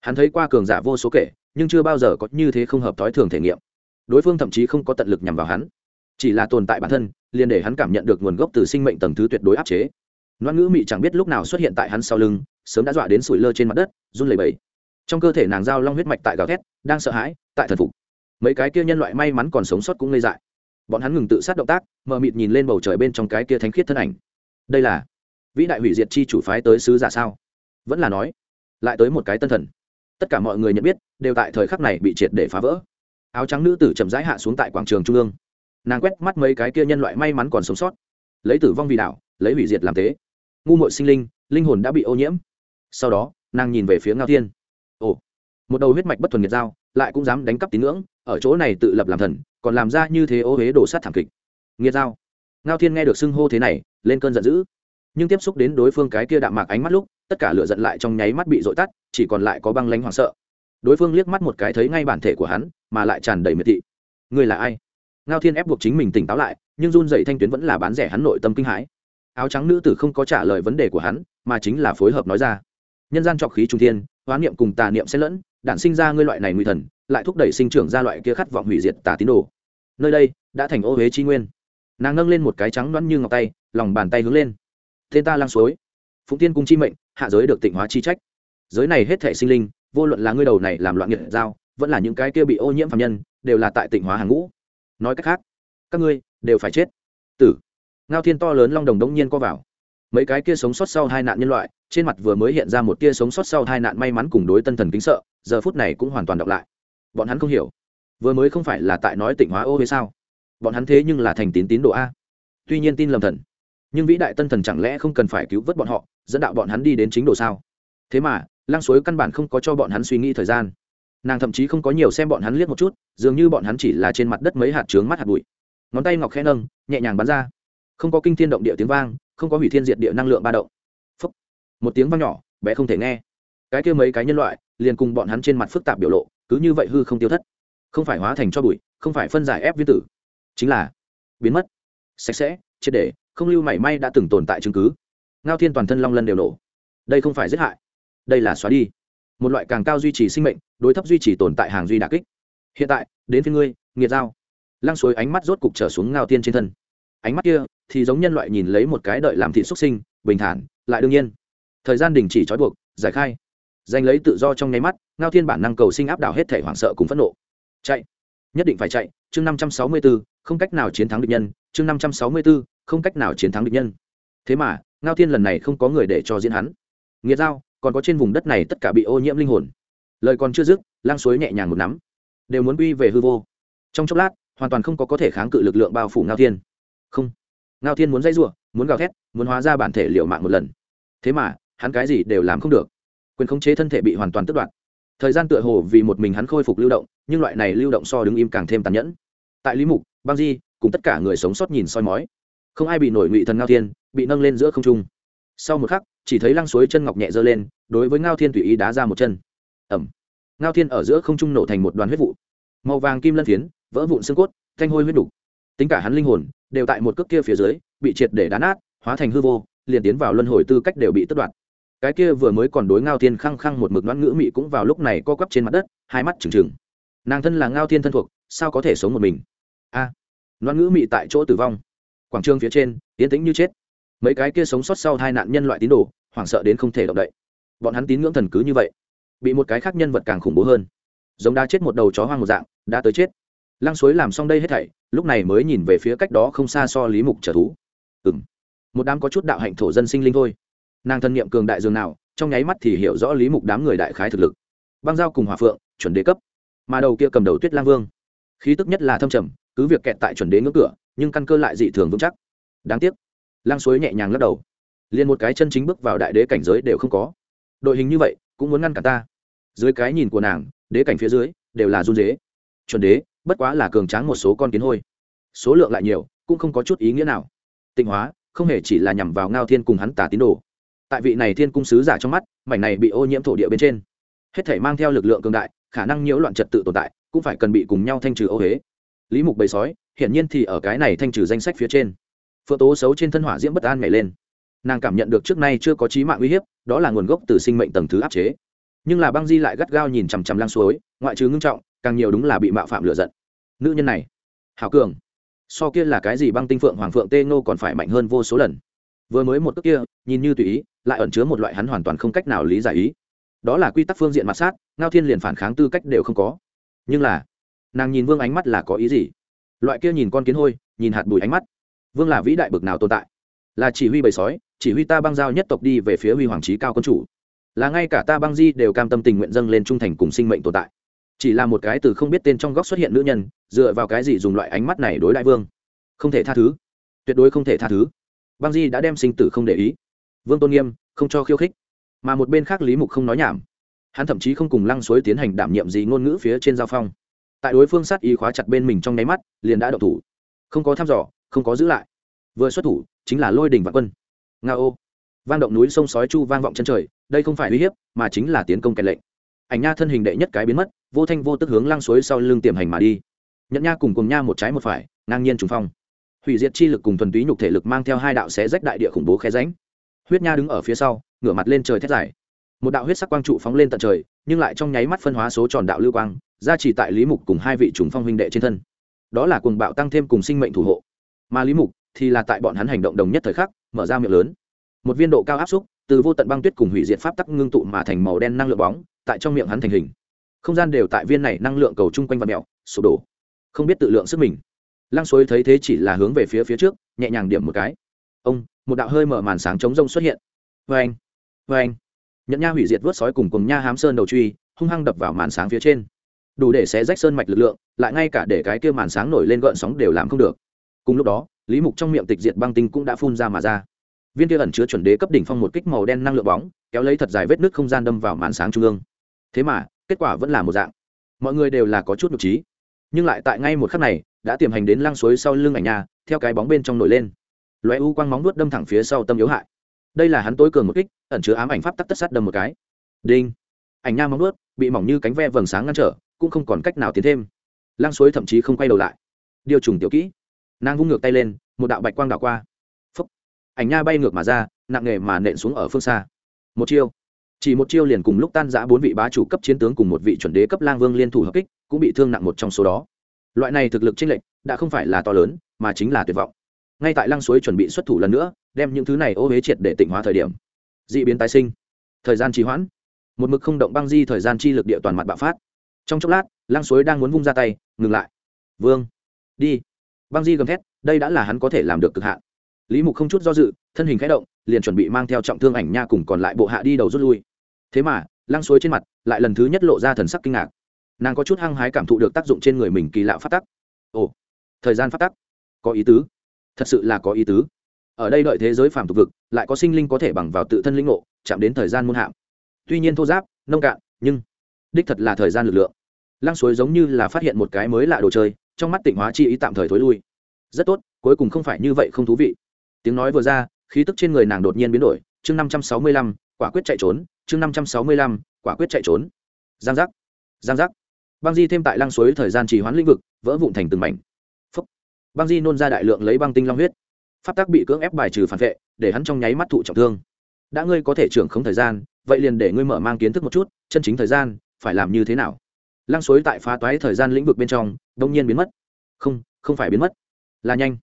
Hắn thấy qua cường giả vô số kể, nhưng chưa bao giờ có như thế không hợp thói thường thể nghiệm. Đối phương thậm chí không có tận lực nhằm vào hắn. Chỉ là tồn tại bản thân, liền để hắn cảm nhận được nguồn gốc từ sinh mệnh tầng thứ tuyệt đối áp chế loan ngữ mị chẳng biết lúc nào xuất hiện tại hắn sau lưng, sớm đã dọa đến sủi lơ trên mặt đất, run lẩy bẩy. Trong cơ thể nàng giao long huyết mạch tại gào thét, đang sợ hãi, tại thần phục. Mấy cái kia nhân loại may mắn còn sống sót cũng ngây dại. Bọn hắn ngừng tự sát động tác, mờ mịt nhìn lên bầu trời bên trong cái kia thánh khiết thân ảnh. Đây là vĩ đại hủy diệt chi chủ phái tới sứ giả sao? Vẫn là nói, lại tới một cái tân thần. Tất cả mọi người nhận biết, đều tại thời khắc này bị triệt để phá vỡ. Áo trắng nữ tử chậm rãi hạ xuống tại quảng trường trung ương. Nàng quét mắt mấy cái kia nhân loại may mắn còn sống sót. Lấy tử vong vì đạo, lấy hủy diệt làm thế ngu mội sinh linh linh hồn đã bị ô nhiễm. Sau đó, nàng nhìn về phía ngao thiên. Ồ, một đầu huyết mạch bất thuần nhiệt dao lại cũng dám đánh cắp tín ngưỡng, ở chỗ này tự lập làm thần, còn làm ra như thế ô huế đổ sát thảm kịch. Nghiệt dao ngao thiên nghe được xưng hô thế này, lên cơn giận dữ. Nhưng tiếp xúc đến đối phương cái kia đạm mạc ánh mắt lúc, tất cả lửa giận lại trong nháy mắt bị dội tắt, chỉ còn lại có băng lánh hoảng sợ. Đối phương liếc mắt một cái thấy ngay bản thể của hắn, mà lại tràn đầy miệt thị. Người là ai? Ngao thiên ép buộc chính mình tỉnh táo lại, nhưng run dậy thanh tuyến vẫn là bán rẻ hắn nội tâm kinh hãi áo trắng nữ tử không có trả lời vấn đề của hắn, mà chính là phối hợp nói ra. Nhân gian trọc khí trung thiên hoán niệm cùng tà niệm xen lẫn, đản sinh ra ngươi loại này nguy thần, lại thúc đẩy sinh trưởng ra loại kia khát vọng hủy diệt tà tín đồ. Nơi đây, đã thành ô huế chi nguyên. Nàng nâng lên một cái trắng loãng như ngọc tay, lòng bàn tay hướng lên. Tên ta lang suối. Phụng tiên cung chi mệnh, hạ giới được tịnh hóa chi trách. Giới này hết thể sinh linh, vô luận là ngươi đầu này làm loạn nghiện giao, vẫn là những cái kia bị ô nhiễm phạm nhân, đều là tại tịnh hóa hàng ngũ. Nói cách khác, các ngươi đều phải chết. Tử ngao thiên to lớn long đồng đống nhiên co vào. Mấy cái kia sống sót sau hai nạn nhân loại, trên mặt vừa mới hiện ra một tia sống sót sau hai nạn may mắn cùng đối tân thần kính sợ, giờ phút này cũng hoàn toàn đọc lại. Bọn hắn không hiểu. Vừa mới không phải là tại nói tỉnh hóa ô hay sao? Bọn hắn thế nhưng là thành tín tín đồ a. Tuy nhiên tin lầm thần. Nhưng vĩ đại tân thần chẳng lẽ không cần phải cứu vớt bọn họ, dẫn đạo bọn hắn đi đến chính đồ sao? Thế mà, Lang suối căn bản không có cho bọn hắn suy nghĩ thời gian. Nàng thậm chí không có nhiều xem bọn hắn liếc một chút, dường như bọn hắn chỉ là trên mặt đất mấy hạt trướng mắt hạt bụi. Ngón tay ngọc khẽ nâng, nhẹ nhàng bắn ra không có kinh thiên động địa tiếng vang, không có hủy thiên diệt địa năng lượng ba động. Phúc. một tiếng vang nhỏ, bé không thể nghe. Cái kia mấy cái nhân loại, liền cùng bọn hắn trên mặt phức tạp biểu lộ, cứ như vậy hư không tiêu thất. Không phải hóa thành cho bụi, không phải phân giải ép viên tử. Chính là biến mất. Sạch sẽ, triệt để, không lưu mảy may đã từng tồn tại chứng cứ. Ngao thiên toàn thân long lân đều nổ. Đây không phải giết hại. Đây là xóa đi. Một loại càng cao duy trì sinh mệnh, đối thấp duy trì tồn tại hàng duy đà kích. Hiện tại, đến phía ngươi, nghiệt dao lăng suối ánh mắt rốt cục trở xuống ngao tiên trên thân ánh mắt kia thì giống nhân loại nhìn lấy một cái đợi làm thị xuất sinh, bình thản, lại đương nhiên. Thời gian đình chỉ trói buộc, giải khai. Giành lấy tự do trong nháy mắt, ngao thiên bản năng cầu sinh áp đảo hết thể hoảng sợ cùng phẫn nộ. Chạy. Nhất định phải chạy. Chương năm trăm sáu mươi b ố không cách nào chiến thắng địch nhân. Chương năm trăm sáu mươi b ố không cách nào chiến thắng địch nhân. Thế mà, ngao thiên lần này không có người để cho diễn hắn. Nghĩa giao, còn có trên vùng đất này tất cả bị ô nhiễm linh hồn. Lời còn chưa dứt, lang suối nhẹ nhàng một nắm. Đều muốn quy về hư vô. Trong chốc lát, hoàn toàn không có có thể kháng cự lực lượng bao phủ ngao thiên không. Ngao thiên muốn dây giụa muốn gào thét, muốn hóa ra bản thể liệu mạng một lần. Thế mà, hắn cái gì đều làm không được. Quyền khống chế thân thể bị hoàn toàn tất đoạt. Thời gian tựa hồ vì một mình hắn khôi phục lưu động, nhưng loại này lưu động so đứng im càng thêm tàn nhẫn. Tại lý mục, băng di, cùng tất cả người sống sót nhìn soi mói. Không ai bị nổi ngụy thần ngao thiên, bị nâng lên giữa không trung. Sau một khắc, chỉ thấy lăng suối chân ngọc nhẹ giơ lên, đối với ngao thiên tùy ý đá ra một chân. Ẩm. Ngao thiên ở giữa không trung nổ thành một đoàn huyết vụ. Màu vàng kim lân phiến, vỡ vụn xương cốt, thanh hôi huyết đục. Tính cả hắn linh hồn đều tại một cước kia phía dưới bị triệt để đá nát hóa thành hư vô liền tiến vào luân hồi tư cách đều bị tất đoạt. Cái kia vừa mới còn đối ngao thiên khăng khăng một mực đoán ngữ mị cũng vào lúc này co quắp trên mặt đất hai mắt trừng trừng. Nàng thân là ngao thiên thân thuộc sao có thể sống một mình? A à, đoán ngữ mị tại chỗ tử vong. Quảng trường phía trên tiến tĩnh như chết. Mấy cái kia sống sót sau hai nạn nhân loại tín đồ hoảng sợ đến không thể động đậy. Bọn hắn tín ngưỡng thần cứ như vậy bị một cái khác nhân vật càng khủng bố hơn. Giống đã chết một đầu chó hoang một dạng đã tới chết lăng suối làm xong đây hết thảy, lúc này mới nhìn về phía cách đó không xa so lý mục trở thú. Ừ m một đám có chút đạo hạnh thổ dân sinh linh thôi. Nàng thân nhiệm cường đại dường nào, trong nháy mắt thì hiểu rõ lý mục đám người đại khái thực lực. Băng giao cùng hòa phượng, chuẩn đế cấp. Mà đầu kia cầm đầu tuyết lang vương. Khí tức nhất là thâm trầm, cứ việc kẹt tại chuẩn đế ngưỡng cửa, nhưng căn cơ lại dị thường vững chắc. Đáng tiếc lang suối nhẹ nhàng lắc đầu. Liền một cái chân chính bước vào đại đế cảnh giới đều không có. Đội hình như vậy, cũng muốn ngăn cả ta. Dưới cái nhìn của nàng, đế cảnh phía dưới, đều là run dế chuẩn đế bất quá là cường tráng một số con kiến hôi. Số lượng lại nhiều, cũng không có chút ý nghĩa nào. Tịnh hóa, không hề chỉ là nhằm vào ngao thiên cùng hắn tả tín đồ. Tại vị này thiên cung sứ giả trong mắt, mảnh này bị ô nhiễm thổ địa bên trên. Hết thể mang theo lực lượng cường đại, khả năng nhiễu loạn trật tự tồn tại, cũng phải cần bị cùng nhau thanh trừ ô huế lý mục bầy sói, hiển nhiên thì ở cái này thanh trừ danh sách phía trên. Phượng tố xấu trên thân hỏa diễm bất an nhảy lên. Nàng cảm nhận được trước nay chưa có trí mạng uy hiếp, đó là nguồn gốc từ sinh mệnh tầng thứ áp chế. Nhưng là băng di lại gắt gao nhìn chằm chằm lang suối, ngoại trừ ngưng trọng càng nhiều đúng là bị mạo phạm lựa giận. Nữ nhân này hào cường, so kia là cái gì băng tinh phượng, hoàng phượng tê ngô còn phải mạnh hơn vô số lần. Vừa mới một cước kia, nhìn như tùy ý, lại ẩn chứa một loại hắn hoàn toàn không cách nào lý giải ý. Đó là quy tắc phương diện mặt sát, ngao thiên liền phản kháng tư cách đều không có. Nhưng là, nàng nhìn vương ánh mắt là có ý gì? Loại kia nhìn con kiến hôi, nhìn hạt bụi ánh mắt. Vương là vĩ đại bực nào tồn tại? Là chỉ huy bầy sói, chỉ huy ta băng giao nhất tộc đi về phía huy hoàng trí cao quân chủ. Là ngay cả ta băng di đều cam tâm tình nguyện dâng lên trung thành cùng sinh mệnh tồn tại chỉ là một cái từ không biết tên trong góc xuất hiện nữ nhân, dựa vào cái gì dùng loại ánh mắt này đối đại vương? Không thể tha thứ. Tuyệt đối không thể tha thứ. Băng di đã đem sinh tử không để ý. Vương tôn nghiêm, không cho khiêu khích. Mà một bên khác lý mục không nói nhảm. Hắn thậm chí không cùng lăng suối tiến hành đảm nhiệm gì ngôn ngữ phía trên giao phong. Tại đối phương sát y khóa chặt bên mình trong nháy mắt, liền đã đậu thủ. Không có thăm dò, không có giữ lại. Vừa xuất thủ, chính là lôi đình vạn quân. Nga ô. Vang động núi sông sói chu vang vọng chân trời, đây không phải uy hiếp, mà chính là tiến công kèn lệnh ảnh nha thân hình đệ nhất cái biến mất, vô thanh vô tức hướng lăng suối sau lưng tiềm hành mà đi. Nhận nha cùng cùng nha một trái một phải, ngang nhiên trùng phong. Hủy diệt chi lực cùng thuần túy nhục thể lực mang theo hai đạo xé rách đại địa khủng bố khe ránh huyết nha đứng ở phía sau, ngửa mặt lên trời thét dài. Một đạo huyết sắc quang trụ phóng lên tận trời, nhưng lại trong nháy mắt phân hóa số tròn đạo lưu quang ra chỉ tại lý mục cùng hai vị trùng phong huynh đệ trên thân. Đó là cuồng bạo tăng thêm cùng sinh mệnh thủ hộ. Mà lý mục thì là tại bọn hắn hành động đồng nhất thời khắc, mở ra miệng lớn. Một viên độ cao áp xúc, từ vô tận băng tuyết cùng hủy diệt pháp tắc ngưng tụ mà thành màu đen năng lượng bóng tại trong miệng hắn thành hình. Không gian đều tại viên này năng lượng cầu chung quanh vật mẹo, sụp đổ. Không biết tự lượng sức mình. Lăng suối thấy thế chỉ là hướng về phía phía trước, nhẹ nhàng điểm một cái. Ông, một đạo hơi mở màn sáng chống rông xuất hiện. Vê anh vê anh. Nhận nha hủy diệt vớt sói cùng cùng nha hám sơn đầu truy, hung hăng đập vào màn sáng phía trên. Đủ để xé rách sơn mạch lực lượng, lại ngay cả để cái kia màn sáng nổi lên gợn sóng đều làm không được. Cùng lúc đó, lý mục trong miệng tịch diệt băng tinh cũng đã phun ra mà ra. Viên kia ẩn chứa chuẩn đế cấp đỉnh phong một kích màu đen năng lượng bóng, kéo lấy thật dài vết nước không gian đâm vào màn sáng trung ương thế mà, kết quả vẫn là một dạng. Mọi người đều là có chút nhục trí. Nhưng lại tại ngay một khắc này, đã tiềm hành đến lăng suối sau lưng ảnh nhà theo cái bóng bên trong nổi lên. Loé u quang móng nuốt đâm thẳng phía sau tâm yếu hại. Đây là hắn tối cường một kích, ẩn chứa ám ảnh pháp tắc tất sát đâm một cái. Đinh. Ảnh nha móng nuốt bị mỏng như cánh ve vầng sáng ngăn trở, cũng không còn cách nào tiến thêm. Lăng suối thậm chí không quay đầu lại. Điều trùng tiểu kỹ. Nàng vung ngược tay lên, một đạo bạch quang đảo qua. Phấp ảnh nha bay ngược mà ra, nặng nề mà nện xuống ở phương xa. Một chiêu chỉ một chiêu liền cùng lúc tan giã bốn vị bá chủ cấp chiến tướng cùng một vị chuẩn đế cấp lang vương liên thủ hợp kích, cũng bị thương nặng một trong số đó. Loại này thực lực chênh lệch đã không phải là to lớn, mà chính là tuyệt vọng. Ngay tại lăng suối chuẩn bị xuất thủ lần nữa, đem những thứ này ô huế triệt để tịnh hóa thời điểm. D ị biến tái sinh. Thời gian trì hoãn. Một mực không động băng di thời gian chi lực địa toàn mặt bạo phát. Trong chốc lát, lăng suối đang muốn vung ra tay, ngừng lại. Vương, đi. Băng di gầm thét, đây đã là hắn có thể làm được cực hạn lý mục không chút do dự, thân hình khẽ động, liền chuẩn bị mang theo trọng thương ảnh nha cùng còn lại bộ hạ đi đầu rút lui. Thế mà, lăng suối trên mặt lại lần thứ nhất lộ ra thần sắc kinh ngạc. Nàng có chút hăng hái cảm thụ được tác dụng trên người mình kỳ lạ phát tắc. Ồ, thời gian phát tắc? Có ý tứ. Thật sự là có ý tứ. Ở đây đợi thế giới phàm tục vực, lại có sinh linh có thể bằng vào tự thân linh ngộ, chạm đến thời gian muôn hạm tuy nhiên thô giáp, nông cạn, nhưng đích thật là thời gian lực lượng. Lăng suối giống như là phát hiện một cái mới lạ đồ chơi, trong mắt tịnh hóa chi ý tạm thời thối lui. Rất tốt, cuối cùng không phải như vậy không thú vị tiếng nói vừa ra, khí tức trên người nàng đột nhiên biến đổi, chương năm trăm sáu mươi lăm, quả quyết chạy trốn, chương năm trăm sáu mươi lăm, quả quyết chạy trốn. Giang giác giang giác. Băng di thêm tại lăng suối thời gian trì hoãn lĩnh vực, vỡ vụn thành từng mảnh. Phúc. băng di nôn ra đại lượng lấy băng tinh long huyết. Pháp tắc bị cưỡng ép bài trừ phản vệ, để hắn trong nháy mắt thụ trọng thương. Đã ngươi có thể trưởng không thời gian, vậy liền để ngươi mở mang kiến thức một chút, chân chính thời gian, phải làm như thế nào? Lăng suối tại phá toái thời gian lĩnh vực bên trong đông nhiên biến mất. Không không phải biến mất, là nhanh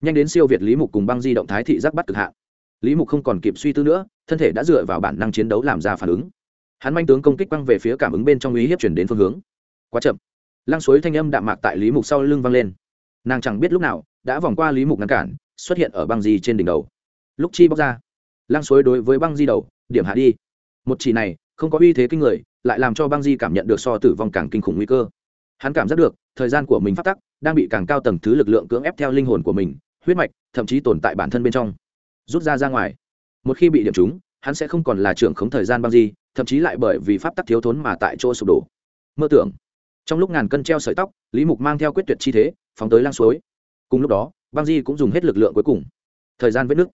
nhanh đến siêu việt lý mục cùng băng di động thái thị giác bắt cực hạn. Lý mục không còn kịp suy tư nữa, thân thể đã dựa vào bản năng chiến đấu làm ra phản ứng. Hắn manh tướng công kích băng về phía cảm ứng bên trong ý hiếp chuyển đến phương hướng. Quá chậm. Lăng suối thanh âm đạm mạc tại lý mục sau lưng vang lên. Nàng chẳng biết lúc nào, đã vòng qua lý mục ngăn cản, xuất hiện ở băng di trên đỉnh đầu. Lúc chi bóc ra, lăng suối đối với băng di đầu, điểm hạ đi. Một chỉ này, không có uy thế kinh người, lại làm cho băng di cảm nhận được so tử vong càng kinh khủng nguy cơ. Hắn cảm giác được, thời gian của mình phát tắc, đang bị càng cao tầng thứ lực lượng cưỡng ép theo linh hồn của mình huyết mạch, thậm chí tồn tại bản thân bên trong. Rút ra ra ngoài. Một khi bị điểm trúng, hắn sẽ không còn là trưởng khống thời gian băng di, thậm chí lại bởi vì pháp tắc thiếu thốn mà tại chỗ sụp đổ. Mơ tưởng. Trong lúc ngàn cân treo sợi tóc, lý mục mang theo quyết tuyệt chi thế, phóng tới lang suối. Cùng lúc đó băng di cũng dùng hết lực lượng cuối cùng. Thời gian vết nước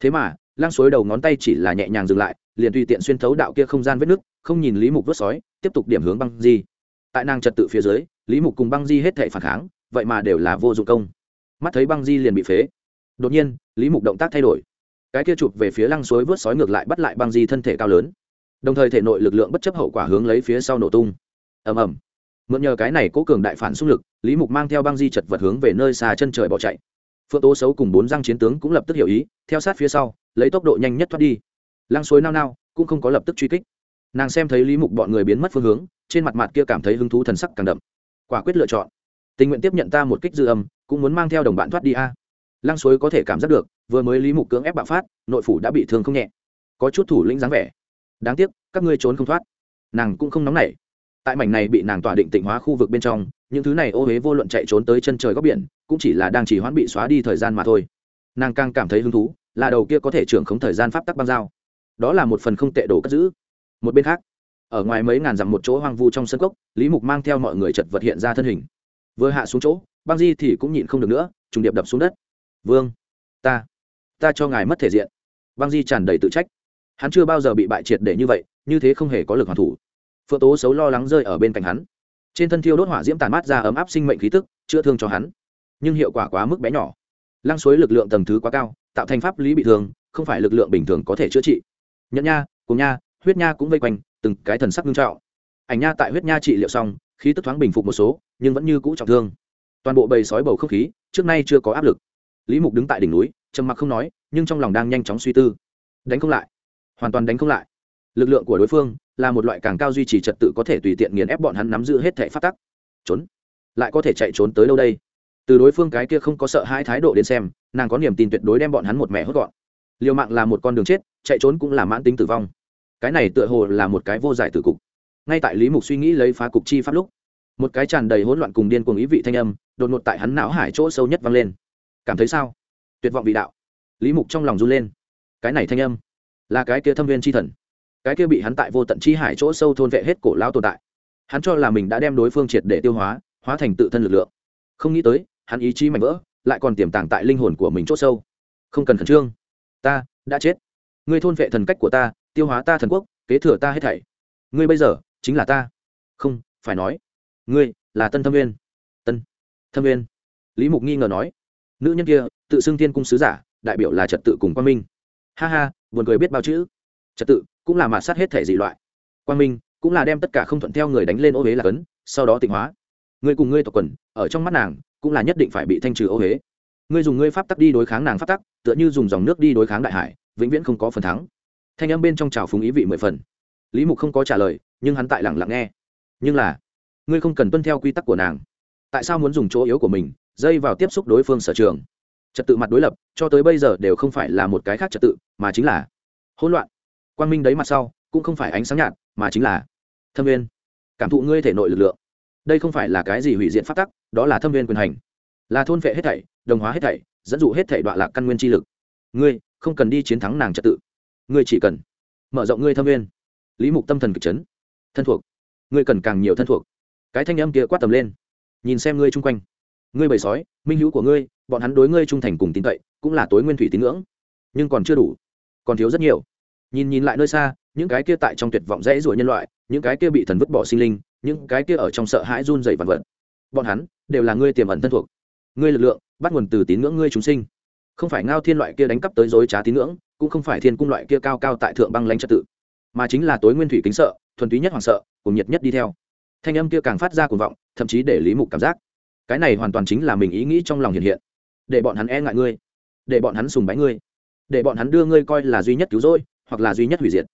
thế mà, lang suối đầu ngón tay chỉ là nhẹ nhàng dừng lại, liền tùy tiện xuyên thấu đạo kia không gian vết nước không nhìn lý mục vớt sói, tiếp tục điểm hướng băng di. Tại nàng trật tự phía dưới, lý mục cùng băng di hết thể phản kháng, vậy mà đều là vô dụng công mắt thấy băng di liền bị phế. Đột nhiên, lý mục động tác thay đổi. Cái kia chụp về phía lăng suối vớt sói ngược lại bắt lại băng di thân thể cao lớn. Đồng thời thể nội lực lượng bất chấp hậu quả hướng lấy phía sau nổ tung. Ầm ầm. Mượn nhờ cái này cố cường đại phản xung lực, lý mục mang theo băng di chật vật hướng về nơi xa chân trời bỏ chạy. Phượng tố xấu cùng bốn răng chiến tướng cũng lập tức hiểu ý, theo sát phía sau, lấy tốc độ nhanh nhất thoát đi. Lăng suối nao nao, cũng không có lập tức truy kích. Nàng xem thấy lý mục bọn người biến mất phương hướng, trên mặt mặt kia cảm thấy hứng thú thần sắc càng đậm. Quả quyết lựa chọn tình nguyện tiếp nhận ta một kích dư âm, cũng muốn mang theo đồng bạn thoát đi a. Lăng suối có thể cảm giác được, vừa mới lý mục cưỡng ép bạo phát, nội phủ đã bị thương không nhẹ. Có chút thủ lĩnh dáng vẻ. Đáng tiếc, các ngươi trốn không thoát. Nàng cũng không nóng nảy. Tại mảnh này bị nàng tỏa định tịnh hóa khu vực bên trong, những thứ này ô huế vô luận chạy trốn tới chân trời góc biển, cũng chỉ là đang chỉ hoãn bị xóa đi thời gian mà thôi. Nàng càng cảm thấy hứng thú, là đầu kia có thể trưởng khống thời gian pháp tắc băng giao. Đó là một phần không tệ đồ cất giữ. Một bên khác, ở ngoài mấy ngàn dặm một chỗ hoang vu trong sân cốc, lý mục mang theo mọi người chật vật hiện ra thân hình vừa hạ xuống chỗ băng di thì cũng nhịn không được nữa, trùng điệp đập xuống đất. Vương, ta ta cho ngài mất thể diện. Băng di tràn đầy tự trách. Hắn chưa bao giờ bị bại triệt để như vậy, như thế không hề có lực hoàn thủ. Phượng tố xấu lo lắng rơi ở bên cạnh hắn. Trên thân thiêu đốt hỏa diễm tàn mát ra ấm áp sinh mệnh khí tức, chữa thương cho hắn. Nhưng hiệu quả quá mức bé nhỏ. Lăng suối lực lượng tầng thứ quá cao, tạo thành pháp lý bị thương, không phải lực lượng bình thường có thể chữa trị. Nhận nha, cùng nha, huyết nha cũng vây quanh, từng cái thần sắc nghiêm trọng. Ảnh nha tại huyết nha trị liệu xong khí tức thoáng bình phục một số, nhưng vẫn như cũ trọng thương. Toàn bộ bầy sói bầu không khí, trước nay chưa có áp lực. Lý mục đứng tại đỉnh núi, trầm mặc không nói, nhưng trong lòng đang nhanh chóng suy tư. Đánh không lại. Hoàn toàn đánh không lại. Lực lượng của đối phương là một loại càng cao duy trì trật tự có thể tùy tiện nghiền ép bọn hắn nắm giữ hết thể phát tắc. Trốn. Lại có thể chạy trốn tới đâu đây? Từ đối phương cái kia không có sợ hai thái độ đến xem, nàng có niềm tin tuyệt đối đem bọn hắn một mẻ hốt gọn. Liều mạng là một con đường chết, chạy trốn cũng là mãn tính tử vong. Cái này tựa hồ là một cái vô giải tử cục ngay tại lý mục suy nghĩ lấy phá cục chi pháp lúc, một cái tràn đầy hỗn loạn cùng điên cuồng ý vị thanh âm đột ngột tại hắn não hải chỗ sâu nhất vang lên. Cảm thấy sao? Tuyệt vọng vị đạo. Lý mục trong lòng run lên. Cái này thanh âm là cái kia thâm viên chi thần. Cái kia bị hắn tại vô tận chi hải chỗ sâu thôn vệ hết cổ lao tồn tại. Hắn cho là mình đã đem đối phương triệt để tiêu hóa hóa thành tự thân lực lượng. Không nghĩ tới, hắn ý chí mạnh vỡ, lại còn tiềm tàng tại linh hồn của mình chỗ sâu. Không cần khẩn trương. Ta đã chết. Ngươi thôn vệ thần cách của ta, tiêu hóa ta thần quốc, kế thừa ta hết thảy. Ngươi bây giờ chính là ta. Không, phải nói, ngươi là tân thâm viên tân thâm viên lý mục nghi ngờ nói, nữ nhân kia, tự xưng thiên cung sứ giả, đại biểu là trật tự cùng quan minh. Ha ha, buồn cười biết bao chữ. Trật tự cũng là mạt sát hết thể dị loại. Quan minh cũng là đem tất cả không thuận theo người đánh lên ô huế là cấn, sau đó tịnh hóa. Ngươi cùng ngươi tộc quần, ở trong mắt nàng, cũng là nhất định phải bị thanh trừ ô huế ngươi dùng ngươi pháp tắc đi đối kháng nàng pháp tắc, tựa như dùng dòng nước đi đối kháng đại hải, vĩnh viễn không có phần thắng. Thanh âm bên trong trào phúng ý vị mười phần. Lý mục không có trả lời nhưng hắn tại lặng lặng nghe. Nhưng là, ngươi không cần tuân theo quy tắc của nàng. Tại sao muốn dùng chỗ yếu của mình, dây vào tiếp xúc đối phương sở trường? Trật tự mặt đối lập, cho tới bây giờ đều không phải là một cái khác trật tự, mà chính là hỗn loạn. Quang minh đấy mặt sau, cũng không phải ánh sáng nhạt, mà chính là thâm viên. Cảm thụ ngươi thể nội lực lượng. Đây không phải là cái gì hủy diện phát tắc, đó là thâm viên quyền hành. Là thôn vệ hết thảy, đồng hóa hết thảy, dẫn dụ hết thảy đoạn lạc căn nguyên chi lực. Ngươi, không cần đi chiến thắng nàng trật tự. Ngươi chỉ cần mở rộng ngươi thâm viên. Lý mục tâm thần kịch chấn thân thuộc. Ngươi cần càng nhiều thân thuộc. Cái thanh âm kia quát tầm lên. Nhìn xem ngươi chung quanh. Ngươi bầy sói, minh hữu của ngươi, bọn hắn đối ngươi trung thành cùng tín cậy, cũng là tối nguyên thủy tín ngưỡng. Nhưng còn chưa đủ. Còn thiếu rất nhiều. Nhìn nhìn lại nơi xa, những cái kia tại trong tuyệt vọng rẽ ruổi nhân loại, những cái kia bị thần vứt bỏ sinh linh, những cái kia ở trong sợ hãi run dày vằn vật. Bọn hắn, đều là ngươi tiềm ẩn thân thuộc. Ngươi lực lượng, bắt nguồn từ tín ngưỡng ngươi chúng sinh. Không phải ngao thiên loại kia đánh cắp tới dối trá tín ngưỡng, cũng không phải thiên cung loại kia cao cao tại thượng băng lãnh trật tự, mà chính là tối nguyên thủy kính sợ thuần túy nhất hoàng sợ, cùng nhiệt nhất đi theo. Thanh âm kia càng phát ra cuồng vọng, thậm chí để lý mục cảm giác. Cái này hoàn toàn chính là mình ý nghĩ trong lòng hiện hiện. Để bọn hắn e ngại ngươi. Để bọn hắn sùng bái ngươi. Để bọn hắn đưa ngươi coi là duy nhất cứu rỗi, hoặc là duy nhất hủy diệt.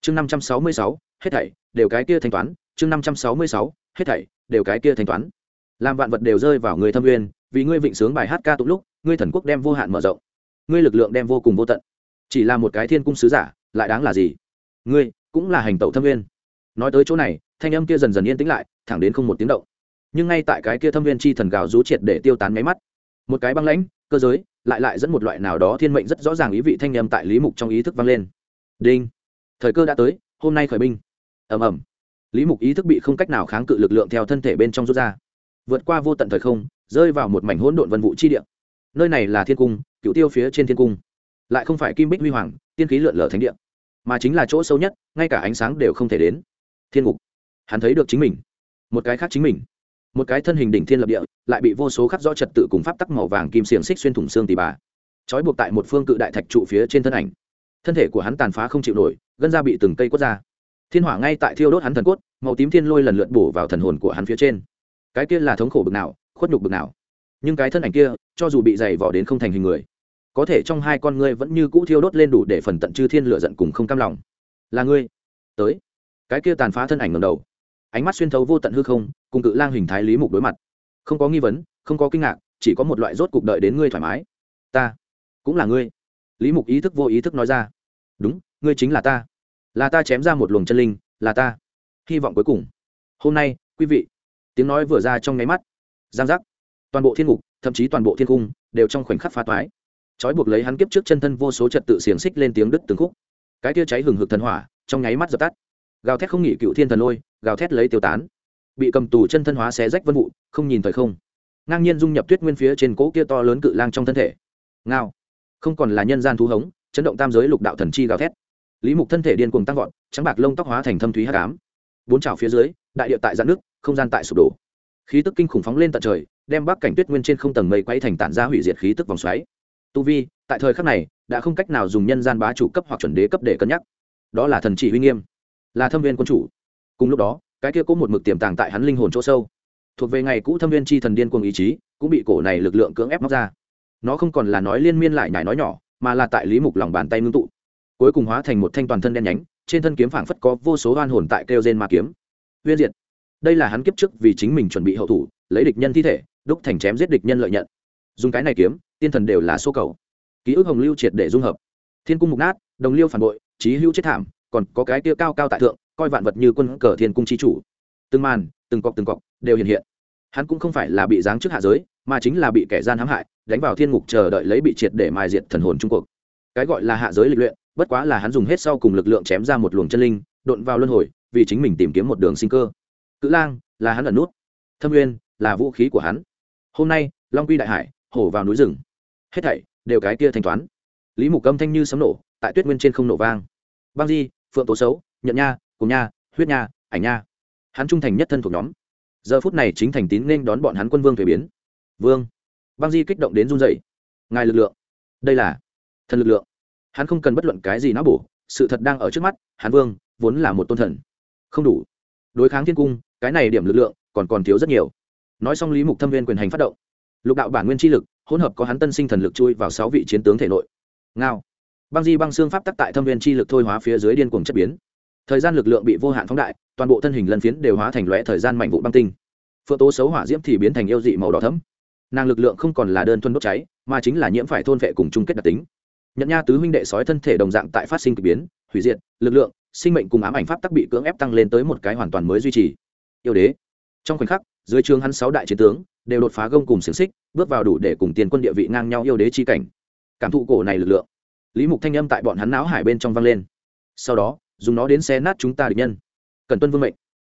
Chương năm trăm sáu mươi sáu, hết thảy, đều cái kia thanh toán. Chương năm trăm sáu mươi sáu, hết thảy, đều cái kia thanh toán. Làm vạn vật đều rơi vào người thâm uyên, vì ngươi vịnh sướng bài hát ca tụng lúc, ngươi thần quốc đem vô hạn mở rộng. Ngươi lực lượng đem vô cùng vô tận. Chỉ là một cái thiên cung sứ giả, lại đáng là gì? Ngươi cũng là hành tẩu thâm uyên nói tới chỗ này, thanh âm kia dần dần yên tĩnh lại, thẳng đến không một tiếng động. Nhưng ngay tại cái kia thâm viên chi thần gào rú triệt để tiêu tán máy mắt, một cái băng lãnh, cơ giới, lại lại dẫn một loại nào đó thiên mệnh rất rõ ràng ý vị thanh âm tại lý mục trong ý thức vang lên. Đinh! Thời cơ đã tới, hôm nay khởi binh. Ầm ầm. Lý mục ý thức bị không cách nào kháng cự lực lượng theo thân thể bên trong rút ra. Vượt qua vô tận thời không, rơi vào một mảnh hỗn độn vân vụ chi địa. Nơi này là thiên cung, cựu tiêu phía trên thiên cung. Lại không phải kim bích huy hoàng, tiên khí lượn lờ thánh địa. Mà chính là chỗ sâu nhất, ngay cả ánh sáng đều không thể đến thiên ngục. Hắn thấy được chính mình. Một cái khác chính mình. Một cái thân hình đỉnh thiên lập địa, lại bị vô số khắc rõ trật tự cùng pháp tắc màu vàng kim xiềng xích xuyên thủng xương tì bà. Trói buộc tại một phương cự đại thạch trụ phía trên thân ảnh. Thân thể của hắn tàn phá không chịu nổi, gân ra bị từng cây quất ra. Thiên hỏa ngay tại thiêu đốt hắn thần cốt, màu tím thiên lôi lần lượt bổ vào thần hồn của hắn phía trên. Cái kia là thống khổ bực nào, khuất nhục bực nào. Nhưng cái thân ảnh kia, cho dù bị dày vỏ đến không thành hình người, có thể trong hai con ngươi vẫn như cũ thiêu đốt lên đủ để phần tận chư thiên lửa giận cùng không cam lòng. Là ngươi. Tới cái kia tàn phá thân ảnh ngầm đầu. Ánh mắt xuyên thấu vô tận hư không, cùng cự lang hình thái lý mục đối mặt. Không có nghi vấn, không có kinh ngạc, chỉ có một loại rốt cục đợi đến ngươi thoải mái. Ta cũng là ngươi. Lý mục ý thức vô ý thức nói ra. Đúng, ngươi chính là ta. Là ta chém ra một luồng chân linh, là ta. Hy vọng cuối cùng. Hôm nay, quý vị. Tiếng nói vừa ra trong nháy mắt. Giang giác. Toàn bộ thiên ngục, thậm chí toàn bộ thiên cung, đều trong khoảnh khắc phá toái. Trói buộc lấy hắn kiếp trước chân thân vô số trật tự xiềng xích lên tiếng đứt từng khúc. Cái tia cháy hừng hực thần hỏa, trong nháy mắt dập tắt gào thét không nghỉ cựu thiên thần lôi, gào thét lấy tiêu tán. Bị cầm tù chân thân hóa xé rách vân vụ, không nhìn thời không. Ngang nhiên dung nhập tuyết nguyên phía trên cỗ kia to lớn cự lang trong thân thể. Ngao. Không còn là nhân gian thú hống, chấn động tam giới lục đạo thần chi gào thét. Lý mục thân thể điên cuồng tăng vọt, trắng bạc lông tóc hóa thành thâm thúy hát cám bốn trào phía dưới, đại địa tại giãn nước, không gian tại sụp đổ. Khí tức kinh khủng phóng lên tận trời, đem bắc cảnh tuyết nguyên trên không tầng mây quay thành tản ra hủy diệt khí tức vòng xoáy. Tu vi, tại thời khắc này, đã không cách nào dùng nhân gian bá chủ cấp hoặc chuẩn đế cấp để cân nhắc. Đó là thần chỉ huy nghiêm là thâm viên quân chủ. Cùng lúc đó, cái kia có một mực tiềm tàng tại hắn linh hồn chỗ sâu. Thuộc về ngày cũ thâm viên chi thần điên cuồng ý chí, cũng bị cổ này lực lượng cưỡng ép móc ra. Nó không còn là nói liên miên lại nhải nói nhỏ, mà là tại lý mục lòng bàn tay ngưng tụ. Cuối cùng hóa thành một thanh toàn thân đen nhánh, trên thân kiếm phảng phất có vô số oan hồn tại kêu gen ma kiếm. Huyên diệt. Đây là hắn kiếp trước vì chính mình chuẩn bị hậu thủ, lấy địch nhân thi thể, đúc thành chém giết địch nhân lợi nhận. Dùng cái này kiếm, tiên thần đều là số cầu. Ký ức hồng lưu triệt để dung hợp. Thiên cung mục nát, đồng liêu phản bội trí hữu chết thảm còn có cái tia cao cao tại thượng, coi vạn vật như quân cờ thiên cung chi chủ. Từng màn, từng cọc từng cọc đều hiện hiện. Hắn cũng không phải là bị giáng trước hạ giới, mà chính là bị kẻ gian hãm hại, đánh vào thiên ngục chờ đợi lấy bị triệt để mài diệt thần hồn trung cuộc. Cái gọi là hạ giới lịch luyện, bất quá là hắn dùng hết sau cùng lực lượng chém ra một luồng chân linh đột vào luân hồi, vì chính mình tìm kiếm một đường sinh cơ. Cự lang, là hắn ẩn nút. Thâm nguyên, là vũ khí của hắn. Hôm nay, long quy đại hải, hổ vào núi rừng. Hết thảy đều cái kia thanh toán. Lý mục âm thanh như sấm nổ, tại tuyết nguyên trên không nổ vang. Băng di phượng tố xấu, nhận nha, cùng nha, huyết nha, ảnh nha. Hắn trung thành nhất thân thuộc nhóm. Giờ phút này chính thành tín nên đón bọn hắn quân vương thuế biến. Vương. Băng di kích động đến run dậy ngài lực lượng. Đây là thần lực lượng. Hắn không cần bất luận cái gì não bổ, sự thật đang ở trước mắt, hắn vương, vốn là một tôn thần. Không đủ. Đối kháng thiên cung, cái này điểm lực lượng, còn còn thiếu rất nhiều. Nói xong lý mục thâm viên quyền hành phát động. Lục đạo bản nguyên chi lực, hỗn hợp có hắn tân sinh thần lực chui vào sáu vị chiến tướng thể nội. Ngao băng di băng xương pháp tắc tại thâm viên chi lực thôi hóa phía dưới điên cuồng chất biến. Thời gian lực lượng bị vô hạn phóng đại, toàn bộ thân hình lân phiến đều hóa thành lõe thời gian mạnh vụ băng tinh. Phượng tố xấu hỏa diễm thì biến thành yêu dị màu đỏ thấm nàng lực lượng không còn là đơn thuần đốt cháy, mà chính là nhiễm phải thôn vệ cùng chung kết đặc tính. Nhận nha tứ huynh đệ sói thân thể đồng dạng tại phát sinh k ỳ biến, hủy diệt, lực lượng, sinh mệnh cùng ám ảnh pháp tắc bị cưỡng ép tăng lên tới một cái hoàn toàn mới duy trì. Yêu đế. Trong khoảnh khắc, dưới trường hắn sáu đại chiến tướng, đều đột phá gông cùng xiềng xích, bước vào đủ để cùng tiền quân địa vị ngang nhau yêu đế chi cảnh. Cảm thụ cổ này lực lượng lý mục thanh âm tại bọn hắn não hải bên trong vang lên. Sau đó, dùng nó đến xe nát chúng ta địch nhân. Cần tuân vương mệnh.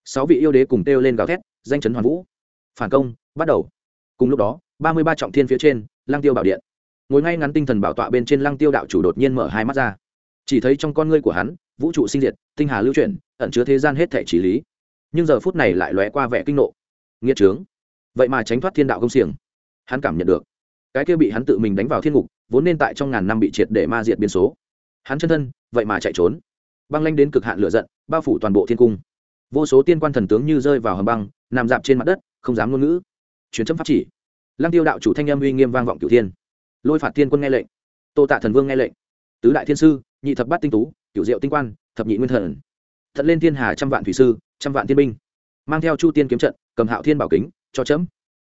Sáu vị yêu đế cùng kêu lên gào thét, danh chấn hoàn vũ. Phản công, bắt đầu. Cùng lúc đó, ba mươi ba trọng thiên phía trên lang tiêu bảo điện. Ngồi ngay ngắn tinh thần bảo tọa bên trên lăng tiêu đạo chủ đột nhiên mở hai mắt ra. Chỉ thấy trong con ngươi của hắn, vũ trụ sinh diệt, tinh hà lưu chuyển, ẩn chứa thế gian hết thể trí lý. Nhưng giờ phút này lại lóe qua vẻ kinh nộ. Nghĩa trướng. Vậy mà tránh thoát thiên đạo công xiềng. Hắn cảm nhận được cái kia bị hắn tự mình đánh vào thiên ngục, vốn nên tại trong ngàn năm bị triệt để ma diệt biên số. Hắn chân thân, vậy mà chạy trốn. Băng lanh đến cực hạn lửa giận, bao phủ toàn bộ thiên cung. Vô số tiên quan thần tướng như rơi vào hầm băng, nằm dạp trên mặt đất, không dám ngôn ngữ. Chuyến chấm pháp chỉ. Lăng tiêu đạo chủ thanh âm uy nghiêm vang vọng cửu thiên. Lôi phạt tiên quân nghe lệnh. Tô tạ thần vương nghe lệnh. Tứ đại thiên sư, nhị thập bát tinh tú, cửu diệu tinh quan, thập nhị nguyên thần. Thật lên thiên hà trăm vạn thủy sư, trăm vạn thiên binh. Mang theo chu tiên kiếm trận, cầm hạo thiên bảo kính, cho chấm.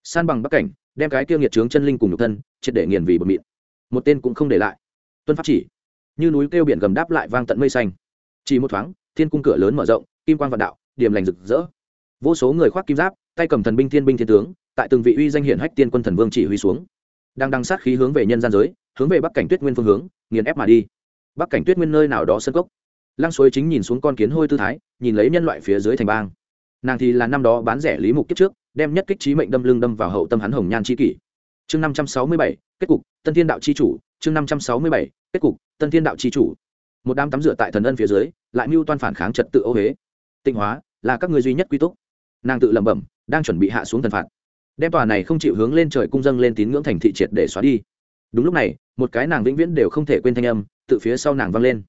San bằng bắc cảnh đem cái kia nghiệt trướng chân linh cùng nhục thân, triệt để nghiền vì bờ mịn. Một tên cũng không để lại. Tuân pháp chỉ. Như núi kêu biển gầm đáp lại vang tận mây xanh. Chỉ một thoáng, thiên cung cửa lớn mở rộng, kim quan vạn đạo, điểm lành rực rỡ. Vô số người khoác kim giáp, tay cầm thần binh thiên binh thiên tướng, tại từng vị uy danh hiển hách tiên quân thần vương chỉ huy xuống. Đang đăng sát khí hướng về nhân gian giới, hướng về bắc cảnh tuyết nguyên phương hướng, nghiền ép mà đi. Bắc cảnh tuyết nguyên nơi nào đó sân cốc. Lăng suối chính nhìn xuống con kiến hôi tư thái, nhìn lấy nhân loại phía dưới thành bang. Nàng thì là năm đó bán rẻ lý mục kiếp trước đem nhất kích trí mệnh đâm lưng đâm vào hậu tâm hắn hồng nhan c kỷ. Chương năm trăm sáu mươi bảy, kết cục, tân thiên đạo c h i chủ. Chương năm trăm sáu mươi bảy, kết cục, tân thiên đạo c h i chủ. Một đám tắm rửa tại thần ân phía dưới, lại mưu toan phản kháng trật tự ô huế tịnh hóa, là các người duy nhất quy túc. Nàng tự lẩm bẩm, đang chuẩn bị hạ xuống thần phạt. Đem tòa này không chịu hướng lên trời cung dâng lên tín ngưỡng thành thị triệt để xóa đi. Đúng lúc này, một cái nàng vĩnh viễn đều không thể quên thanh âm, tự phía sau nàng vang lên.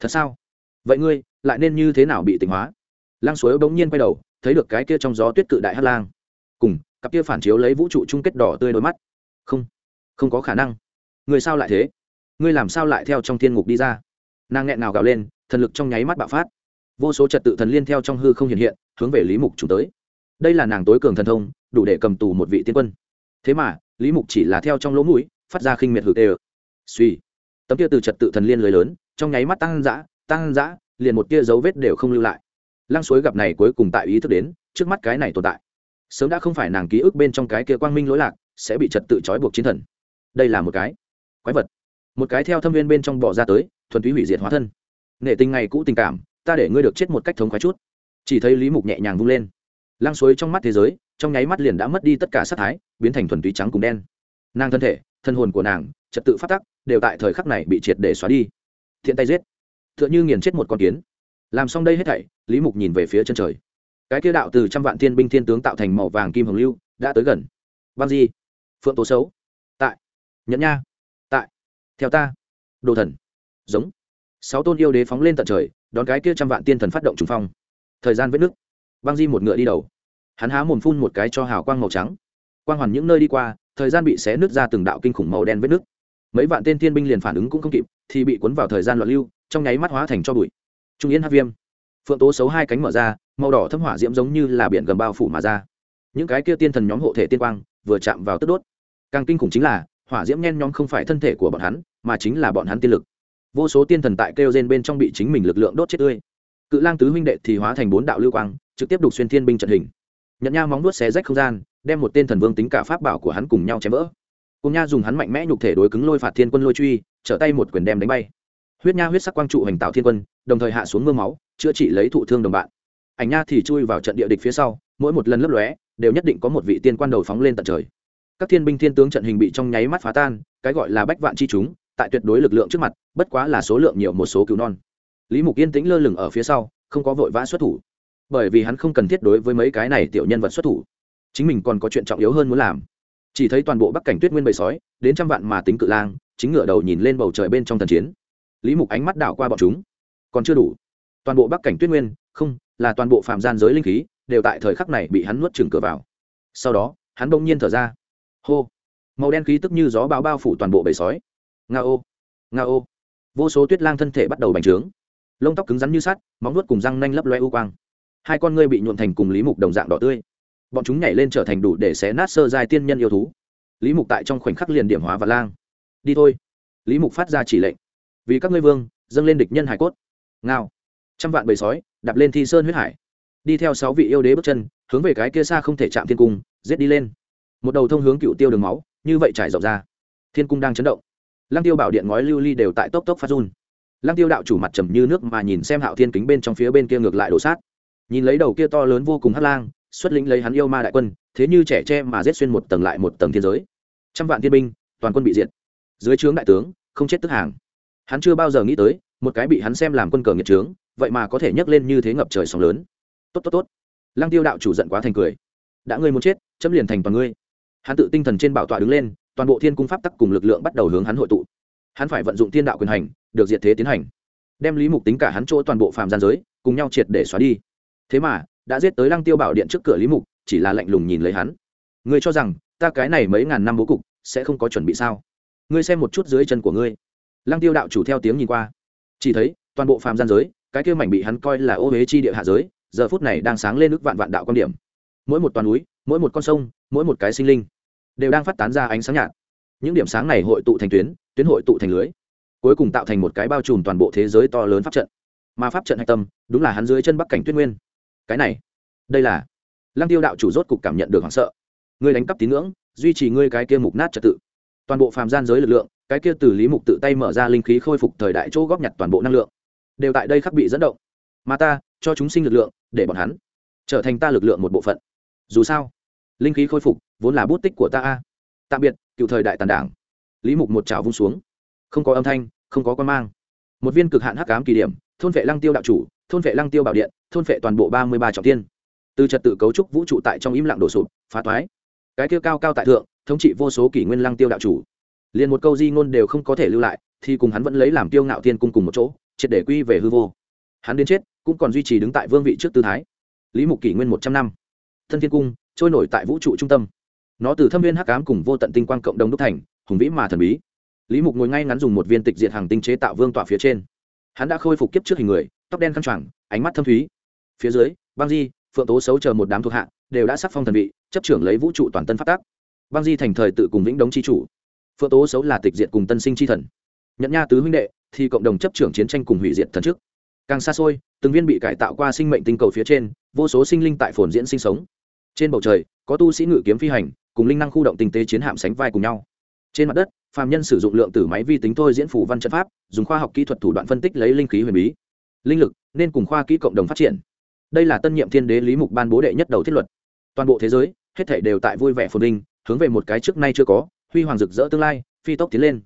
Thật sao? Vậy ngươi, lại nên như thế nào bị tịnh hóa? Lang suối bỗng nhiên quay đầu, thấy được cái kia trong gió tuyết cự đại hát lang cùng, cặp kia phản chiếu lấy vũ trụ chung kết đỏ tươi đôi mắt. Không không có khả năng. Người sao lại thế? Ngươi làm sao lại theo trong thiên ngục đi ra? Nàng nghẹn nào gào lên, thần lực trong nháy mắt bạo phát. Vô số trật tự thần liên theo trong hư không hiện hiện, hướng về lý mục chúng tới. Đây là nàng tối cường thần thông, đủ để cầm tù một vị tiên quân. Thế mà, lý mục chỉ là theo trong lỗ mũi, phát ra khinh miệt hực ê ơ. Suy, tấm kia từ trật tự thần liên lưới lớn, trong nháy mắt tăng dã tăng dã, liền một tia dấu vết đều không lưu lại. Lăng suối gặp này cuối cùng tại ý thức đến, trước mắt cái này tồn tại sớm đã không phải nàng ký ức bên trong cái kia quang minh lỗi lạc, sẽ bị trật tự trói buộc chiến thần. Đây là một cái quái vật. Một cái theo thâm viên bên trong bỏ ra tới, thuần túy hủy diệt hóa thân. Nghệ tình ngày cũ tình cảm, ta để ngươi được chết một cách thống khoái chút. Chỉ thấy lý mục nhẹ nhàng vung lên. Lăng suối trong mắt thế giới, trong nháy mắt liền đã mất đi tất cả sát thái, biến thành thuần túy trắng cùng đen. Nàng thân thể, thân hồn của nàng, trật tự phát tắc, đều tại thời khắc này bị triệt để xóa đi. Thiện tay giết. T h ư ợ n h ư nghiền chết một con kiến. Làm xong đây hết thảy, lý mục nhìn về phía chân trời cái kia đạo từ trăm vạn thiên binh thiên tướng tạo thành màu vàng kim hồng lưu, đã tới gần. Băng di, phượng tố xấu. Tại. Nhẫn nha. Tại. Theo ta. Đồ thần. Giống. Sáu tôn yêu đế phóng lên tận trời, đón cái kia trăm vạn tiên thần phát động trùng phong. Thời gian vết nước băng di một ngựa đi đầu. Hắn há mồm phun một cái cho hào quang màu trắng. Quang hoàn những nơi đi qua, thời gian bị xé nứt ra từng đạo kinh khủng màu đen vết nước mấy vạn tên thiên binh liền phản ứng cũng không kịp, thì bị cuốn vào thời gian loạn lưu, trong nháy mắt hóa thành cho bụi. Trung yên hát viêm. Phượng tố xấu hai cánh mở ra màu đỏ thâm hỏa diễm giống như là biển gầm bao phủ mà ra. Những cái kia tiên thần nhóm hộ thể tiên quang vừa chạm vào tức đốt. Càng kinh khủng chính là, hỏa diễm nhen nhóm không phải thân thể của bọn hắn, mà chính là bọn hắn tiên lực. Vô số tiên thần tại kêu gen bên trong bị chính mình lực lượng đốt chết tươi. Cự lang tứ huynh đệ thì hóa thành bốn đạo lưu quang, trực tiếp đục xuyên thiên binh trận hình. Nhận nha móng nuốt xé rách không gian, đem một tên thần vương tính cả pháp bảo của hắn cùng nhau chém vỡ. Cùng nha dùng hắn mạnh mẽ nhục thể đối cứng lôi phạt thiên quân lôi truy, trở tay một quyền đem đánh bay. Huyết nha huyết sắc quang trụ hành tạo thiên quân, đồng thời hạ xuống mưa máu, chữa trị lấy thụ thương đồng bạn ảnh nha thì chui vào trận địa địch phía sau, mỗi một lần lấp lóe, đều nhất định có một vị tiên quan đầu phóng lên tận trời. Các thiên binh thiên tướng trận hình bị trong nháy mắt phá tan, cái gọi là bách vạn chi chúng, tại tuyệt đối lực lượng trước mặt, bất quá là số lượng nhiều một số cứu non. Lý mục yên tĩnh lơ lửng ở phía sau, không có vội vã xuất thủ. Bởi vì hắn không cần thiết đối với mấy cái này tiểu nhân vật xuất thủ. Chính mình còn có chuyện trọng yếu hơn muốn làm. Chỉ thấy toàn bộ bắc cảnh tuyết nguyên bầy sói, đến trăm vạn mà tính cự lang, chính ngựa đầu nhìn lên bầu trời bên trong thần chiến. Lý mục ánh mắt đảo qua bọn chúng. Còn chưa đủ. Toàn bộ bắc cảnh tuyết nguyên, không là toàn bộ phạm gian giới linh khí đều tại thời khắc này bị hắn nuốt chừng cửa vào. Sau đó, hắn bỗng nhiên thở ra. Hô! Màu đen khí tức như gió bão bao phủ toàn bộ bầy sói. Nga ô! Nga ô! Vô số tuyết lang thân thể bắt đầu bành trướng. Lông tóc cứng rắn như sắt, móng nuốt cùng răng nanh lấp loe u quang. Hai con ngươi bị nhuộn thành cùng lý mục đồng dạng đỏ tươi. Bọn chúng nhảy lên trở thành đủ để xé nát sơ giai tiên nhân yêu thú. Lý mục tại trong khoảnh khắc liền điểm hóa và lang. Đi thôi. Lý mục phát ra chỉ lệnh. Vì các ngươi vương, dâng lên địch nhân hải cốt. Ngao trăm vạn bầy sói, đạp lên thi sơn huyết hải. Đi theo sáu vị yêu đế bước chân, hướng về cái kia xa không thể chạm thiên cung, giết đi lên. Một đầu thông hướng cựu tiêu đường máu, như vậy trải rộng ra. Thiên cung đang chấn động. Lăng tiêu bảo điện ngói lưu ly đều tại tốc tốc phát run. Lăng tiêu đạo chủ mặt trầm như nước mà nhìn xem hạo thiên kính bên trong phía bên kia ngược lại đổ sát. Nhìn lấy đầu kia to lớn vô cùng hát lang, xuất lĩnh lấy hắn yêu ma đại quân, thế như trẻ tre mà giết xuyên một tầng lại một tầng thiên giới. Trăm vạn thiên binh, toàn quân bị diệt. Dưới trướng đại tướng, không chết tức hàng. Hắn chưa bao giờ nghĩ tới một cái bị hắn xem làm quân cờ nghiệt trướng, vậy mà có thể nhấc lên như thế ngập trời sóng lớn. Tốt tốt tốt. Lăng tiêu đạo chủ giận quá thành cười. Đã ngươi muốn chết, chấm liền thành toàn ngươi. Hắn tự tinh thần trên bảo tọa đứng lên, toàn bộ thiên cung pháp tắc cùng lực lượng bắt đầu hướng hắn hội tụ. Hắn phải vận dụng thiên đạo quyền hành, được diệt thế tiến hành. Đem lý mục tính cả hắn chỗ toàn bộ phàm gian giới, cùng nhau triệt để xóa đi. Thế mà, đã giết tới lăng tiêu bảo điện trước cửa lý mục, chỉ là lạnh lùng nhìn lấy hắn. Ngươi cho rằng, ta cái này mấy ngàn năm bố cục, sẽ không có chuẩn bị sao? Ngươi xem một chút dưới chân của ngươi. Lăng tiêu đạo chủ theo tiếng nhìn qua chỉ thấy, toàn bộ phàm gian giới, cái kia mảnh bị hắn coi là ô huế chi địa hạ giới, giờ phút này đang sáng lên nước vạn vạn đạo quan điểm. Mỗi một toàn núi, mỗi một con sông, mỗi một cái sinh linh đều đang phát tán ra ánh sáng nhạt. Những điểm sáng này hội tụ thành tuyến tuyến hội tụ thành lưới, cuối cùng tạo thành một cái bao trùm toàn bộ thế giới to lớn pháp trận. Mà pháp trận hạch tâm, đúng là hắn dưới chân bắc cảnh tuyết nguyên. Cái này, đây là lăng tiêu đạo chủ rốt cục cảm nhận được hoảng sợ. Ngươi đánh cắp tín ngưỡng, duy trì ngươi cái kia mục nát trật tự. Toàn bộ phàm gian giới lực lượng cái kia từ lý mục tự tay mở ra linh khí khôi phục thời đại chỗ góp nhặt toàn bộ năng lượng. Đều tại đây khắc bị dẫn động. Mà ta, cho chúng sinh lực lượng, để bọn hắn trở thành ta lực lượng một bộ phận. Dù sao, linh khí khôi phục vốn là bút tích của ta a. Tạm biệt, cựu thời đại tàn đảng. Lý mục một trào vung xuống. Không có âm thanh, không có con mang. Một viên cực hạn hắc ám kỳ điểm, thôn vệ lăng tiêu đạo chủ, thôn vệ lăng tiêu bảo điện, thôn vệ toàn bộ ba mươi ba trọng tiên từ trật tự cấu trúc vũ trụ tại trong im lặng đổ sụp, phá thoái. Cái kia cao cao tại thượng, thống trị vô số kỷ nguyên lăng tiêu đạo chủ liền một câu di ngôn đều không có thể lưu lại, thì cùng hắn vẫn lấy làm tiêu ngạo thiên cung cùng một chỗ, triệt để quy về hư vô. Hắn đến chết, cũng còn duy trì đứng tại vương vị trước tư thái. Lý mục kỷ nguyên một trăm năm. Thân thiên cung, trôi nổi tại vũ trụ trung tâm. Nó từ thâm viên hắc ám cùng vô tận tinh quang cộng đồng đúc thành, hùng vĩ mà thần bí. Lý mục ngồi ngay ngắn dùng một viên tịch diệt hàng tinh chế tạo vương tọa phía trên. Hắn đã khôi phục kiếp trước hình người, tóc đen khăn choàng, ánh mắt thâm thúy. Phía dưới, băng di, phượng tố xấu chờ một đám thuộc hạ, đều đã sắc phong thần vị, chấp trưởng lấy vũ trụ toàn tân phát tác băng di thành thời tự cùng vĩnh đống c h i chủ phượng tố xấu là tịch diệt cùng tân sinh c h i thần. Nhận nha tứ huynh đệ, thì cộng đồng chấp trưởng chiến tranh cùng hủy diệt thần trước. Càng xa xôi, từng viên bị cải tạo qua sinh mệnh tinh cầu phía trên, vô số sinh linh tại phồn diễn sinh sống. Trên bầu trời, có tu sĩ ngự kiếm phi hành, cùng linh năng khu động tinh tế chiến hạm sánh vai cùng nhau. Trên mặt đất, phàm nhân sử dụng lượng tử máy vi tính thôi diễn phủ văn trận pháp, dùng khoa học kỹ thuật thủ đoạn phân tích lấy linh khí huyền bí. Linh lực, nên cùng khoa kỹ cộng đồng phát triển. Đây là tân nhiệm thiên đế lý mục ban bố đệ nhất đầu thiết luật. Toàn bộ thế giới, hết thể đều tại vui vẻ phồn linh hướng về một cái trước nay chưa có huy hoàng rực rỡ tương lai phi tốc tiến lên.